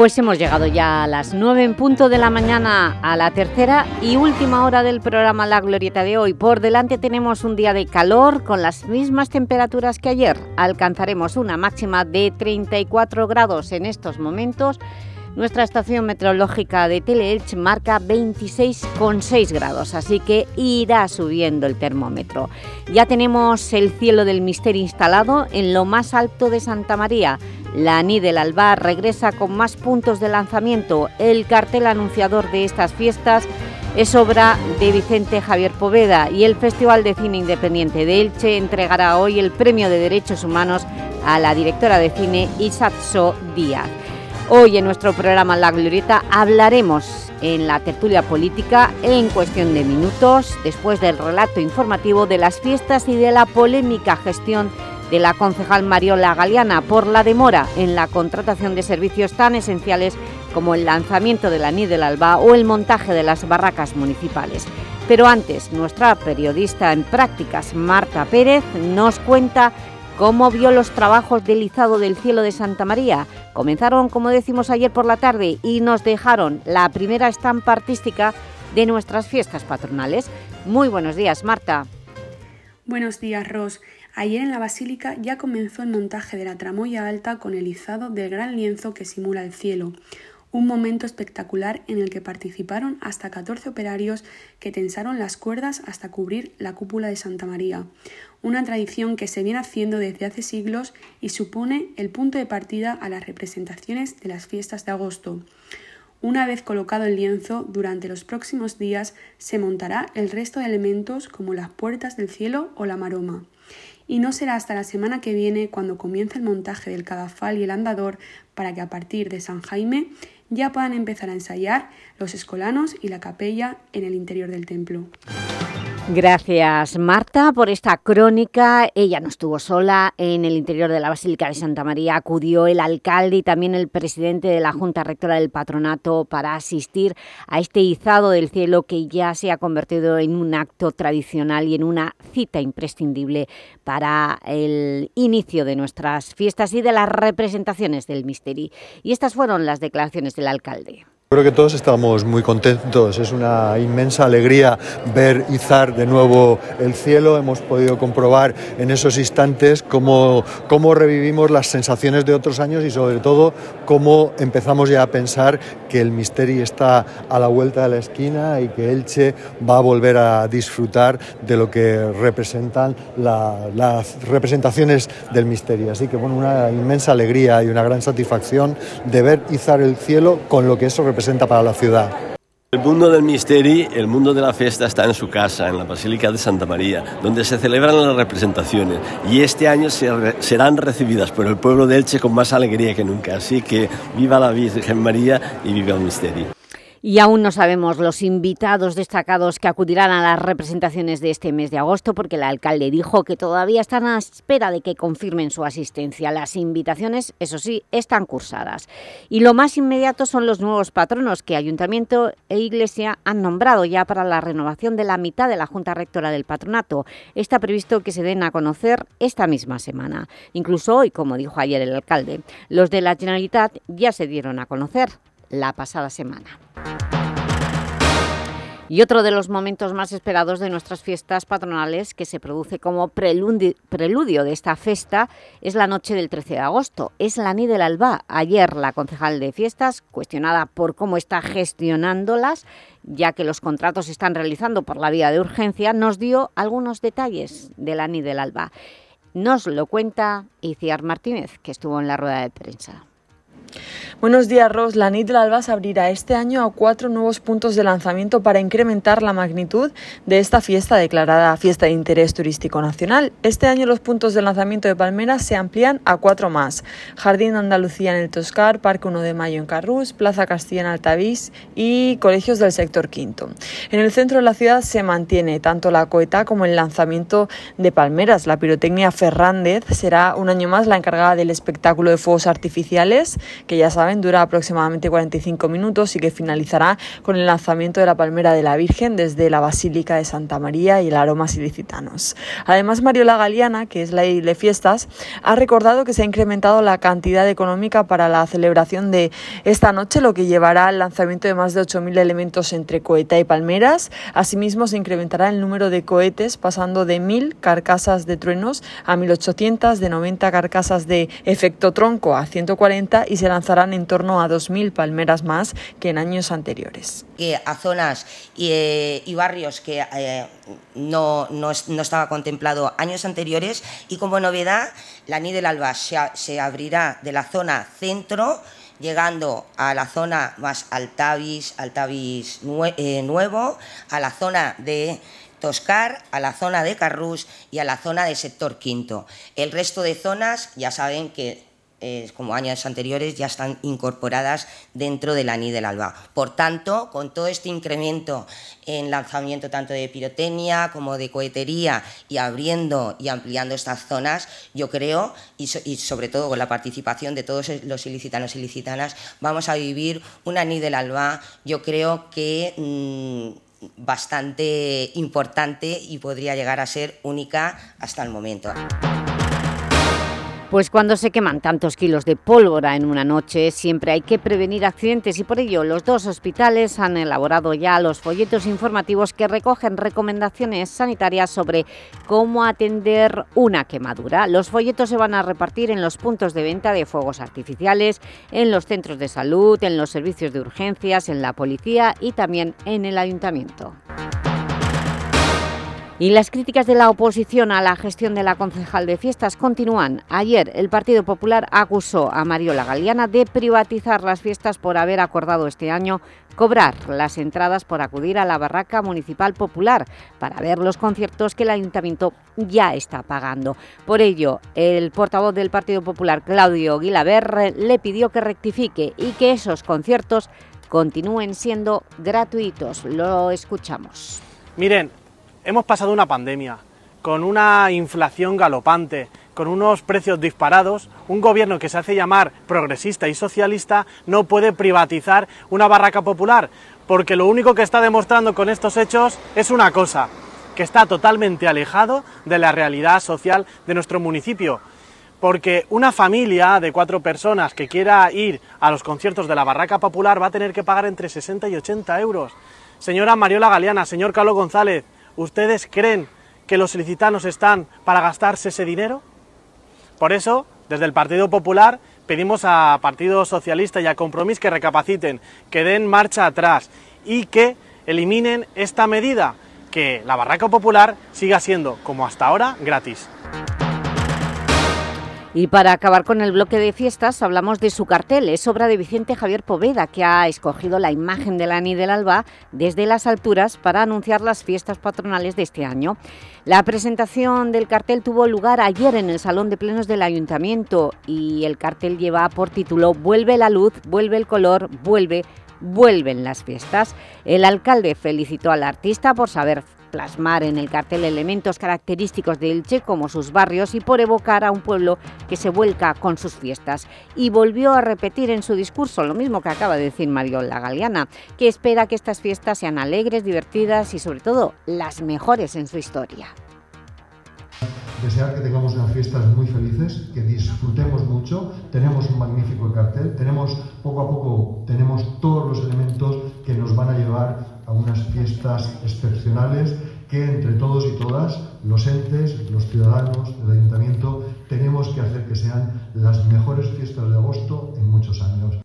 Speaker 1: Pues hemos llegado ya a las 9 en punto de la mañana a la tercera y última hora del programa La Glorieta de hoy. Por delante tenemos un día de calor con las mismas temperaturas que ayer. Alcanzaremos una máxima de 34 grados en estos momentos. Nuestra estación meteorológica de Teleelch marca 26,6 grados, así que irá subiendo el termómetro. Ya tenemos el cielo del misterio instalado en lo más alto de Santa María. La ANI del Alba regresa con más puntos de lanzamiento. El cartel anunciador de estas fiestas es obra de Vicente Javier Poveda y el Festival de Cine Independiente de Elche entregará hoy el Premio de Derechos Humanos a la directora de cine Isatso Díaz. Hoy en nuestro programa La Glorieta hablaremos en la tertulia política en cuestión de minutos, después del relato informativo de las fiestas y de la polémica gestión de la concejal Mariola Galeana por la demora en la contratación de servicios tan esenciales como el lanzamiento de la NI del Alba o el montaje de las barracas municipales. Pero antes, nuestra periodista en prácticas, Marta Pérez, nos cuenta cómo vio los trabajos del izado del cielo de Santa María. Comenzaron, como decimos ayer por la tarde, y nos dejaron la primera estampa artística de nuestras fiestas patronales. Muy buenos días, Marta.
Speaker 3: Buenos días, Ros. Ayer en la Basílica ya comenzó el montaje de la tramoya alta con el izado del gran lienzo que simula el cielo. Un momento espectacular en el que participaron hasta 14 operarios que tensaron las cuerdas hasta cubrir la cúpula de Santa María. Una tradición que se viene haciendo desde hace siglos y supone el punto de partida a las representaciones de las fiestas de agosto. Una vez colocado el lienzo, durante los próximos días se montará el resto de elementos como las puertas del cielo o la maroma y no será hasta la semana que viene cuando comience el montaje del cadafal y el andador para que a partir de San Jaime ya puedan empezar a ensayar los escolanos y la capella en el interior del templo.
Speaker 1: Gracias Marta por esta crónica. Ella no estuvo sola en el interior de la Basílica de Santa María. Acudió el alcalde y también el presidente de la Junta Rectora del Patronato para asistir a este izado del cielo que ya se ha convertido en un acto tradicional y en una cita imprescindible para el inicio de nuestras fiestas y de las representaciones del Misteri. Y estas fueron las declaraciones del alcalde.
Speaker 4: Creo que todos estamos muy contentos, es una inmensa alegría ver izar de nuevo el cielo, hemos podido comprobar en esos instantes cómo, cómo revivimos las sensaciones de otros años y sobre todo cómo empezamos ya a pensar que el Misteri está a la vuelta de la esquina y que Elche va a volver a disfrutar de lo que representan las representaciones del Misteri. Así que bueno, una inmensa alegría y una gran satisfacción de ver izar el cielo con lo que eso representa representa para la ciudad.
Speaker 5: El mundo del misterio, el mundo de la fiesta está en su casa, en la Basílica de Santa María, donde se celebran las representaciones y este año serán recibidas por el pueblo de Elche con más alegría que nunca. Así que viva la Virgen María y viva el misterio.
Speaker 1: Y aún no sabemos los invitados destacados que acudirán a las representaciones de este mes de agosto porque el alcalde dijo que todavía están a espera de que confirmen su asistencia. Las invitaciones, eso sí, están cursadas. Y lo más inmediato son los nuevos patronos que Ayuntamiento e Iglesia han nombrado ya para la renovación de la mitad de la Junta Rectora del Patronato. Está previsto que se den a conocer esta misma semana. Incluso hoy, como dijo ayer el alcalde, los de la Generalitat ya se dieron a conocer la pasada semana. Y otro de los momentos más esperados de nuestras fiestas patronales que se produce como preludio, de esta festa es la noche del 13 de agosto. Es la Ni del Alba. Ayer la concejal de fiestas, cuestionada por cómo está gestionándolas, ya que los contratos se están realizando por la vía de urgencia, nos dio algunos detalles de la Ni del Alba. Nos lo cuenta Iciar Martínez, que estuvo en la rueda de prensa.
Speaker 6: Buenos días, Ros. La NIT del Alba se abrirá este año a cuatro nuevos puntos de lanzamiento para incrementar la magnitud de esta fiesta declarada Fiesta de Interés Turístico Nacional. Este año los puntos de lanzamiento de Palmeras se amplían a cuatro más. Jardín Andalucía en el Toscar, Parque 1 de Mayo en Carrús, Plaza Castilla en Altavís y colegios del sector quinto. En el centro de la ciudad se mantiene tanto la coeta como el lanzamiento de Palmeras. La pirotecnia Fernández será un año más la encargada del espectáculo de fuegos artificiales que ya saben dura aproximadamente 45 minutos y que finalizará con el lanzamiento de la Palmera de la Virgen desde la Basílica de Santa María y el Aromas Ilicitanos. Además, Mariola Galiana, que es la de fiestas, ha recordado que se ha incrementado la cantidad económica para la celebración de esta noche, lo que llevará al lanzamiento de más de 8.000 elementos entre coheta y palmeras. Asimismo, se incrementará el número de cohetes, pasando de 1.000 carcasas de truenos a 1.800, de 90 carcasas de efecto tronco a 140 y se lanzarán en torno a 2.000 palmeras más que en años anteriores.
Speaker 7: a zonas eh, y, barrios que eh, no, no, estaba contemplado años anteriores y como novedad la NI del Alba se, abrirá de la zona centro llegando a la zona más Altavis, Altavis eh, Nuevo, a la zona de Toscar, a la zona de Carrús y a la zona de sector quinto. El resto de zonas ya saben que eh, como años anteriores, ya están incorporadas dentro del ANI del ALBA. Por tanto, con todo este incremento en lanzamiento tanto de pirotecnia como de cohetería y abriendo y ampliando estas zonas, yo creo, y, sobre todo con la participación de todos los ilicitanos y ilicitanas, vamos a vivir un ANI del ALBA, yo creo que... Mm, bastante importante y podría llegar a ser única hasta el momento.
Speaker 1: Pues cuando se queman tantos kilos de pólvora en una noche, siempre hay que prevenir accidentes y por ello los dos hospitales han elaborado ya los folletos informativos que recogen recomendaciones sanitarias sobre cómo atender una quemadura. Los folletos se van a repartir en los puntos de venta de fuegos artificiales, en los centros de salud, en los servicios de urgencias, en la policía y también en el ayuntamiento. Y las críticas de la oposición a la gestión de la concejal de fiestas continúan. Ayer el Partido Popular acusó a Mariola Galeana de privatizar las fiestas por haber acordado este año cobrar las entradas por acudir a la Barraca Municipal Popular para ver los conciertos que el Ayuntamiento ya está pagando. Por ello, el portavoz del Partido Popular, Claudio Guilaber, le pidió que rectifique y que esos conciertos continúen siendo gratuitos. Lo escuchamos.
Speaker 8: Miren, hemos pasado una pandemia, con una inflación galopante, con unos precios disparados, un gobierno que se hace llamar progresista y socialista no puede privatizar una barraca popular, porque lo único que está demostrando con estos hechos es una cosa, que está totalmente alejado de la realidad social de nuestro municipio. Porque una familia de cuatro personas que quiera ir a los conciertos de la barraca popular va a tener que pagar entre 60 y 80 euros. Señora Mariola Galeana, señor Carlos González, ¿Ustedes creen que los ilicitanos están para gastarse ese dinero? Por eso, desde el Partido Popular pedimos a Partido Socialista y a Compromís que recapaciten, que den marcha atrás y que eliminen esta medida, que la barraca popular siga siendo, como hasta ahora, gratis.
Speaker 1: Y para acabar con el bloque de fiestas, hablamos de su cartel. Es obra de Vicente Javier Poveda, que ha escogido la imagen de la Ni del Alba desde las alturas para anunciar las fiestas patronales de este año. La presentación del cartel tuvo lugar ayer en el Salón de Plenos del Ayuntamiento y el cartel lleva por título Vuelve la luz, vuelve el color, vuelve vuelven las fiestas. El alcalde felicitó al artista por saber plasmar en el cartel elementos característicos de Elche como sus barrios y por evocar a un pueblo que se vuelca con sus fiestas. Y volvió a repetir en su discurso lo mismo que acaba de decir Mario La Galeana, que espera que estas fiestas sean alegres, divertidas y sobre todo las mejores en su historia
Speaker 4: desear que tengamos unas fiestas muy felices, que disfrutemos mucho, tenemos un magnífico cartel, tenemos poco a poco tenemos todos los elementos que nos van a llevar a unas fiestas excepcionales que entre todos y todas, los entes, los ciudadanos, el ayuntamiento, tenemos que hacer que sean las mejores fiestas de agosto en muchos años.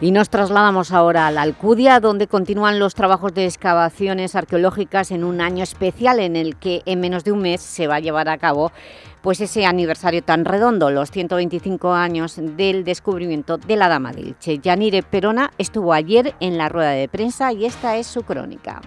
Speaker 1: Y nos trasladamos ahora a la Alcudia, donde continúan los trabajos de excavaciones arqueológicas en un año especial en el que en menos de un mes se va a llevar a cabo pues ese aniversario tan redondo, los 125 años del descubrimiento de la Dama del Che. Yanire Perona estuvo ayer en la rueda de prensa y esta es su crónica.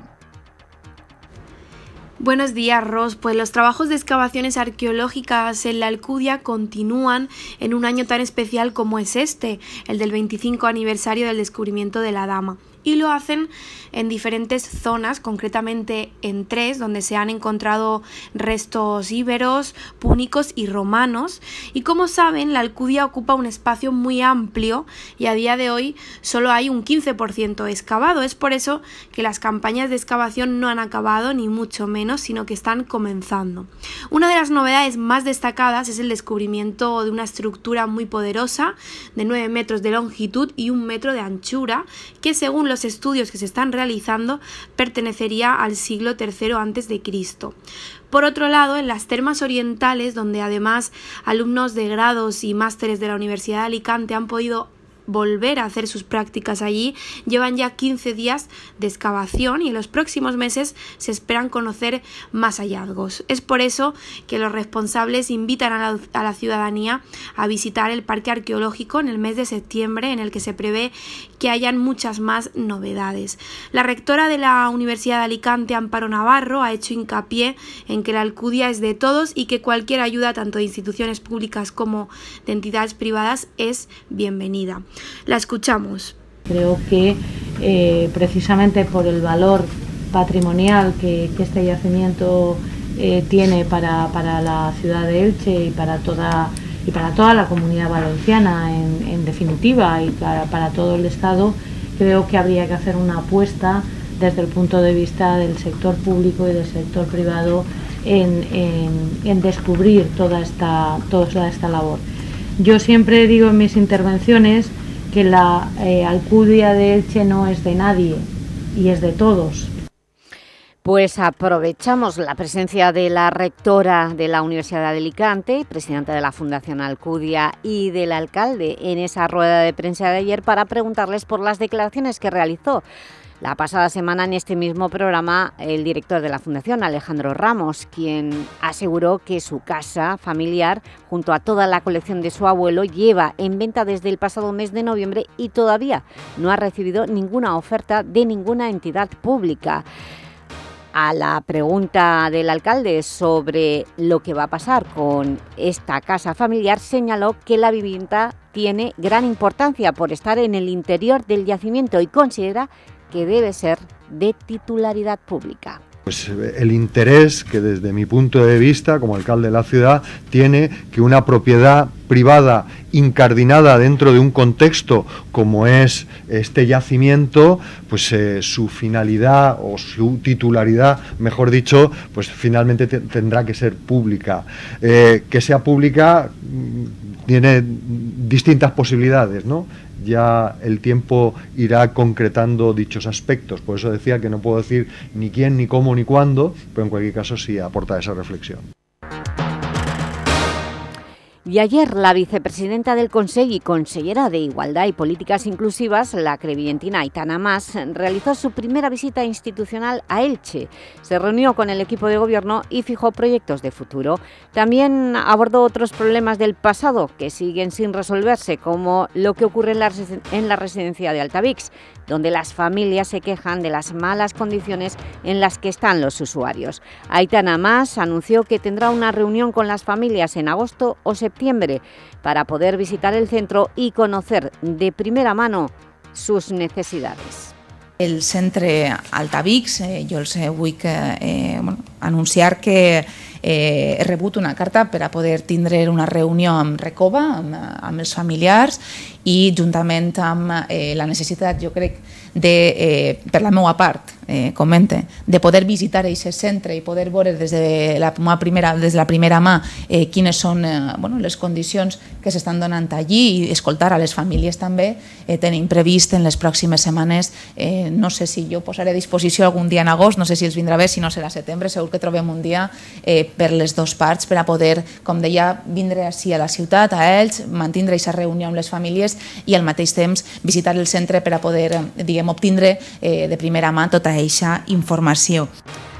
Speaker 9: Buenos días, Ros. Pues los trabajos de excavaciones arqueológicas en la Alcudia continúan en un año tan especial como es este, el del 25 aniversario del descubrimiento de la Dama y lo hacen en diferentes zonas, concretamente en tres, donde se han encontrado restos íberos, púnicos y romanos. Y como saben, la Alcudia ocupa un espacio muy amplio y a día de hoy solo hay un 15% excavado. Es por eso que las campañas de excavación no han acabado, ni mucho menos, sino que están comenzando. Una de las novedades más destacadas es el descubrimiento de una estructura muy poderosa de 9 metros de longitud y un metro de anchura, que según los estudios que se están realizando pertenecería al siglo III a.C. Por otro lado, en las termas orientales, donde además alumnos de grados y másteres de la Universidad de Alicante han podido volver a hacer sus prácticas allí. Llevan ya 15 días de excavación y en los próximos meses se esperan conocer más hallazgos. Es por eso que los responsables invitan a la, ciudadanía a visitar el parque arqueológico en el mes de septiembre en el que se prevé que hayan muchas más novedades. La rectora de la Universidad de Alicante, Amparo Navarro, ha hecho hincapié en que la Alcudia es de todos y que cualquier ayuda tanto de instituciones públicas como de entidades privadas es bienvenida. La escuchamos.
Speaker 48: Creo que eh, precisamente por el valor patrimonial que, este yacimiento eh, tiene para, la ciudad de Elche y para toda, y para toda la comunidad valenciana en, definitiva y para, todo el Estado, creo que habría que hacer una apuesta desde el punto de vista del sector público y del sector privado en, en descubrir toda esta, toda esta labor. Yo siempre digo en mis intervenciones que la eh, Alcudia de Elche no es de nadie y es de todos.
Speaker 1: Pues aprovechamos la presencia de la rectora de la Universidad de Alicante, presidenta de la Fundación Alcudia y del alcalde en esa rueda de prensa de ayer para preguntarles por las declaraciones que realizó la pasada semana en este mismo programa el director de la Fundación, Alejandro Ramos, quien aseguró que su casa familiar, junto a toda la colección de su abuelo, lleva en venta desde el pasado mes de noviembre y todavía no ha recibido ninguna oferta de ninguna entidad pública. A la pregunta del alcalde sobre lo que va a pasar con esta casa familiar, señaló que la vivienda tiene gran importancia por estar en el interior del yacimiento y considera que debe ser de titularidad pública.
Speaker 4: Pues el interés que desde mi punto de vista como alcalde de la ciudad tiene que una propiedad privada incardinada dentro de un contexto como es este yacimiento, pues eh, su finalidad o su titularidad, mejor dicho, pues finalmente tendrá que ser pública. Eh, que sea pública mm, tiene distintas posibilidades, ¿no? Ya el tiempo irá concretando dichos aspectos. Por eso decía que no puedo decir ni quién, ni cómo, ni cuándo, pero en cualquier caso sí aporta esa reflexión.
Speaker 1: Y ayer la vicepresidenta del Consejo y consellera de Igualdad y Políticas Inclusivas, la crevientina Aitana Mas, realizó su primera visita institucional a Elche. Se reunió con el equipo de gobierno y fijó proyectos de futuro. También abordó otros problemas del pasado que siguen sin resolverse, como lo que ocurre en la, en la residencia de Altavix, donde las familias se quejan de las malas condiciones en las que están los usuarios. Aitana Mas anunció que tendrá una reunión con las familias en agosto o septiembre para poder visitar el centro y conocer de primera mano sus necesidades.
Speaker 11: El centre Altavix, eh, jo els eh, anunciar que eh, he rebut una carta per a poder tindre una reunió amb Recova, amb, amb els familiars i juntament amb eh, la necessitat, jo crec, de, eh, per la meva part, eh, comente, de poder visitar aquest centre i poder veure des de la primera, des de la primera mà eh, quines són eh, bueno, les condicions que s'estan donant allí i escoltar a les famílies també. Eh, tenim previst en les pròximes setmanes, eh, no sé si jo posaré a disposició algun dia en agost, no sé si els vindrà bé, si no serà setembre, segur que trobem un dia eh, per les dues parts per a poder, com deia, vindre així a la ciutat, a ells, mantindre aquesta reunió amb les famílies i al mateix temps visitar el centre per a poder, eh, obtindre eh, de primera mà tota aquesta informació.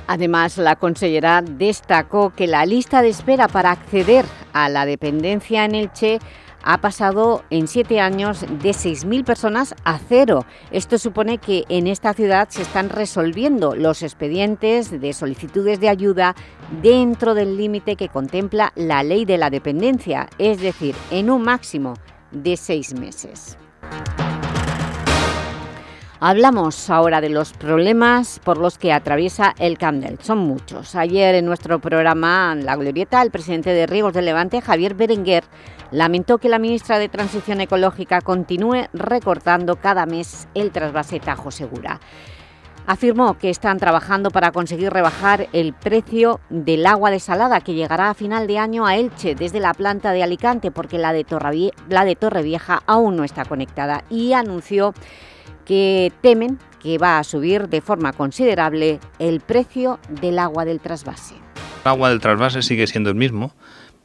Speaker 1: Además, la consellera destacó que la lista de espera para acceder a la dependencia en Elche ha pasado en siete años de 6.000 personas a cero. Esto supone que en esta ciudad se están resolviendo los expedientes de solicitudes de ayuda dentro del límite que contempla la ley de la dependencia, es decir, en un máximo de seis meses. Hablamos ahora de los problemas por los que atraviesa el Candel. Son muchos. Ayer en nuestro programa La Glorieta, el presidente de Riegos de Levante, Javier Berenguer, lamentó que la ministra de Transición Ecológica continúe recortando cada mes el trasvase Tajo Segura. Afirmó que están trabajando para conseguir rebajar el precio del agua desalada que llegará a final de año a Elche desde la planta de Alicante porque la de, la de Torrevieja aún no está conectada y anunció que temen que va a subir de forma considerable el precio del agua del trasvase.
Speaker 12: El agua del trasvase sigue siendo el mismo,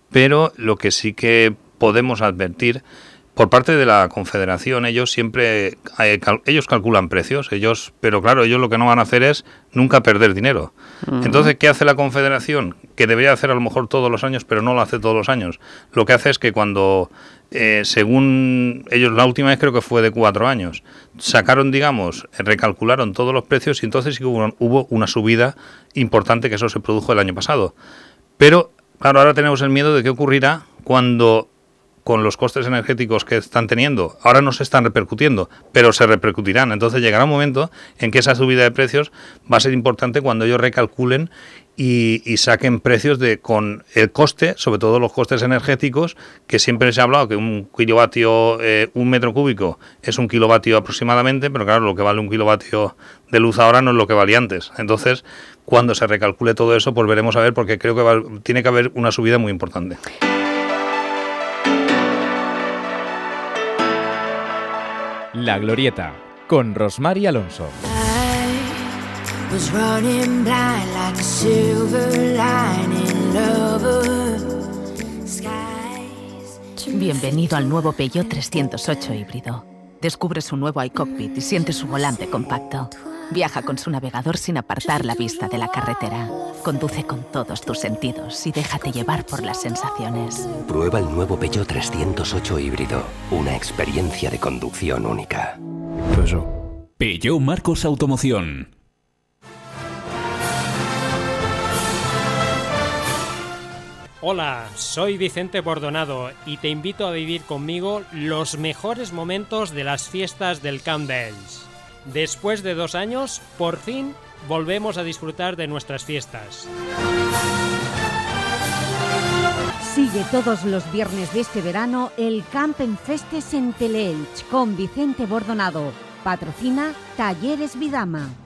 Speaker 12: pero lo que sí que podemos advertir por parte de la Confederación, ellos siempre eh, ellos calculan precios, ellos, pero claro, ellos lo que no van a hacer es nunca perder dinero. Entonces, ¿qué hace la Confederación? Que debería hacer a lo mejor todos los años, pero no lo hace todos los años. Lo que hace es que cuando eh, según ellos, la última vez creo que fue de cuatro años, sacaron, digamos, recalcularon todos los precios y entonces hubo, hubo una subida importante que eso se produjo el año pasado. Pero, claro, ahora tenemos el miedo de qué ocurrirá cuando con los costes energéticos que están teniendo, ahora no se están repercutiendo, pero se repercutirán. Entonces llegará un momento en que esa subida de precios va a ser importante cuando ellos recalculen y, saquen precios de con el coste, sobre todo los costes energéticos, que siempre se ha hablado que un kilovatio, eh, un metro cúbico es un kilovatio aproximadamente, pero claro, lo que vale un kilovatio de luz ahora no es lo que valía antes. Entonces, cuando se recalcule todo eso, pues veremos a ver, porque creo que tiene que haber una subida muy importante.
Speaker 49: La Glorieta, con Rosmar Alonso.
Speaker 50: Bienvenido al nuevo Peugeot 308 híbrido. Descubre su nuevo iCockpit y siente su volante compacto. Viaja con su navegador sin apartar la vista de la carretera. Conduce con todos tus sentidos y déjate llevar por las sensaciones.
Speaker 51: Prueba el nuevo Peugeot 308 híbrido. Una experiencia de conducción única.
Speaker 15: Peugeot Marcos Automoción.
Speaker 52: Hola, soy Vicente Bordonado y te invito a vivir conmigo los mejores momentos de las fiestas del Camp Después de dos años, por fin volvemos a disfrutar de nuestras fiestas.
Speaker 14: Sigue todos los viernes de este verano el Camp en Festes en Teleelch con Vicente Bordonado. Patrocina Talleres Vidama.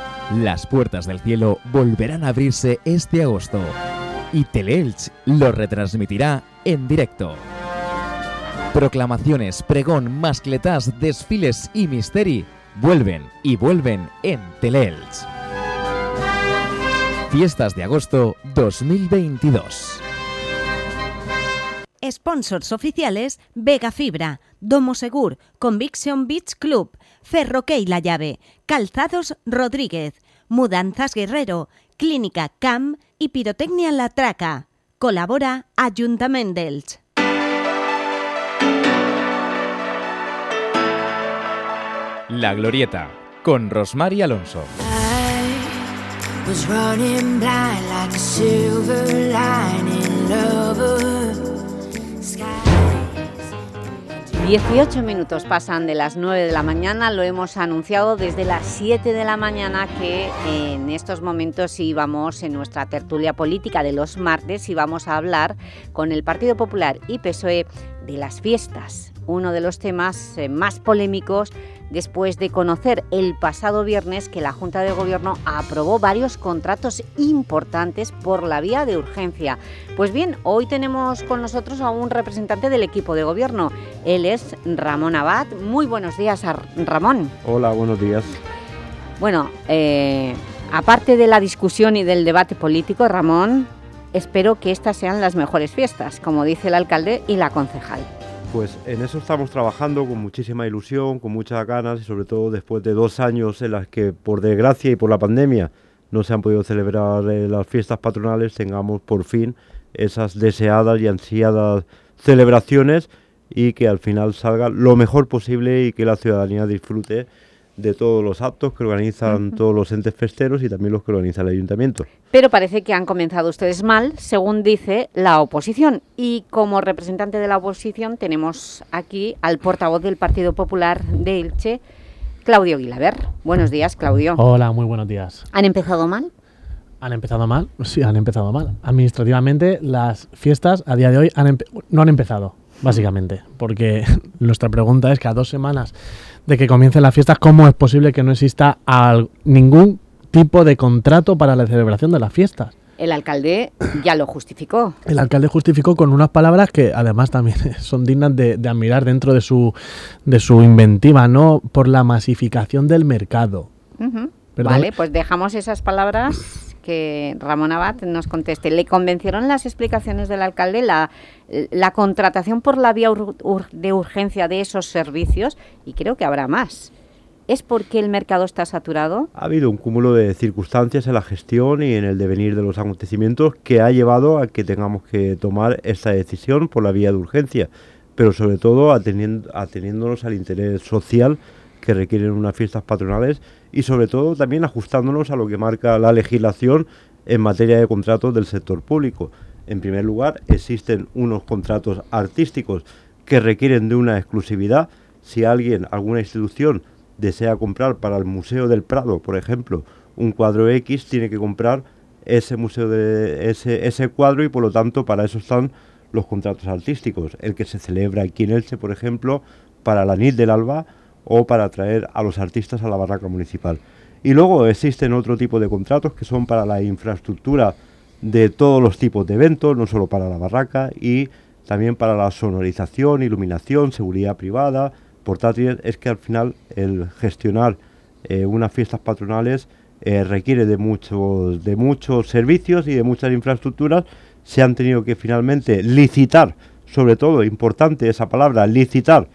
Speaker 49: Las puertas del cielo volverán a abrirse este agosto y Teleelch lo retransmitirá en directo. Proclamaciones, pregón, mascletas, desfiles y misteri vuelven y vuelven en Teleelch. Fiestas de agosto 2022.
Speaker 14: Sponsors oficiales Vega Fibra, Domo Segur, Conviction Beach Club, Ferroquey La Llave, Calzados Rodríguez, Mudanzas Guerrero, Clínica CAM y Pirotecnia La Traca. Colabora Ayuntament d'Elx.
Speaker 49: La Glorieta, con Rosmar y Alonso.
Speaker 53: was
Speaker 1: 18 minutos pasan de las 9 de la mañana, lo hemos anunciado desde las 7 de la mañana que en estos momentos íbamos en nuestra tertulia política de los martes y vamos a hablar con el Partido Popular y PSOE de las fiestas, uno de los temas eh, más polémicos después de conocer el pasado viernes que la Junta de Gobierno aprobó varios contratos importantes por la vía de urgencia. Pues bien, hoy tenemos con nosotros a un representante del equipo de Gobierno. Él es Ramón Abad. Muy buenos días, Ramón.
Speaker 54: Hola, buenos días.
Speaker 1: Bueno, eh, aparte de la discusión y del debate político, Ramón, espero que estas sean las mejores fiestas, como dice el alcalde y la concejal.
Speaker 54: Pues en eso estamos trabajando con muchísima ilusión, con muchas ganas y sobre todo después de dos años en las que por desgracia y por la pandemia no se han podido celebrar eh, las fiestas patronales, tengamos por fin esas deseadas y ansiadas celebraciones y que al final salga lo mejor posible y que la ciudadanía disfrute de todos los actos que organizan todos los entes festeros y también los que organiza el ayuntamiento.
Speaker 1: Pero parece que han comenzado ustedes mal, según dice la oposición. Y como representante de la oposición tenemos aquí al portavoz del Partido Popular de Elche, Claudio Guilaber. Buenos días, Claudio.
Speaker 55: Hola, muy buenos días.
Speaker 1: ¿Han empezado mal?
Speaker 55: ¿Han empezado mal? Sí, han empezado mal. Administrativamente, las fiestas a día de hoy no han empezado, básicamente. Porque (laughs) nuestra pregunta es que a dos semanas de que comiencen las fiestas, ¿cómo es posible que no exista ningún tipo de contrato para la celebración de las fiestas?
Speaker 1: El alcalde ya lo justificó.
Speaker 55: El alcalde justificó con unas palabras que además también (laughs) son dignas de, admirar dentro de su, de su inventiva, ¿no? Por la masificación del mercado.
Speaker 1: Vale, pues dejamos esas palabras que Ramón Abad nos conteste. ¿Le convencieron las explicaciones del alcalde la, contratación por la vía de urgencia de esos servicios? Y creo que habrá más. ¿Es porque el mercado está saturado?
Speaker 54: Ha habido un cúmulo de circunstancias en la gestión y en el devenir de los acontecimientos que ha llevado a que tengamos que tomar esta decisión por la vía de urgencia, pero sobre todo ateniéndonos al interés social que requieren unas fiestas patronales y sobre todo también ajustándonos a lo que marca la legislación en materia de contratos del sector público. En primer lugar, existen unos contratos artísticos que requieren de una exclusividad. Si alguien, alguna institución, desea comprar para el Museo del Prado, por ejemplo, un cuadro X, tiene que comprar ese museo de ese, ese cuadro y por lo tanto para eso están los contratos artísticos. El que se celebra aquí en Elche, por ejemplo, para la NIT del Alba o para atraer a los artistas a la barraca municipal. Y luego existen otro tipo de contratos que son para la infraestructura de todos los tipos de eventos, no solo para la barraca, y también para la sonorización, iluminación, seguridad privada, portátiles. Es que al final el gestionar eh, unas fiestas patronales eh, requiere de muchos, de muchos servicios y de muchas infraestructuras. Se han tenido que finalmente licitar, sobre todo, importante esa palabra, licitar,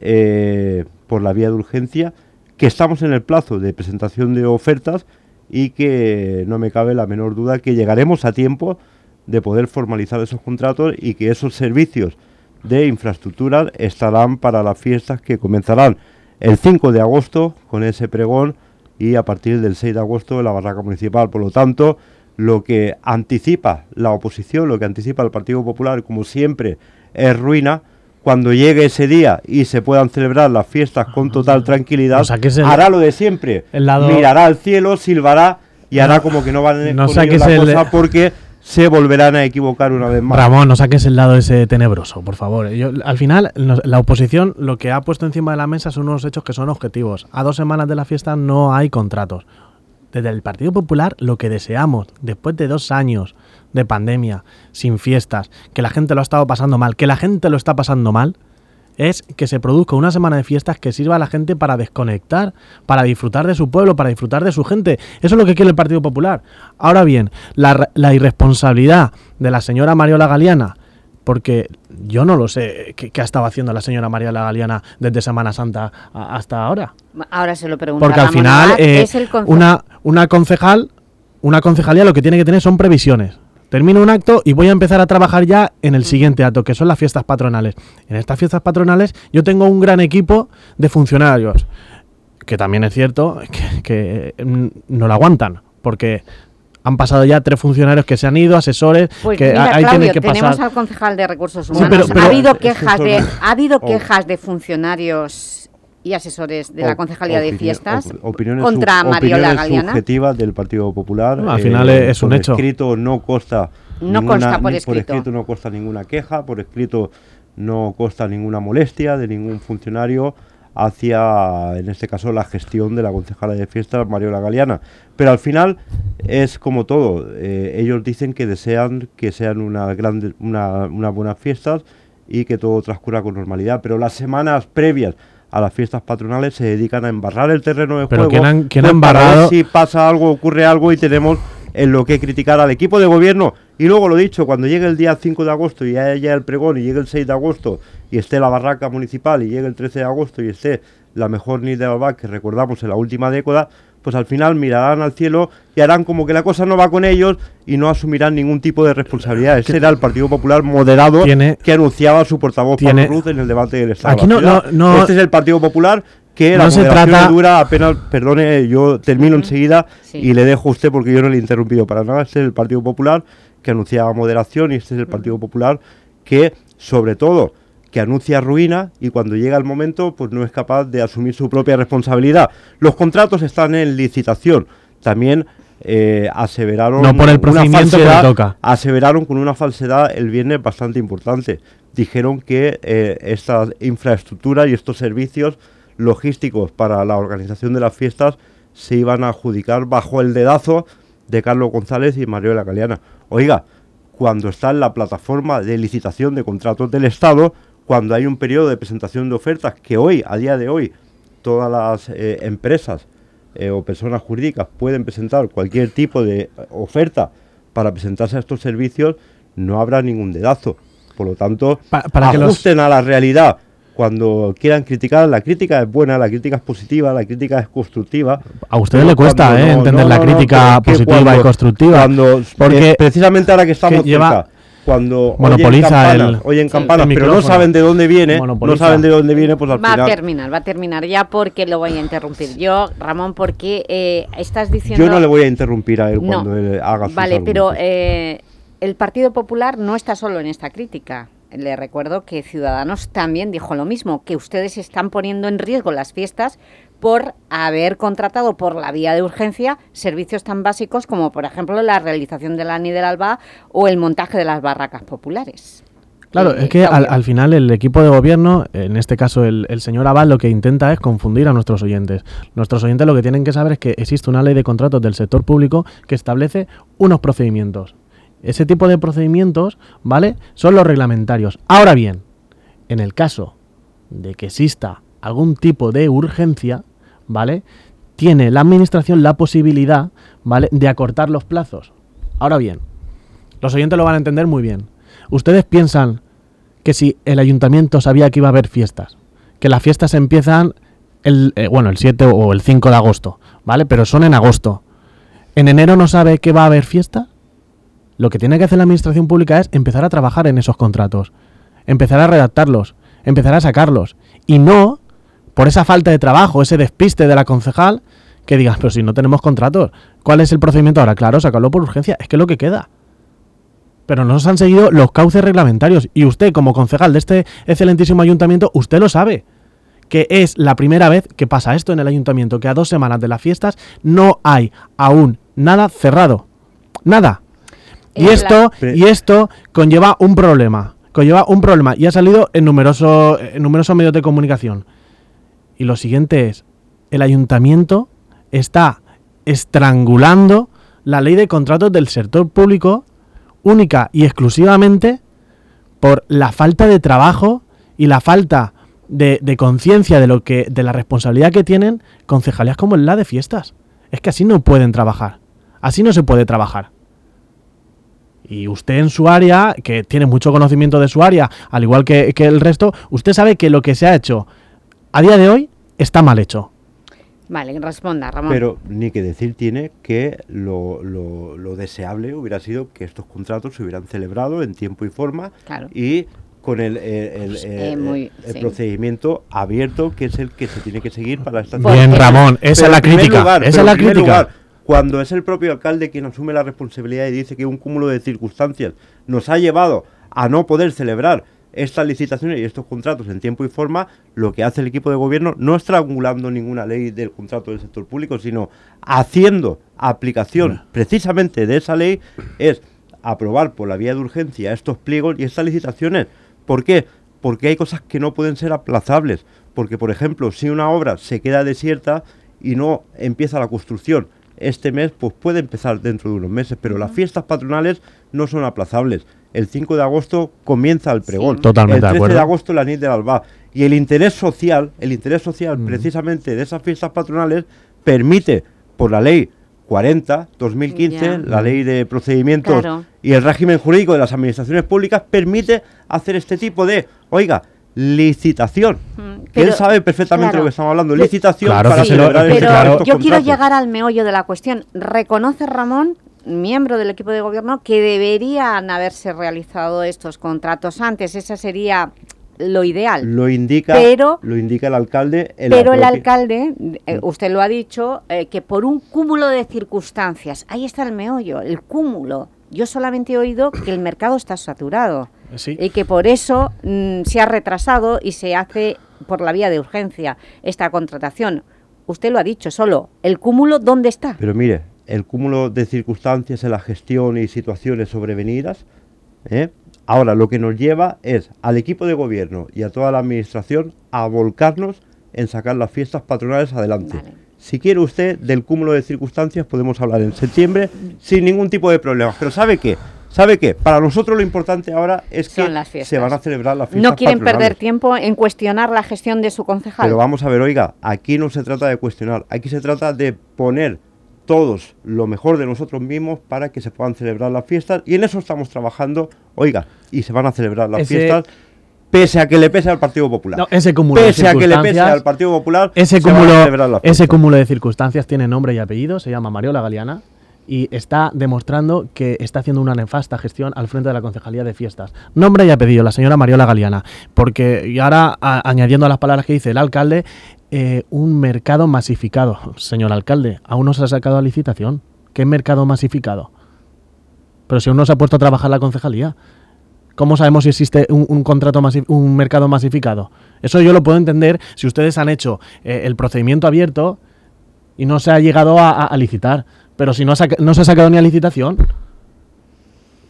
Speaker 54: eh, por la vía de urgencia, que estamos en el plazo de presentación de ofertas y que no me cabe la menor duda que llegaremos a tiempo de poder formalizar esos contratos y que esos servicios de infraestructura estarán para las fiestas que comenzarán el 5 de agosto con ese pregón y a partir del 6 de agosto en la barraca municipal. Por lo tanto, lo que anticipa la oposición, lo que anticipa el Partido Popular, como siempre, es ruina, cuando llegue ese día y se puedan celebrar las fiestas con total tranquilidad, hará lo de siempre. Mirará al cielo, silbará y hará como que no van a no la cosa porque se volverán a equivocar una vez más.
Speaker 55: Ramón, no saques el lado ese tenebroso, por favor. al final, la oposición lo que ha puesto encima de la mesa son unos hechos que son objetivos. A dos semanas de la fiesta no hay contratos. Desde el Partido Popular lo que deseamos, después de dos años de pandemia, sin fiestas, que la gente lo ha estado pasando mal, que la gente lo está pasando mal, es que se produzca una semana de fiestas que sirva a la gente para desconectar, para disfrutar de su pueblo, para disfrutar de su gente. Eso es lo que quiere el Partido Popular. Ahora bien, la, la irresponsabilidad de la señora Mariola Galeana, porque yo no lo sé qué, ha estado haciendo la señora Mariola Galeana desde Semana Santa a- hasta ahora.
Speaker 1: Ahora se lo pregunto
Speaker 55: Porque al final eh,
Speaker 1: es el
Speaker 55: una, una concejal, una concejalía lo que tiene que tener son previsiones. Termino un acto y voy a empezar a trabajar ya en el siguiente acto, que son las fiestas patronales. En estas fiestas patronales yo tengo un gran equipo de funcionarios, que también es cierto que, que, mm, no lo aguantan, porque han pasado ya tres funcionarios que se han ido, asesores,
Speaker 1: Pues
Speaker 55: que
Speaker 1: mira,
Speaker 55: ahí
Speaker 1: Claudio,
Speaker 55: tienen que
Speaker 1: tenemos
Speaker 55: pasar.
Speaker 1: al concejal de Recursos
Speaker 55: Sí,
Speaker 1: Humanos.
Speaker 55: pero- pero-
Speaker 1: ha habido quejas de ha habido
Speaker 54: Oh.
Speaker 1: quejas de funcionarios y asesores de la Concejalía de Fiestas
Speaker 54: op- opiniones
Speaker 1: contra Mariola
Speaker 54: opiniones
Speaker 1: Galeana.
Speaker 54: subjetivas del Partido Popular.
Speaker 55: No, al final es un
Speaker 54: por
Speaker 55: hecho.
Speaker 54: escrito no consta
Speaker 1: No
Speaker 54: ninguna-
Speaker 1: consta por
Speaker 54: ni-
Speaker 1: escrito.
Speaker 54: no consta ninguna queja, por escrito no consta ninguna molestia de ningún funcionario hacia, en este caso, la gestión de la concejala de fiestas, Mariola Galeana. Pero al final es como todo. eh, ellos dicen que desean que sean una grande, una, unas buenas fiestas y que todo transcurra con normalidad. Pero las semanas previas a las fiestas patronales se dedican a embarrar el terreno de
Speaker 55: Pero
Speaker 54: juego.
Speaker 55: ¿quién han- quién
Speaker 54: pues, para ver
Speaker 55: embarrado?
Speaker 54: si pasa algo, ocurre algo y tenemos en lo que criticar al equipo de gobierno. Y luego lo dicho, cuando llegue el día 5 de agosto y haya el pregón y llegue el 6 de agosto y esté la barraca municipal y llegue el 13 de agosto y esté la mejor NID de Albac que recordamos en la última década, pues al final mirarán al cielo y harán como que la cosa no va con ellos y no asumirán ningún tipo de responsabilidad. Ese era el Partido Popular moderado
Speaker 55: Tiene-
Speaker 54: que anunciaba su portavoz
Speaker 55: tiene-
Speaker 54: Pablo Ruz en el debate del Estado.
Speaker 55: Aquí
Speaker 54: la
Speaker 55: no- no- no-
Speaker 54: este es el Partido Popular que la
Speaker 55: No se
Speaker 54: moderación
Speaker 55: trata-
Speaker 54: dura apenas, perdone, yo termino enseguida y le dejo a usted porque yo no le he interrumpido para nada. Este es el Partido Popular que anunciaba moderación y este es el Partido Popular que, sobre todo, que anuncia ruina y cuando llega el momento, pues no es capaz de asumir su propia responsabilidad. Los contratos están en licitación. También eh, aseveraron
Speaker 55: No por el
Speaker 54: una
Speaker 55: que
Speaker 54: falsedad-
Speaker 55: toca.
Speaker 54: aseveraron con una falsedad el viernes bastante importante. Dijeron que eh, esta infraestructura y estos servicios logísticos para la organización de las fiestas se iban a adjudicar bajo el dedazo de Carlos González y Mariola Galeana. Oiga, cuando está en la plataforma de licitación de contratos del Estado, cuando hay un periodo de presentación de ofertas que hoy, a día de hoy, todas las eh, empresas eh, o personas jurídicas pueden presentar cualquier tipo de eh, oferta para presentarse a estos servicios, no habrá ningún dedazo. Por lo tanto,
Speaker 55: Pa- para que los-
Speaker 54: ajusten a la realidad. Cuando quieran criticar, la crítica es buena, la crítica es positiva, la crítica es constructiva.
Speaker 55: A ustedes le cuesta eh,
Speaker 54: no-
Speaker 55: entender
Speaker 54: no,
Speaker 55: la
Speaker 54: no,
Speaker 55: crítica positiva y constructiva.
Speaker 54: Cuando,
Speaker 55: porque
Speaker 54: precisamente ahora que estamos
Speaker 55: que lleva-
Speaker 54: cerca, cuando
Speaker 55: monopoliza
Speaker 54: oyen
Speaker 55: el-
Speaker 54: campanas, oyen
Speaker 55: Sí,
Speaker 54: campanas,
Speaker 55: el
Speaker 54: pero no saben de dónde viene, no saben de dónde viene, pues al
Speaker 1: Va a terminar, va a terminar ya porque lo voy a interrumpir. Yo, Ramón, porque eh, estás diciendo...
Speaker 54: Yo no le voy a interrumpir a él
Speaker 1: No.
Speaker 54: cuando él haga sus
Speaker 1: Vale, pero eh, el Partido Popular no está solo en esta crítica. Le recuerdo que Ciudadanos también dijo lo mismo, que ustedes están poniendo en riesgo las fiestas por haber contratado por la vía de urgencia servicios tan básicos como, por ejemplo, la realización de la NI del Alba o el montaje de las barracas populares.
Speaker 55: Claro,
Speaker 1: Eh,
Speaker 55: es que al, al final el equipo de gobierno, en este caso el, el señor Abad, lo que intenta es confundir a nuestros oyentes. Nuestros oyentes lo que tienen que saber es que existe una ley de contratos del sector público que establece unos procedimientos. Ese tipo de procedimientos, ¿vale? Son los reglamentarios. Ahora bien, en el caso de que exista algún tipo de urgencia, ¿vale? Tiene la administración la posibilidad, ¿vale? De acortar los plazos. Ahora bien, los oyentes lo van a entender muy bien. Ustedes piensan que si el ayuntamiento sabía que iba a haber fiestas, que las fiestas empiezan el, eh, bueno, el 7 o el 5 de agosto, ¿vale? Pero son en agosto. ¿En enero no sabe que va a haber fiesta? Lo que tiene que hacer la administración pública es empezar a trabajar en esos contratos, empezar a redactarlos, empezar a sacarlos. Y no, por esa falta de trabajo, ese despiste de la concejal, que digas, pero si no tenemos contratos, ¿cuál es el procedimiento ahora? Claro, sacarlo por urgencia, es que es lo que queda. Pero no se han seguido los cauces reglamentarios. Y usted, como concejal de este excelentísimo ayuntamiento, usted lo sabe. Que es la primera vez que pasa esto en el ayuntamiento, que a dos semanas de las fiestas no hay aún nada cerrado. Nada. Y
Speaker 1: Es
Speaker 55: esto, y esto conlleva un problema. Conlleva un problema. Y ha salido en numerosos, en numerosos medios de comunicación. Y lo siguiente es, el ayuntamiento está estrangulando la ley de contratos del sector público única y exclusivamente por la falta de trabajo y la falta de, de conciencia de lo que de la responsabilidad que tienen concejalías como la de fiestas. Es que así no pueden trabajar. Así no se puede trabajar. Y usted en su área, que tiene mucho conocimiento de su área, al igual que, que el resto, usted sabe que lo que se ha hecho a día de hoy está mal hecho.
Speaker 1: Vale, responda, Ramón.
Speaker 54: Pero ni que decir tiene que lo, lo- lo deseable hubiera sido que estos contratos se hubieran celebrado en tiempo y forma
Speaker 1: Claro.
Speaker 54: y con el, el- el-
Speaker 1: Pues, eh, muy-
Speaker 54: el
Speaker 1: sí.
Speaker 54: procedimiento abierto que es el que se tiene que seguir para estas
Speaker 55: Bien. Ramón, esa es la crítica,
Speaker 54: lugar-
Speaker 55: esa es la crítica.
Speaker 54: lugar, cuando es el propio alcalde quien asume la responsabilidad y dice que un cúmulo de circunstancias nos ha llevado a no poder celebrar estas licitaciones y estos contratos en tiempo y forma, lo que hace el equipo de gobierno no estrangulando ninguna ley del contrato del sector público, sino haciendo aplicación precisamente de esa ley, es aprobar por la vía de urgencia estos pliegos y estas licitaciones. ¿Por qué? Porque hay cosas que no pueden ser aplazables. Porque, por ejemplo, si una obra se queda desierta y no empieza la construcción este mes, pues puede empezar dentro de unos meses. Pero las fiestas patronales no son aplazables. El 5 de agosto comienza el pregón.
Speaker 55: Totalmente
Speaker 54: el
Speaker 55: de
Speaker 54: 13
Speaker 55: acuerdo.
Speaker 54: de agosto la NIT del Alba. Y el interés social, el interés social precisamente de esas fiestas patronales permite por la ley 40 2015,
Speaker 1: Ya.
Speaker 54: la ley de procedimientos
Speaker 1: Claro.
Speaker 54: y el régimen jurídico de las administraciones públicas permite hacer este tipo de, oiga, licitación.
Speaker 1: Mm, pero-
Speaker 54: él sabe perfectamente
Speaker 1: claro.
Speaker 54: lo que estamos hablando, licitación
Speaker 55: Claro
Speaker 54: para
Speaker 55: lo-
Speaker 54: celebrar
Speaker 55: pero
Speaker 54: este-
Speaker 1: Pero yo quiero llegar al meollo de la cuestión. ¿Reconoce Ramón, miembro del equipo de gobierno, que deberían haberse realizado estos contratos antes? Esa sería lo ideal.
Speaker 54: Lo indica,
Speaker 1: Pero-
Speaker 54: lo indica el alcalde. en la
Speaker 1: Pero el alcalde, eh, usted lo ha dicho, eh, que por un cúmulo de circunstancias, ahí está el meollo, el cúmulo. Yo solamente he oído que el mercado está saturado
Speaker 55: Sí.
Speaker 1: y que por eso mm, se ha retrasado y se hace por la vía de urgencia esta contratación. Usted lo ha dicho solo, el cúmulo, ¿dónde está?
Speaker 54: Pero mire, el cúmulo de circunstancias en la gestión y situaciones sobrevenidas, ¿eh? ahora lo que nos lleva es al equipo de gobierno y a toda la administración a volcarnos en sacar las fiestas patronales adelante. Si quiere usted del cúmulo de circunstancias podemos hablar en septiembre sin ningún tipo de problemas. Pero ¿sabe qué? ¿Sabe qué? Para nosotros lo importante ahora es que
Speaker 1: las
Speaker 54: se van a celebrar las fiestas
Speaker 1: No quieren perder tiempo en cuestionar la gestión de su concejal.
Speaker 54: Pero vamos a ver, oiga, aquí no se trata de cuestionar, aquí se trata de poner todos lo mejor de nosotros mismos para que se puedan celebrar las fiestas y en eso estamos trabajando, oiga, y se van a celebrar las
Speaker 55: Ese-
Speaker 54: fiestas pese a que le pese al Partido Popular.
Speaker 55: No, ese cúmulo de
Speaker 54: pese a que le pese
Speaker 55: circunstancias-
Speaker 54: al Partido Popular,
Speaker 55: Ese cúmulo, ese de circunstancias tiene nombre y apellido, se llama Mariola Galeana y está demostrando que está haciendo una nefasta gestión al frente de la Concejalía de Fiestas. Nombre y apellido, la señora Mariola Galeana. Porque, y ahora a- añadiendo a las palabras que dice el alcalde, eh, un mercado masificado. Señor alcalde, aún no se ha sacado a licitación. ¿Qué mercado masificado? Pero si aún no se ha puesto a trabajar la concejalía. ¿Cómo sabemos si existe un, contrato un mercado masificado? Eso yo lo puedo entender si ustedes han hecho eh, el procedimiento abierto y no se ha llegado a, licitar. Pero si no, no se ha sacado ni a licitación.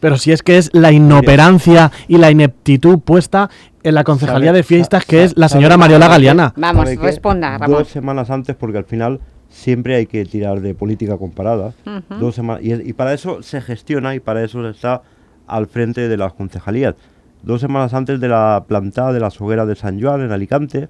Speaker 55: Pero si es que es la inoperancia y la ineptitud puesta en la concejalía de fiestas, que es la señora Mariola Galeana.
Speaker 1: Vamos, responda, Ramón.
Speaker 54: Dos semanas antes, porque al final siempre hay que tirar de política comparada. Dos sema- y, y para eso se gestiona y para eso se está al frente de las concejalías. Dos semanas antes de la plantada de las hogueras de San Juan en Alicante,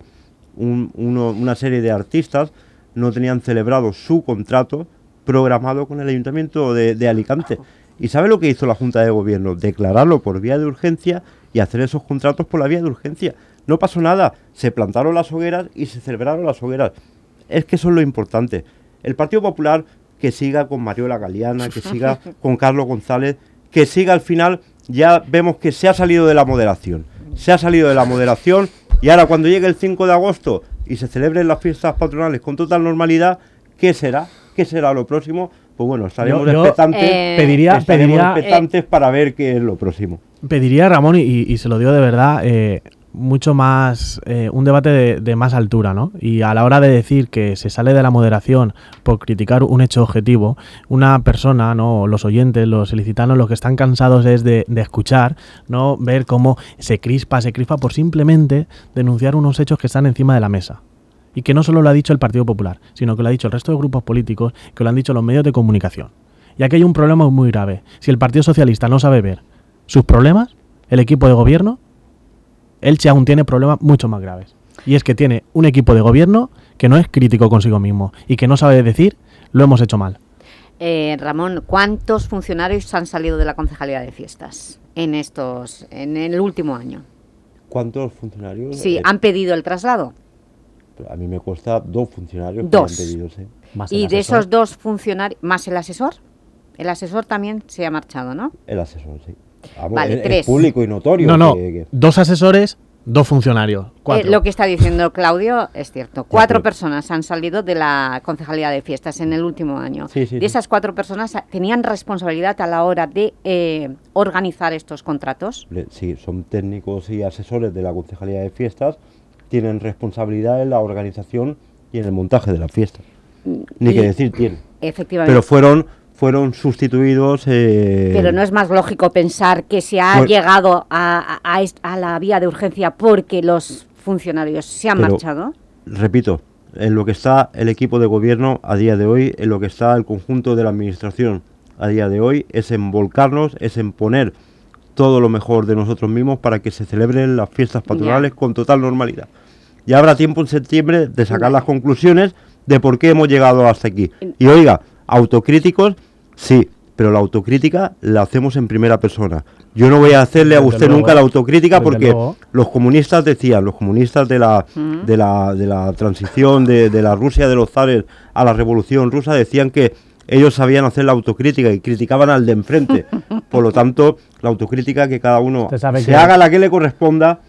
Speaker 54: un- uno- una serie de artistas no tenían celebrado su contrato programado con el Ayuntamiento de, de Alicante. ¿Y sabe lo que hizo la Junta de Gobierno? Declararlo por vía de urgencia y hacer esos contratos por la vía de urgencia. No pasó nada, se plantaron las hogueras y se celebraron las hogueras. Es que eso es lo importante. El Partido Popular que siga con Mariola Galeana, que siga (laughs) con Carlos González, que siga al final, ya vemos que se ha salido de la moderación. Se ha salido de la moderación y ahora cuando llegue el 5 de agosto y se celebren las fiestas patronales con total normalidad, ¿qué será? ¿Qué será lo próximo? Pues bueno, estaremos
Speaker 55: Yo- yo,
Speaker 54: expectantes,
Speaker 55: eh, pediría-
Speaker 54: estaremos
Speaker 55: pediría-
Speaker 54: expectantes para ver qué es lo próximo.
Speaker 55: Pediría, Ramón, y, y se lo digo de verdad, eh, mucho más, eh, un debate de, de más altura, ¿no? Y a la hora de decir que se sale de la moderación por criticar un hecho objetivo, una persona, ¿no? Los oyentes, los solicitanos, los que están cansados es de, de escuchar, ¿no? Ver cómo se crispa, se crispa por simplemente denunciar unos hechos que están encima de la mesa. Y que no solo lo ha dicho el Partido Popular, sino que lo ha dicho el resto de grupos políticos, que lo han dicho los medios de comunicación. Y aquí hay un problema muy grave. Si el Partido Socialista no sabe ver sus problemas, el equipo de gobierno, Elche aún tiene problemas mucho más graves. Y es que tiene un equipo de gobierno que no es crítico consigo mismo y que no sabe decir lo hemos hecho mal.
Speaker 1: Eh, Ramón, ¿cuántos funcionarios han salido de la Concejalía de Fiestas en estos en el último año?
Speaker 54: ¿Cuántos funcionarios?
Speaker 1: Sí,
Speaker 54: Eh,
Speaker 1: ¿han pedido el traslado?
Speaker 54: A mí me consta dos funcionarios
Speaker 1: Dos.
Speaker 54: que han pedido, sí.
Speaker 1: y de esos dos funcionarios, ¿más el asesor? El asesor también se ha marchado, ¿no?
Speaker 54: El asesor, sí. Vamos,
Speaker 1: Vale,
Speaker 54: es- es
Speaker 1: tres.
Speaker 54: público y notorio.
Speaker 55: No, no,
Speaker 54: que- que-
Speaker 55: dos asesores, dos funcionarios. Cuatro.
Speaker 1: Eh, lo que está diciendo Claudio es cierto. Cuatro personas han salido de la Concejalía de Fiestas en el último año.
Speaker 54: Sí, sí,
Speaker 1: de
Speaker 54: sí.
Speaker 1: esas cuatro personas ah, tenían responsabilidad a la hora de eh, organizar estos contratos.
Speaker 54: sí, son técnicos y asesores de la Concejalía de Fiestas, tienen responsabilidad en la organización y en el montaje de las fiestas. Ni
Speaker 1: y-
Speaker 54: que decir tienen.
Speaker 1: Efectivamente.
Speaker 54: Pero fueron, fueron sustituidos... eh,
Speaker 1: Pero no es más lógico pensar que se ha
Speaker 54: Pues-
Speaker 1: llegado a, a- la vía de urgencia porque los funcionarios se han
Speaker 54: Pero-
Speaker 1: marchado.
Speaker 54: repito, en lo que está el equipo de gobierno a día de hoy, en lo que está el conjunto de la administración a día de hoy, es en volcarnos, es en poner todo lo mejor de nosotros mismos para que se celebren las fiestas patronales con total normalidad. Ya habrá tiempo en septiembre de sacar las conclusiones de por qué hemos llegado hasta aquí. Y oiga, autocríticos, sí, pero la autocrítica la hacemos en primera persona. Yo no voy a hacerle a usted
Speaker 55: luego,
Speaker 54: nunca la autocrítica porque
Speaker 55: luego.
Speaker 54: los comunistas decían, los comunistas de la,
Speaker 1: Mm.
Speaker 54: de la, de la transición de, de la Rusia de los zares a la revolución rusa decían que ellos sabían hacer la autocrítica y criticaban al de enfrente. (laughs) Por lo tanto, la autocrítica que cada uno se
Speaker 55: que-
Speaker 54: haga la que le corresponda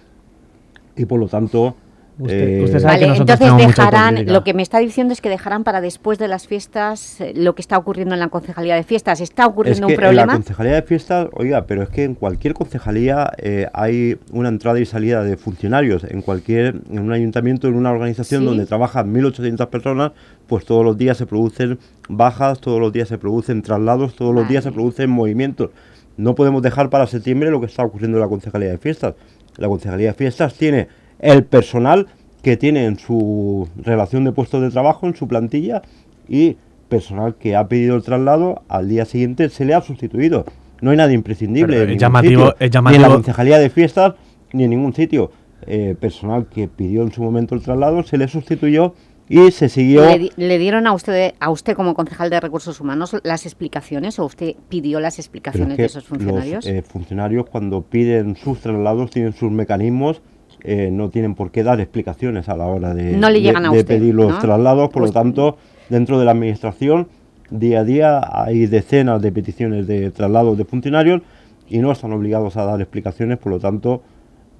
Speaker 54: y por lo tanto...
Speaker 55: Usted-
Speaker 54: eh,
Speaker 55: usted sabe
Speaker 1: Vale,
Speaker 55: nosotros
Speaker 1: entonces dejarán, lo que me está diciendo es que dejarán para después de las fiestas eh, lo que está ocurriendo en la Concejalía de Fiestas. ¿Está
Speaker 54: Es
Speaker 1: ocurriendo
Speaker 54: que
Speaker 1: un
Speaker 54: en la
Speaker 1: problema?
Speaker 54: concejalía de fiestas, oiga, pero es que en cualquier concejalía eh, hay una entrada y salida de funcionarios. En cualquier, en un ayuntamiento, en una organización
Speaker 1: Sí.
Speaker 54: donde trabajan 1.800 personas, pues todos los días se producen bajas, todos los días se producen traslados, todos los días se producen movimientos. No podemos dejar para septiembre lo que está ocurriendo en la concejalía de fiestas. La concejalía de fiestas tiene el personal que tiene en su relación de puestos de trabajo, en su plantilla, y personal que ha pedido el traslado, al día siguiente se le ha sustituido. No hay nadie imprescindible.
Speaker 55: Es llamativo-
Speaker 54: sitio,
Speaker 55: es
Speaker 54: Ni en la concejalía de fiestas, ni en ningún sitio. Eh, personal que pidió en su momento el traslado, se le sustituyó y se siguió...
Speaker 1: ¿Le, di- le dieron a usted, a usted como concejal de Recursos Humanos las explicaciones o usted pidió las
Speaker 54: es
Speaker 1: explicaciones
Speaker 54: que
Speaker 1: de esos funcionarios?
Speaker 54: Los eh, funcionarios cuando piden sus traslados tienen sus mecanismos, eh, no tienen por qué dar explicaciones a la hora de,
Speaker 1: No le
Speaker 54: de-
Speaker 1: llegan a
Speaker 54: de
Speaker 1: usted,
Speaker 54: pedir los
Speaker 1: ¿no?
Speaker 54: traslados, por
Speaker 1: Pues-
Speaker 54: lo tanto, dentro de la administración, día a día hay decenas de peticiones de traslados de funcionarios y no están obligados a dar explicaciones, por lo tanto,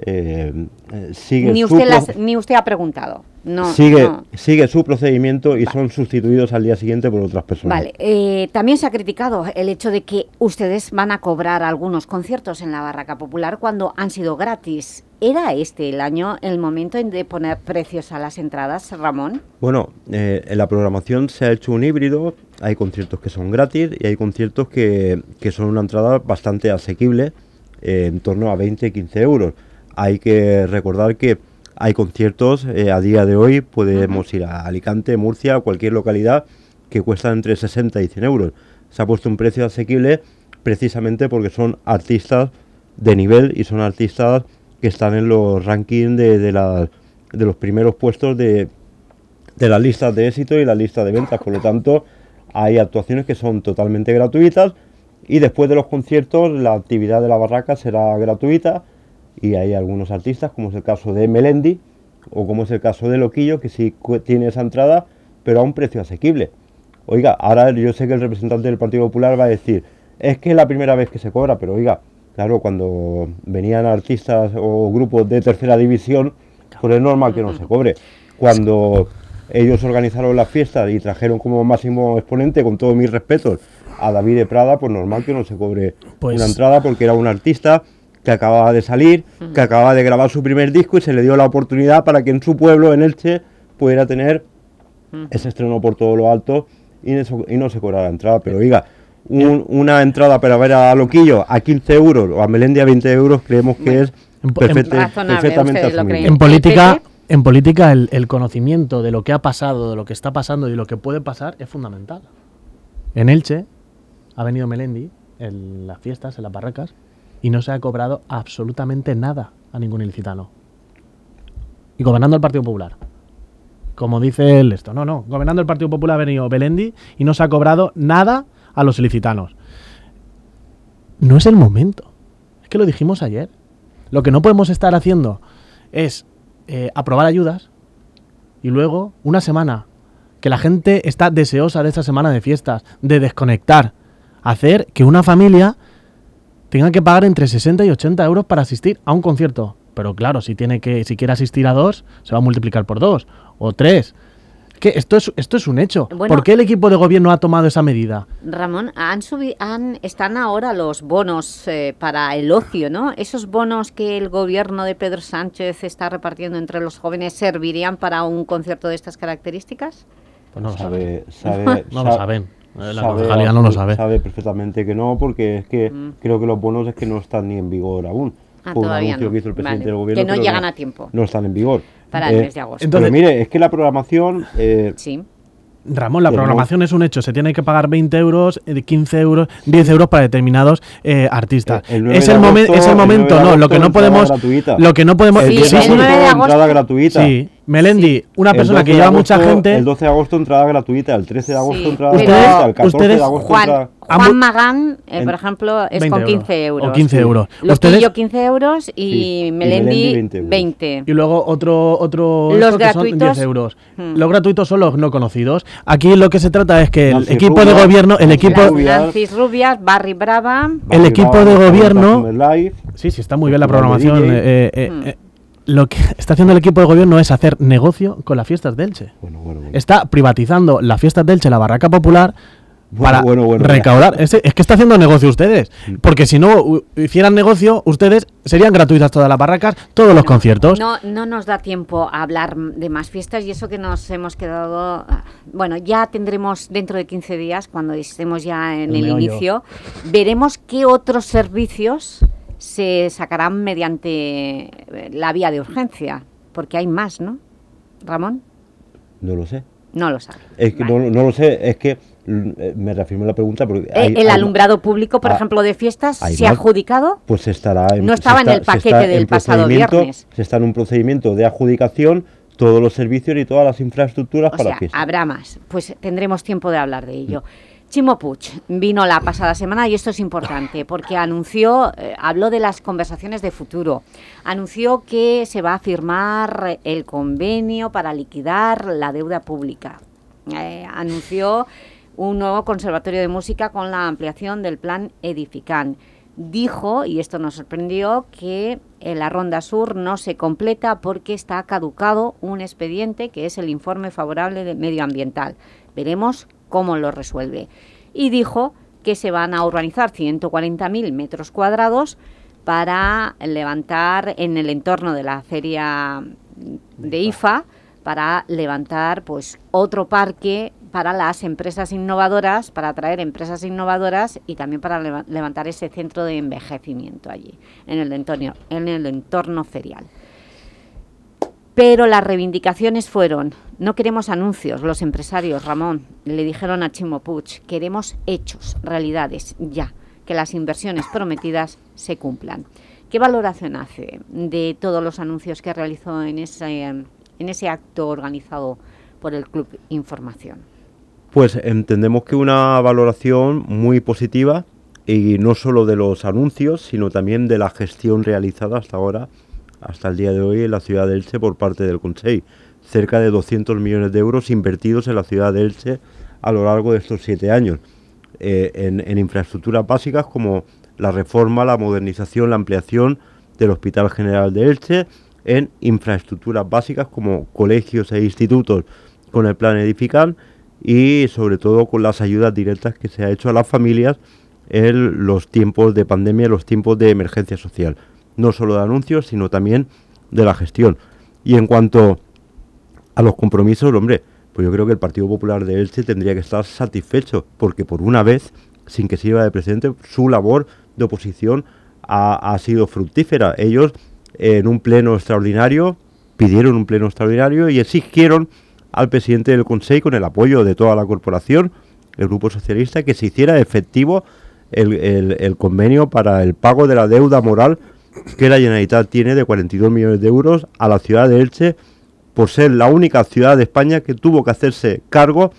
Speaker 54: eh, sigue
Speaker 1: ni, usted
Speaker 54: pro-
Speaker 1: las- ni usted ha preguntado. No,
Speaker 54: sigue,
Speaker 1: no.
Speaker 54: sigue su procedimiento y son sustituidos al día siguiente por otras personas.
Speaker 1: Vale, eh, también se ha criticado el hecho de que ustedes van a cobrar algunos conciertos en la Barraca Popular cuando han sido gratis. ¿Era este el año, el momento en de poner precios a las entradas, Ramón?
Speaker 54: Bueno, eh, en la programación se ha hecho un híbrido, hay conciertos que son gratis y hay conciertos que, que son una entrada bastante asequible, eh, en torno a 20-15 euros. Hay que recordar que hay conciertos eh, a día de hoy, podemos ir a Alicante, Murcia, cualquier localidad, que cuestan entre 60 y 100 euros. Se ha puesto un precio asequible precisamente porque son artistas de nivel y son artistas que están en los rankings de, de, las- de los primeros puestos de, de las listas de éxito y las listas de ventas. Por lo tanto, hay actuaciones que son totalmente gratuitas y después de los conciertos la actividad de la barraca será gratuita y hay algunos artistas, como es el caso de Melendi o como es el caso de Loquillo, que sí tiene esa entrada, pero a un precio asequible. Oiga, ahora yo sé que el representante del Partido Popular va a decir, es que es la primera vez que se cobra, pero oiga, claro, cuando venían artistas o grupos de tercera división, pues es normal que no se cobre. Cuando ellos organizaron las fiestas y trajeron como máximo exponente, con todos mis respetos, a David de Prada, pues normal que no se cobre
Speaker 55: Pues-
Speaker 54: una entrada porque era un artista que acababa de salir, que acababa de grabar su primer disco y se le dio la oportunidad para que en su pueblo, en Elche, pudiera tener ese estreno por todo lo alto y, eso- y no se cobrara la entrada. Pero oiga, un- una entrada para ver a Loquillo a 15 euros o a Melendi a 20 euros creemos que es perfecte- perfectamente asumible.
Speaker 55: En política, en política el, el conocimiento de lo que ha pasado, de lo que está pasando y de lo que puede pasar es fundamental. En Elche ha venido Melendi en las fiestas, en las barracas, y no se ha cobrado absolutamente nada a ningún ilicitano. y gobernando el Partido Popular. Como dice él esto. No, no. Gobernando el Partido Popular ha venido Belendi y no se ha cobrado nada a los ilicitanos. No es el momento. Es que lo dijimos ayer. Lo que no podemos estar haciendo es eh, aprobar ayudas y luego una semana que la gente está deseosa de esta semana de fiestas, de desconectar, hacer que una familia tenga que pagar entre 60 y 80 euros para asistir a un concierto. Pero claro, si tiene que, si quiere asistir a dos, se va a multiplicar por dos o tres. Que esto es, esto es un hecho.
Speaker 1: Bueno.
Speaker 55: ¿Por qué el equipo de gobierno ha tomado esa medida?
Speaker 1: Ramón, han subi- han, están ahora los bonos eh, para el ocio, ¿no? Esos bonos que el gobierno de Pedro Sánchez está repartiendo entre los jóvenes, ¿servirían para un concierto de estas características?
Speaker 55: Pues no lo
Speaker 54: sabe, (laughs) sabe,
Speaker 55: No lo
Speaker 54: sa-
Speaker 55: saben. Eh, la
Speaker 54: sabe
Speaker 55: concejalía no lo sabe.
Speaker 54: Sabe perfectamente que no, porque es que
Speaker 1: Mm.
Speaker 54: creo que los bonos es que no están ni en vigor aún.
Speaker 1: Ah,
Speaker 54: Fue un
Speaker 1: todavía
Speaker 54: anuncio
Speaker 1: no.
Speaker 54: que hizo el presidente
Speaker 1: Vale.
Speaker 54: del gobierno.
Speaker 1: Que no
Speaker 54: pero
Speaker 1: llegan a tiempo.
Speaker 54: No están en vigor.
Speaker 1: Para el mes de agosto.
Speaker 54: Pero
Speaker 55: Entonces-
Speaker 54: mire, es que la programación... eh,
Speaker 1: sí.
Speaker 55: Ramón, la programación es un hecho. Se tiene que pagar 20 euros, eh, 15 euros, 10 euros para determinados eh, artistas.
Speaker 54: El- el 9
Speaker 55: es, el
Speaker 54: agosto-
Speaker 55: es el
Speaker 54: el 9
Speaker 55: momento,
Speaker 54: de
Speaker 55: no. Lo que no podemos.
Speaker 54: gratuita.
Speaker 55: Lo que no podemos.
Speaker 54: El
Speaker 55: sí,
Speaker 54: 10 de
Speaker 55: sí,
Speaker 54: agosto, entrada gratuita.
Speaker 55: Sí. Melendi, una
Speaker 54: el
Speaker 55: persona
Speaker 54: 12
Speaker 55: que lleva
Speaker 54: agosto-
Speaker 55: mucha gente.
Speaker 54: El 12 de agosto entrada gratuita, el 13 de agosto
Speaker 1: Sí,
Speaker 54: entrada gratuita, el 14
Speaker 55: ustedes-
Speaker 54: de agosto
Speaker 1: Juan,
Speaker 54: entrada...
Speaker 1: Juan Magán, eh, por ejemplo, es
Speaker 55: 20
Speaker 1: con
Speaker 55: euros.
Speaker 1: 15 euros.
Speaker 55: O 15 euros.
Speaker 1: Loquillo
Speaker 55: Ustedes-
Speaker 1: 15 euros y
Speaker 55: Sí, y
Speaker 1: Melendi
Speaker 55: Melendi
Speaker 1: 20.
Speaker 55: 20 euros. Y luego otro, otro
Speaker 1: Los
Speaker 55: que son
Speaker 1: gratuitos,
Speaker 55: 10 euros.
Speaker 1: hmm.
Speaker 55: Los gratuitos son los no conocidos. Aquí lo que se trata es que el
Speaker 54: Nancy
Speaker 55: equipo de gobierno, el equipo,
Speaker 54: Rubias,
Speaker 1: Nancy Rubias, Barry Brava.
Speaker 55: el equipo de gobierno, sí, sí, está muy bien la programación.
Speaker 54: DJ.
Speaker 55: eh, eh,
Speaker 1: Hmm.
Speaker 55: eh, lo que (laughs) está haciendo el equipo de gobierno es hacer negocio con las fiestas de Elche. Está privatizando las fiestas de Elche, la barraca popular, para
Speaker 54: bueno, bueno,
Speaker 55: recaudar. Es, es que está haciendo negocio ustedes. Porque si no hicieran negocio, ustedes serían gratuitas todas las barracas, todos los conciertos.
Speaker 1: No, no nos da tiempo a hablar de más fiestas y eso que nos hemos quedado... ah, Bueno, ya tendremos dentro de 15 días, cuando estemos ya en
Speaker 55: El
Speaker 1: inicio, veremos qué otros servicios se sacarán mediante eh, la vía de urgencia, porque hay más, ¿no? Ramón,
Speaker 54: No lo sé.
Speaker 1: no lo sabe.
Speaker 54: Es que no, no lo sé, es que mm, eh, me reafirmo la pregunta porque...
Speaker 1: Eh,
Speaker 54: hay-
Speaker 1: el
Speaker 54: hay-
Speaker 1: alumbrado público, por
Speaker 54: Ah,
Speaker 1: ejemplo, de fiestas, ¿se ha adjudicado?
Speaker 54: Pues estará en,
Speaker 1: No
Speaker 54: se
Speaker 1: estaba en el paquete del pasado viernes.
Speaker 54: Se está en un procedimiento de adjudicación, todos los servicios y todas las infraestructuras
Speaker 1: O
Speaker 54: para
Speaker 1: sea,
Speaker 54: fiestas.
Speaker 1: habrá más. Pues tendremos tiempo de hablar de ello. Chimo Puig vino la pasada semana y esto es importante porque anunció, eh, habló de las conversaciones de futuro, anunció que se va a firmar el convenio para liquidar la deuda pública, Eh, anunció un nuevo conservatorio de música con la ampliación del plan Edifican. Dijo, y esto nos sorprendió, que en la Ronda Sur no se completa porque está caducado un expediente que es el informe favorable de medioambiental. Veremos cómo lo resuelve. Y dijo que se van a urbanizar 140.000 metros cuadrados para levantar en el entorno de la feria de IFA, para levantar pues otro parque para las empresas innovadoras, para atraer empresas innovadoras y también para leva- levantar ese centro de envejecimiento allí, en el entorno, en el entorno ferial. Pero las reivindicaciones fueron, no queremos anuncios, los empresarios, Ramón, le dijeron a Chimo Puig, queremos hechos, realidades, ya, que las inversiones prometidas se cumplan. ¿Qué valoración hace de todos los anuncios que realizó en ese, en ese acto organizado por el Club Información?
Speaker 54: Pues entendemos que una valoración muy positiva y no solo de los anuncios, sino también de la gestión realizada hasta ahora, hasta el día de hoy en la ciudad de Elche por parte del Consejo. Cerca de 200 millones de euros invertidos en la ciudad de Elche a lo largo de estos siete años, eh, en, en infraestructuras básicas como la reforma, la modernización, la ampliación del Hospital General de Elche, en infraestructuras básicas como colegios e institutos con el plan Edifican y sobre todo con las ayudas directas que se ha hecho a las familias en los tiempos de pandemia, los tiempos de emergencia social. No solo de anuncios, sino también de la gestión. Y en cuanto a los compromisos, hombre, pues yo creo que el Partido Popular de Elche tendría que estar satisfecho, porque por una vez, sin que sirva de precedente, su labor de oposición ha, ha sido fructífera. Ellos, en un pleno extraordinario, pidieron un pleno extraordinario y exigieron al presidente del Consejo, con el apoyo de toda la corporación, el Grupo Socialista, que se hiciera efectivo el- el convenio para el pago de la deuda moral que la Generalitat tiene de 42 millones de euros a la ciudad de Elche por ser la única ciudad de España que tuvo que hacerse cargo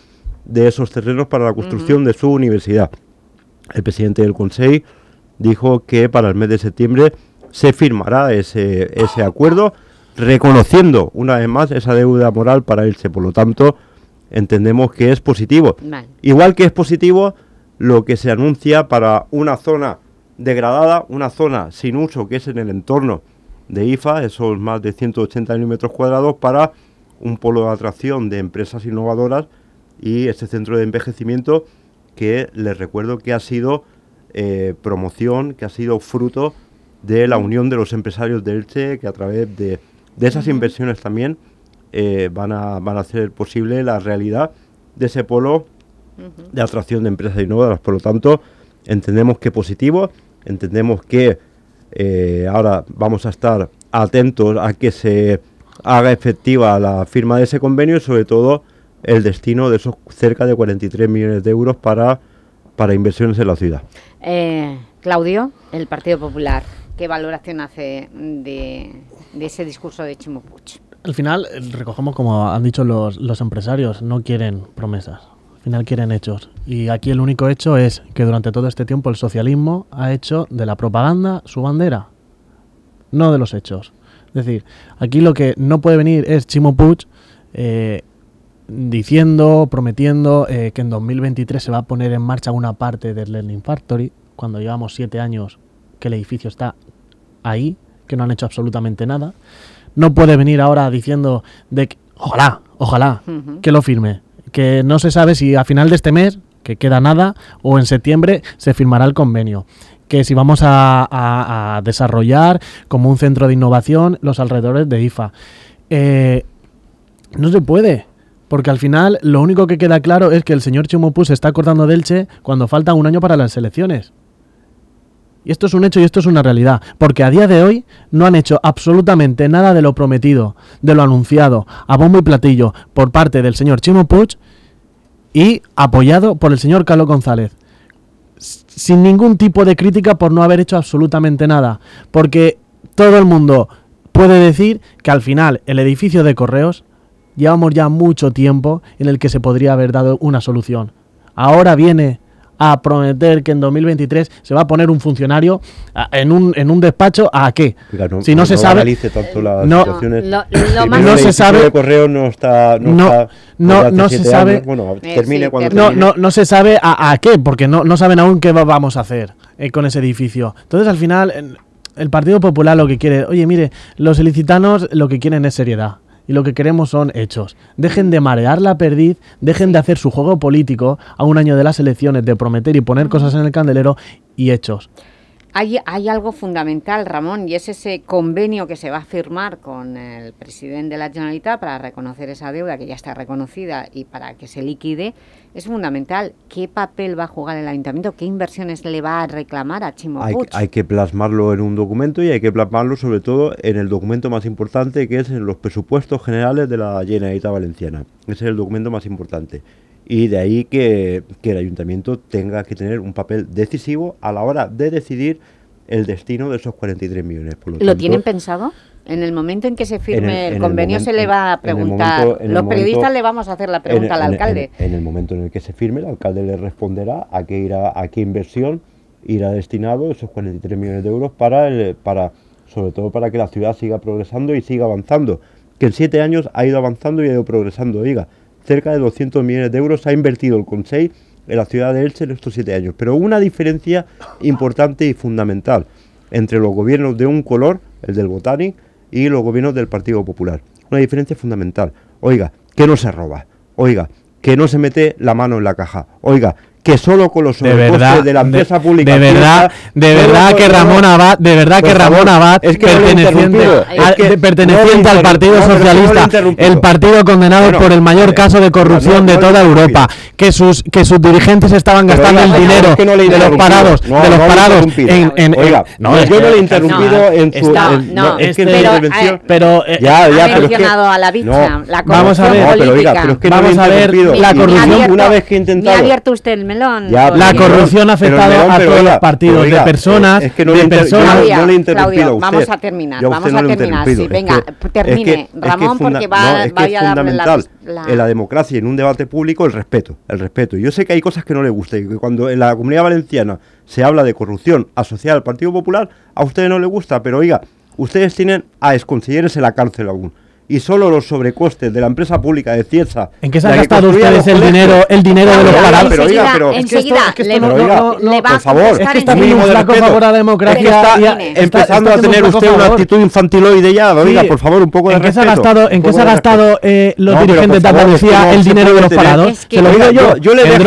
Speaker 54: de esos terrenos para la construcción de su universidad. El presidente del Consejo dijo que para el mes de septiembre se firmará ese, ese acuerdo, reconociendo una vez más esa deuda moral para Elche. Por lo tanto, entendemos que es positivo.
Speaker 1: Vale.
Speaker 54: Igual que es positivo lo que se anuncia para una zona degradada, una zona sin uso que es en el entorno de IFA, esos más de 180 metros cuadrados, para un polo de atracción de empresas innovadoras y este centro de envejecimiento que les recuerdo que ha sido eh, promoción, que ha sido fruto de la unión de los empresarios de Elche, que a través de, de esas inversiones también eh, van, a, van a hacer posible la realidad de ese polo de atracción de empresas innovadoras. Por lo tanto, entendemos que positivo, entendemos que eh, ahora vamos a estar atentos a que se haga efectiva la firma de ese convenio y sobre todo el destino de esos cerca de 43 millones de euros para, para inversiones en la ciudad.
Speaker 1: Eh, Claudio, el Partido Popular, ¿qué valoración hace de, de ese discurso de Chimo Puig?
Speaker 55: Al final, eh, recogemos como han dicho los, los empresarios, no quieren promesas, final quieren hechos. Y aquí el único hecho es que durante todo este tiempo el socialismo ha hecho de la propaganda su bandera, no de los hechos. Es decir, aquí lo que no puede venir es Chimo Puig eh, diciendo, prometiendo eh, que en 2023 se va a poner en marcha una parte del Learning Factory, cuando llevamos siete años que el edificio está ahí, que no han hecho absolutamente nada. No puede venir ahora diciendo de que, ojalá, ojalá, que lo firme. Que no se sabe si a final de este mes, que queda nada, o en septiembre se firmará el convenio. Que si vamos a, a- desarrollar como un centro de innovación los alrededores de IFA. Eh, no se puede. Porque al final lo único que queda claro es que el señor Chumopus se está acordando de Elche cuando falta un año para las elecciones. Y esto es un hecho y esto es una realidad. Porque a día de hoy no han hecho absolutamente nada de lo prometido, de lo anunciado, a bombo y platillo, por parte del señor Chimo y apoyado por el señor Carlos González. Sin ningún tipo de crítica por no haber hecho absolutamente nada. Porque todo el mundo puede decir que al final el edificio de correos llevamos ya mucho tiempo en el que se podría haber dado una solución. Ahora viene a prometer que en 2023 se va a poner un funcionario a- en un, en un despacho a qué?
Speaker 54: Oiga, no-
Speaker 55: si no,
Speaker 54: no
Speaker 55: se sabe
Speaker 54: tanto las
Speaker 55: no,
Speaker 54: situaciones.
Speaker 1: Lo- lo
Speaker 54: Primero,
Speaker 1: más-
Speaker 54: el
Speaker 55: no se sabe
Speaker 54: de correo no está no,
Speaker 55: no,
Speaker 54: está
Speaker 55: no, no se sabe
Speaker 54: años. bueno
Speaker 1: Eh,
Speaker 54: termine cuando
Speaker 55: no,
Speaker 54: termine.
Speaker 55: no, no se sabe a, a qué, porque no, no saben aún qué va- vamos a hacer eh, con ese edificio. Entonces, al final, el Partido Popular lo que quiere, oye, mire, los ilicitanos lo que quieren es seriedad. Y lo que queremos son hechos. Dejen de marear la perdiz, dejen de hacer su juego político a un año de las elecciones, de prometer y poner cosas en el candelero y hechos.
Speaker 1: Hay, hay algo fundamental, Ramón, y es ese convenio que se va a firmar con el presidente de la Generalitat para reconocer esa deuda que ya está reconocida y para que se liquide. Es fundamental. ¿Qué papel va a jugar el ayuntamiento? ¿Qué inversiones le va a reclamar a Chimo
Speaker 54: hay, hay que plasmarlo en un documento y hay que plasmarlo sobre todo en el documento más importante que es en los presupuestos generales de la Generalitat Valenciana. Ese es el documento más importante. Y de ahí que, que el ayuntamiento tenga que tener un papel decisivo a la hora de decidir el destino de esos 43 millones. Por lo,
Speaker 1: ¿Lo
Speaker 54: tanto,
Speaker 1: tienen pensado? En el momento en que se firme
Speaker 54: el-
Speaker 1: el,
Speaker 54: en el
Speaker 1: convenio se le va a
Speaker 54: en el
Speaker 1: preguntar.
Speaker 54: momento- en el
Speaker 1: Los
Speaker 54: momento-
Speaker 1: periodistas le vamos a hacer la pregunta al alcalde.
Speaker 54: En, el momento en el que se firme, el alcalde le responderá a qué irá, a qué inversión irá destinado esos 43 millones de euros para, el, para sobre todo para que la ciudad siga progresando y siga avanzando. Que en siete años ha ido avanzando y ha ido progresando. Oiga, cerca de 200 millones de euros ha invertido el Consejo en la ciudad de Elche en estos siete años. Pero una diferencia importante y fundamental entre los gobiernos de un color, el del Botanic, y los gobiernos del Partido Popular. Una diferencia fundamental. Oiga, que no se roba. Oiga, que no se mete la mano en la caja. Oiga, que solo con los
Speaker 55: De
Speaker 54: sobrecostes
Speaker 55: verdad,
Speaker 54: de la
Speaker 55: de-
Speaker 54: empresa pública.
Speaker 55: de verdad, de verdad que Ramón Abad, de verdad que Ramón Abad,
Speaker 54: es que
Speaker 55: perteneciente,
Speaker 54: interrumpido,
Speaker 55: a-
Speaker 54: es que
Speaker 55: perteneciente
Speaker 54: no
Speaker 55: al Partido
Speaker 54: no,
Speaker 55: Socialista, el partido condenado
Speaker 54: Bueno,
Speaker 55: por el mayor
Speaker 54: vale,
Speaker 55: caso de corrupción
Speaker 54: no, no
Speaker 55: de toda. Europa, que sus que sus dirigentes estaban
Speaker 54: Pero
Speaker 55: gastando
Speaker 54: oiga,
Speaker 55: el dinero
Speaker 54: es que no le he
Speaker 55: de los parados,
Speaker 54: No,
Speaker 55: de los
Speaker 54: no le he
Speaker 55: parados
Speaker 54: interrumpido.
Speaker 55: en, en-
Speaker 54: Oiga, no, yo no le he interrumpido en su- no, es que en su intervención-
Speaker 55: pero eh,
Speaker 54: Ya, ya,
Speaker 1: ha
Speaker 54: pero es que-
Speaker 1: mencionado a la bicha,
Speaker 54: no,
Speaker 1: la
Speaker 55: vamos a
Speaker 1: corrupción
Speaker 55: ver,
Speaker 54: pero es que no
Speaker 55: Vamos a ver, la corrupción-
Speaker 54: una vez que he
Speaker 1: Me ha
Speaker 54: intentado
Speaker 1: abierto usted el
Speaker 54: No,
Speaker 1: melón.
Speaker 54: Ya,
Speaker 1: porque-
Speaker 55: La corrupción ha afectado
Speaker 54: melón,
Speaker 55: a todos
Speaker 54: oiga,
Speaker 55: los partidos,
Speaker 54: oiga,
Speaker 55: de personas,
Speaker 54: es que no
Speaker 55: de
Speaker 54: le
Speaker 55: personas.
Speaker 54: yo no le he
Speaker 1: Claudia,
Speaker 54: interrumpido a usted.
Speaker 1: vamos a terminar,
Speaker 54: a
Speaker 1: vamos a terminar, sí,
Speaker 54: Es
Speaker 1: venga,
Speaker 54: que-
Speaker 1: termine,
Speaker 54: es que-
Speaker 1: Ramón, porque va-
Speaker 54: no, es que
Speaker 1: vaya
Speaker 54: es
Speaker 1: a darle la-
Speaker 54: fundamental
Speaker 1: la-
Speaker 54: en la democracia y en un debate público el respeto, el respeto. Yo sé que hay cosas que no le gustan y que cuando en la Comunidad Valenciana se habla de corrupción asociada al Partido Popular, a ustedes no le gusta, pero oiga, ustedes tienen a exconselleres en la cárcel aún. Y solo los sobrecostes de la empresa pública de Cieza.
Speaker 55: ¿En qué se ha
Speaker 54: la que
Speaker 55: gastado ustedes el
Speaker 54: colegios-
Speaker 55: dinero, el dinero de los parados?
Speaker 54: pero oiga, pero
Speaker 1: enseguida,
Speaker 55: es que esto
Speaker 1: le-
Speaker 55: no-
Speaker 54: pero oiga,
Speaker 55: no- no-
Speaker 1: le va
Speaker 54: por
Speaker 1: a
Speaker 54: favor,
Speaker 55: es que
Speaker 1: en
Speaker 55: está
Speaker 54: mínimo de
Speaker 55: flaco
Speaker 54: respeto.
Speaker 55: favor a la
Speaker 54: Es que
Speaker 55: democracia.
Speaker 54: está
Speaker 55: a-
Speaker 1: Está-
Speaker 54: empezando
Speaker 55: está
Speaker 54: a tener
Speaker 55: un
Speaker 54: usted una actitud infantiloide ya. Oiga,
Speaker 55: Sí.
Speaker 54: por favor, un poco de
Speaker 55: ¿En qué se ha
Speaker 54: respeto.
Speaker 55: gastado, en qué se ha gastado
Speaker 54: respeto.
Speaker 55: eh, los
Speaker 54: No,
Speaker 55: dirigentes de
Speaker 54: es que
Speaker 55: Andalucía
Speaker 54: no
Speaker 55: el dinero de los parados?
Speaker 1: Es que-
Speaker 55: Se lo digo yo,
Speaker 54: yo le
Speaker 55: en
Speaker 54: dejo,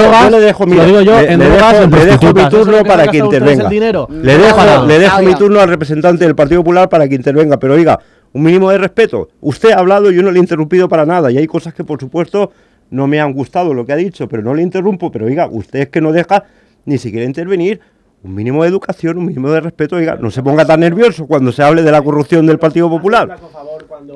Speaker 54: mi
Speaker 55: es
Speaker 54: turno
Speaker 55: que
Speaker 54: para
Speaker 55: han
Speaker 54: que intervenga. Le dejo,
Speaker 1: Claudio,
Speaker 54: le dejo mi turno al representante del Partido Popular para que intervenga, pero oiga, un mínimo de respeto. Usted ha hablado, yo no le he interrumpido para nada y hay cosas que por supuesto no me han gustado lo que ha dicho, pero no le interrumpo, pero oiga, usted es que no deja ni siquiera intervenir. Un mínimo de educación, un mínimo de respeto, oiga, no se ponga tan nervioso cuando se hable de la corrupción del Partido Popular.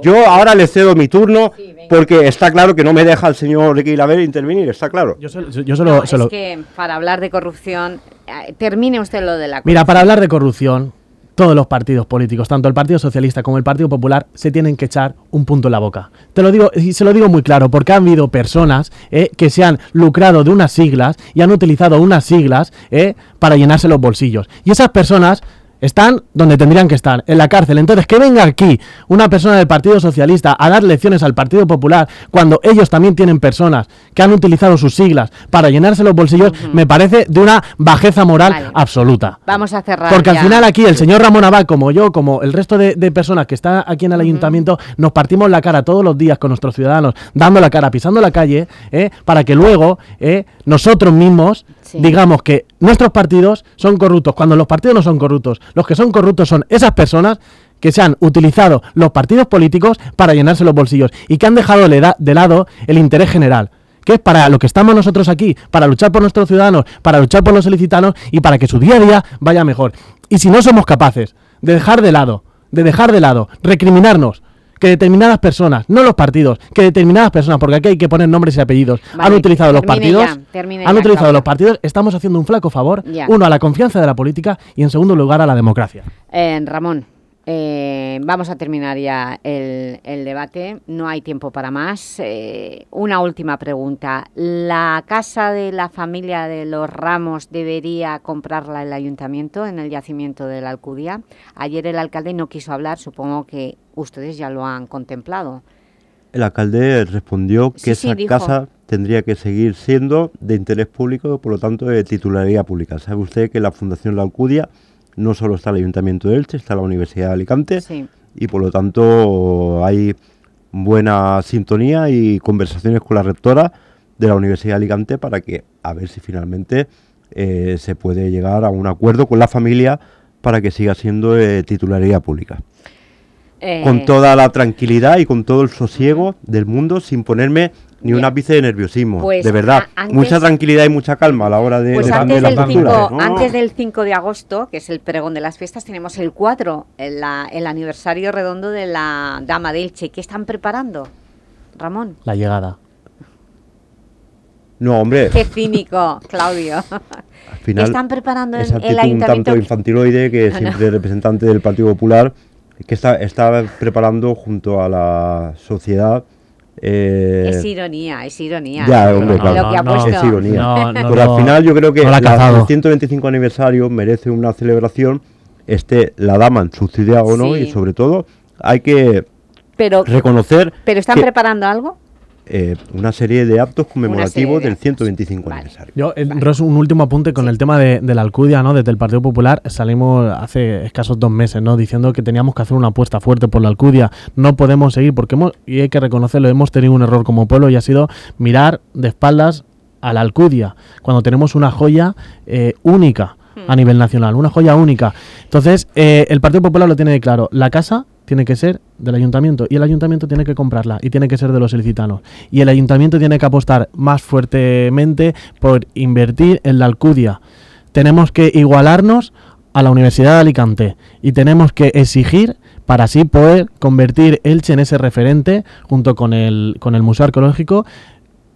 Speaker 54: Yo ahora le cedo mi turno porque está claro que no me deja el señor Ricky Laver intervenir, está claro.
Speaker 55: Yo se, yo se lo-
Speaker 1: No,
Speaker 55: se lo-
Speaker 1: es que para hablar de corrupción, eh, termine usted lo de la
Speaker 55: Mira, para hablar de corrupción, todos los partidos políticos, tanto el Partido Socialista como el Partido Popular, se tienen que echar un punto en la boca. Te lo digo, y se lo digo muy claro, porque ha habido personas eh, que se han lucrado de unas siglas y han utilizado unas siglas eh, para llenarse los bolsillos. Y esas personas están donde tendrían que estar, en la cárcel. Entonces, que venga aquí una persona del Partido Socialista a dar lecciones al Partido Popular cuando ellos también tienen personas que han utilizado sus siglas para llenarse los bolsillos, me parece de una bajeza moral
Speaker 1: Vale.
Speaker 55: absoluta.
Speaker 1: Vamos a cerrar
Speaker 55: Porque al final aquí el señor Ramón Abad, como yo, como el resto de, de personas que están aquí en el ayuntamiento, nos partimos la cara todos los días con nuestros ciudadanos, dando la cara, pisando la calle, ¿eh? para que luego eh, nosotros mismos Digamos que nuestros partidos son corruptos, cuando los partidos no son corruptos. Los que son corruptos son esas personas que se han utilizado los partidos políticos para llenarse los bolsillos y que han dejado de lado el interés general que es para lo que estamos nosotros aquí, para luchar por nuestros ciudadanos, para luchar por los solicitanos y para que su día a día vaya mejor. Y si no somos capaces de dejar de lado, de dejar de lado, recriminarnos que determinadas personas, no los partidos, que determinadas personas, porque aquí hay que poner nombres y apellidos,
Speaker 1: Vale,
Speaker 55: han utilizado los partidos,
Speaker 1: ya,
Speaker 55: han
Speaker 1: ya,
Speaker 55: utilizado los partidos, estamos haciendo un flaco favor,
Speaker 1: Ya.
Speaker 55: uno a la confianza de la política y en segundo lugar a la democracia.
Speaker 1: Eh, Ramón, eh, vamos a terminar ya el, el debate, no hay tiempo para más. Eh, una última pregunta. ¿La casa de la familia de los Ramos debería comprarla el ayuntamiento en el yacimiento de la Alcudia? Ayer el alcalde no quiso hablar, supongo que ustedes ya lo han contemplado.
Speaker 54: El alcalde respondió que
Speaker 1: sí,
Speaker 54: esa casa tendría que seguir siendo de interés público, por lo tanto de titularidad pública. Sabe usted que la Fundación La Alcudia no solo está el Ayuntamiento de Elche, está la Universidad de Alicante
Speaker 1: Sí.
Speaker 54: y por lo tanto hay buena sintonía y conversaciones con la rectora de la Universidad de Alicante para que a ver si finalmente eh, se puede llegar a un acuerdo con la familia para que siga siendo de titularidad pública
Speaker 1: Eh,
Speaker 54: con toda la tranquilidad y con todo el sosiego del mundo sin ponerme ni un ápice de nerviosismo.
Speaker 1: Pues,
Speaker 54: de verdad,
Speaker 1: antes-
Speaker 54: mucha tranquilidad y mucha calma a la hora de
Speaker 1: Pues antes
Speaker 54: las
Speaker 1: del, 5,
Speaker 54: posturas. ¿no?
Speaker 1: antes del 5 de agosto, que es el pregón de las fiestas, tenemos el 4, el, la- el aniversario redondo de la Dama de Elche. ¿Qué están preparando, Ramón?
Speaker 55: La llegada.
Speaker 54: No, hombre,
Speaker 1: Qué cínico, Claudio.
Speaker 54: al final
Speaker 1: están preparando en el
Speaker 54: actitud un
Speaker 1: ayuntamiento?
Speaker 54: tanto infantiloide que siempre el representante del Partido Popular que está, está preparando junto a la sociedad eh,
Speaker 1: Es ironía, es ironía.
Speaker 54: Ya, hombre,
Speaker 1: lo,
Speaker 54: claro.
Speaker 1: lo que ha
Speaker 55: no,
Speaker 1: puesto.
Speaker 54: es ironía.
Speaker 55: No, no,
Speaker 54: Pero
Speaker 55: no,
Speaker 54: al final yo creo que
Speaker 55: no la
Speaker 54: la- el 125 aniversario merece una celebración, esté la dama en su ciudad o no,
Speaker 1: Sí.
Speaker 54: y sobre todo hay que
Speaker 1: Pero,
Speaker 54: reconocer
Speaker 1: ¿Pero están
Speaker 54: que,
Speaker 1: preparando algo?
Speaker 54: Eh, una serie de actos conmemorativos
Speaker 1: de
Speaker 54: del 125 aniversario.
Speaker 55: Yo, eh, Ros, un último apunte con el tema de, de la Alcudia, ¿no? Desde el Partido Popular salimos hace escasos dos meses, ¿no? Diciendo que teníamos que hacer una apuesta fuerte por la Alcudia. No podemos seguir porque hemos, y hay que reconocerlo, hemos tenido un error como pueblo y ha sido mirar de espaldas a la Alcudia, cuando tenemos una joya eh, única a nivel nacional, una joya única. Entonces, eh, el Partido Popular lo tiene claro, la casa tiene que ser del ayuntamiento y el ayuntamiento tiene que comprarla y tiene que ser de los ilicitanos. Y el ayuntamiento tiene que apostar más fuertemente por invertir en la Alcudia. Tenemos que igualarnos a la Universidad de Alicante y tenemos que exigir para así poder convertir Elche en ese referente junto con el, con el Museo Arqueológico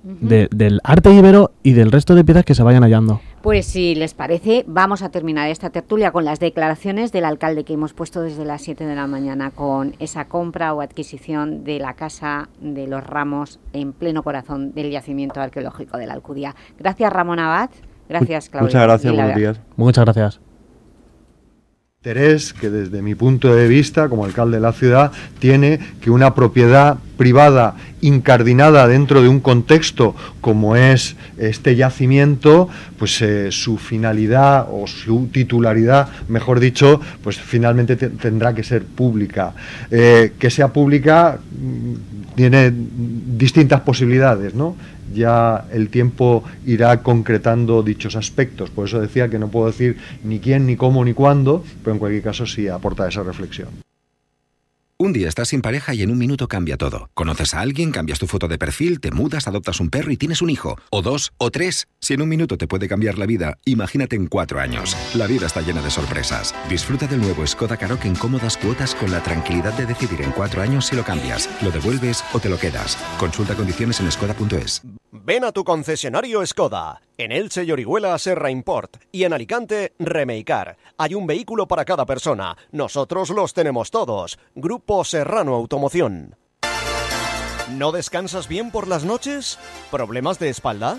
Speaker 55: de- del arte íbero y del resto de piezas que se vayan hallando.
Speaker 1: Pues si les parece, vamos a terminar esta tertulia con las declaraciones del alcalde que hemos puesto desde las 7 de la mañana con esa compra o adquisición de la Casa de los Ramos en pleno corazón del yacimiento arqueológico de la Alcudia. Gracias Ramón Abad, gracias Claudia.
Speaker 54: Muchas gracias, buenos días.
Speaker 55: Muchas gracias.
Speaker 4: Interés que desde mi punto de vista como alcalde de la ciudad tiene que una propiedad privada incardinada dentro de un contexto como es este yacimiento, pues eh, su finalidad o su titularidad, mejor dicho, pues finalmente te- tendrá que ser pública. Eh, que sea pública mm, tiene distintas posibilidades, ¿no? Ya el tiempo irá concretando dichos aspectos. Por eso decía que no puedo decir ni quién, ni cómo, ni cuándo, pero en cualquier caso sí aporta esa reflexión.
Speaker 56: Un día estás sin pareja y en un minuto cambia todo. Conoces a alguien, cambias tu foto de perfil, te mudas, adoptas un perro y tienes un hijo. O dos, o tres. Si en un minuto te puede cambiar la vida, imagínate en cuatro años. La vida está llena de sorpresas. Disfruta del nuevo Skoda Karoq en cómodas cuotas con la tranquilidad de decidir en cuatro años si lo cambias, lo devuelves o te lo quedas. Consulta condiciones en skoda.es.
Speaker 16: Ven a tu concesionario Skoda. En Elche y Orihuela Serra Import y en Alicante Remeicar. Hay un vehículo para cada persona. Nosotros los tenemos todos. Grupo Serrano Automoción. ¿No descansas bien por las noches? ¿Problemas de espalda?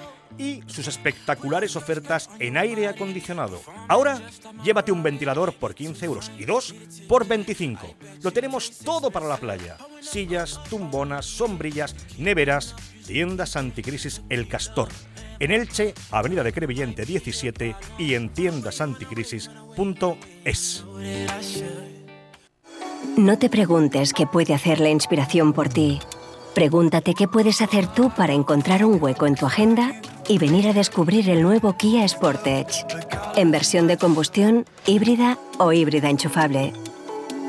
Speaker 22: y sus espectaculares ofertas en aire acondicionado. Ahora, llévate un ventilador por 15 euros y dos por 25. Lo tenemos todo para la playa. Sillas, tumbonas, sombrillas, neveras, tiendas anticrisis El Castor. En Elche, Avenida de Crevillente 17 y en tiendasanticrisis.es.
Speaker 57: No te preguntes qué puede hacer la inspiración por ti. Pregúntate qué puedes hacer tú para encontrar un hueco en tu agenda y venir a descubrir el nuevo Kia Sportage. En versión de combustión, híbrida o híbrida enchufable.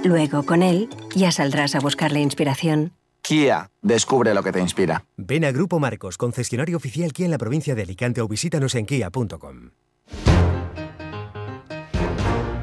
Speaker 57: Luego, con él, ya saldrás a buscar la inspiración.
Speaker 58: Kia, descubre lo que te inspira.
Speaker 59: Ven a Grupo Marcos, concesionario oficial Kia en la provincia de Alicante o visítanos en kia.com.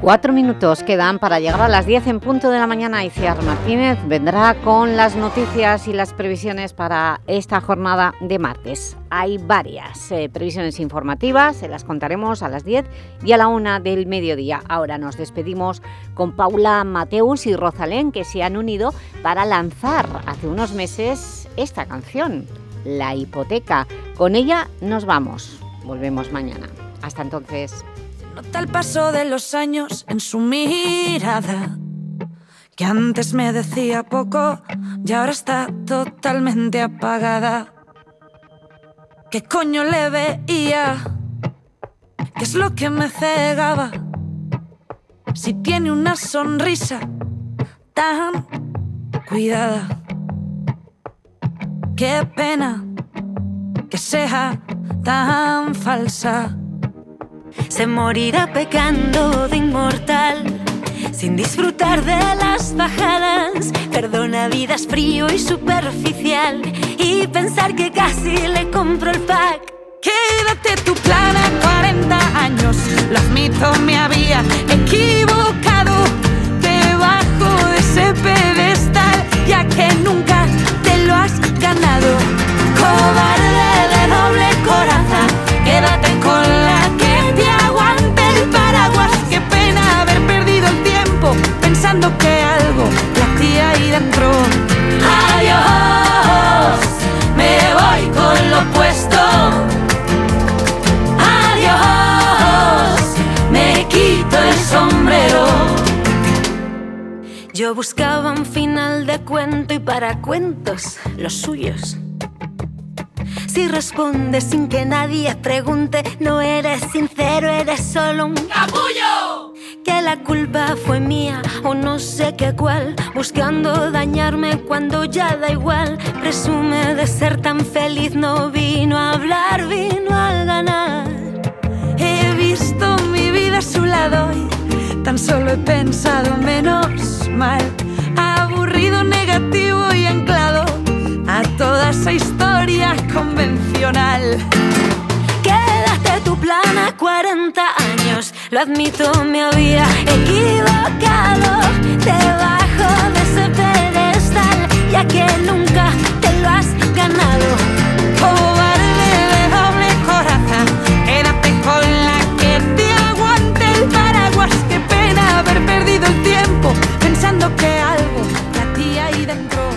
Speaker 1: Cuatro minutos quedan para llegar a las 10 en punto de la mañana. Iciar Martínez vendrá con las noticias y las previsiones para esta jornada de martes. Hay varias eh, previsiones informativas, se las contaremos a las 10 y a la 1 del mediodía. Ahora nos despedimos con Paula Mateus y Rosalén, que se han unido para lanzar hace unos meses esta canción, La Hipoteca. Con ella nos vamos. Volvemos mañana. Hasta entonces.
Speaker 18: Nota el paso de los años en su mirada, que antes me decía poco y ahora está totalmente apagada. ¿Qué coño le veía? ¿Qué es lo que me cegaba? Si tiene una sonrisa tan cuidada. Qué pena que sea tan falsa.
Speaker 57: Se morirá pecando de inmortal, sin disfrutar de las bajadas. Perdona vidas frío y superficial, y pensar que casi le compro el pack.
Speaker 18: Quédate tu plan a 40 años. Lo admito, me había equivocado debajo de ese pedestal, ya que nunca te lo has ganado. Cobarde de doble coraza, quédate con la tiempo pensando que algo latía ahí dentro. Adiós, me voy con lo opuesto. Adiós, me quito el sombrero.
Speaker 60: Yo buscaba un final de cuento y para cuentos los suyos. Si respondes sin que nadie pregunte, no eres sincero, eres solo un capullo. Que la culpa fue mía o no sé qué cuál, buscando dañarme cuando ya da igual. Presume de ser tan feliz, no vino a hablar, vino a ganar.
Speaker 18: He visto mi vida a su lado y tan solo he pensado menos mal. Aburrido, negativo toda esa historia convencional.
Speaker 60: Quedaste tu plan a 40 años, lo admito, me había equivocado.
Speaker 18: Debajo de ese pedestal, ya que nunca te lo has ganado. Oh, Cobarde de doble coraza, quédate con la que te aguante el paraguas. Qué pena haber perdido el tiempo pensando que algo latía ahí dentro.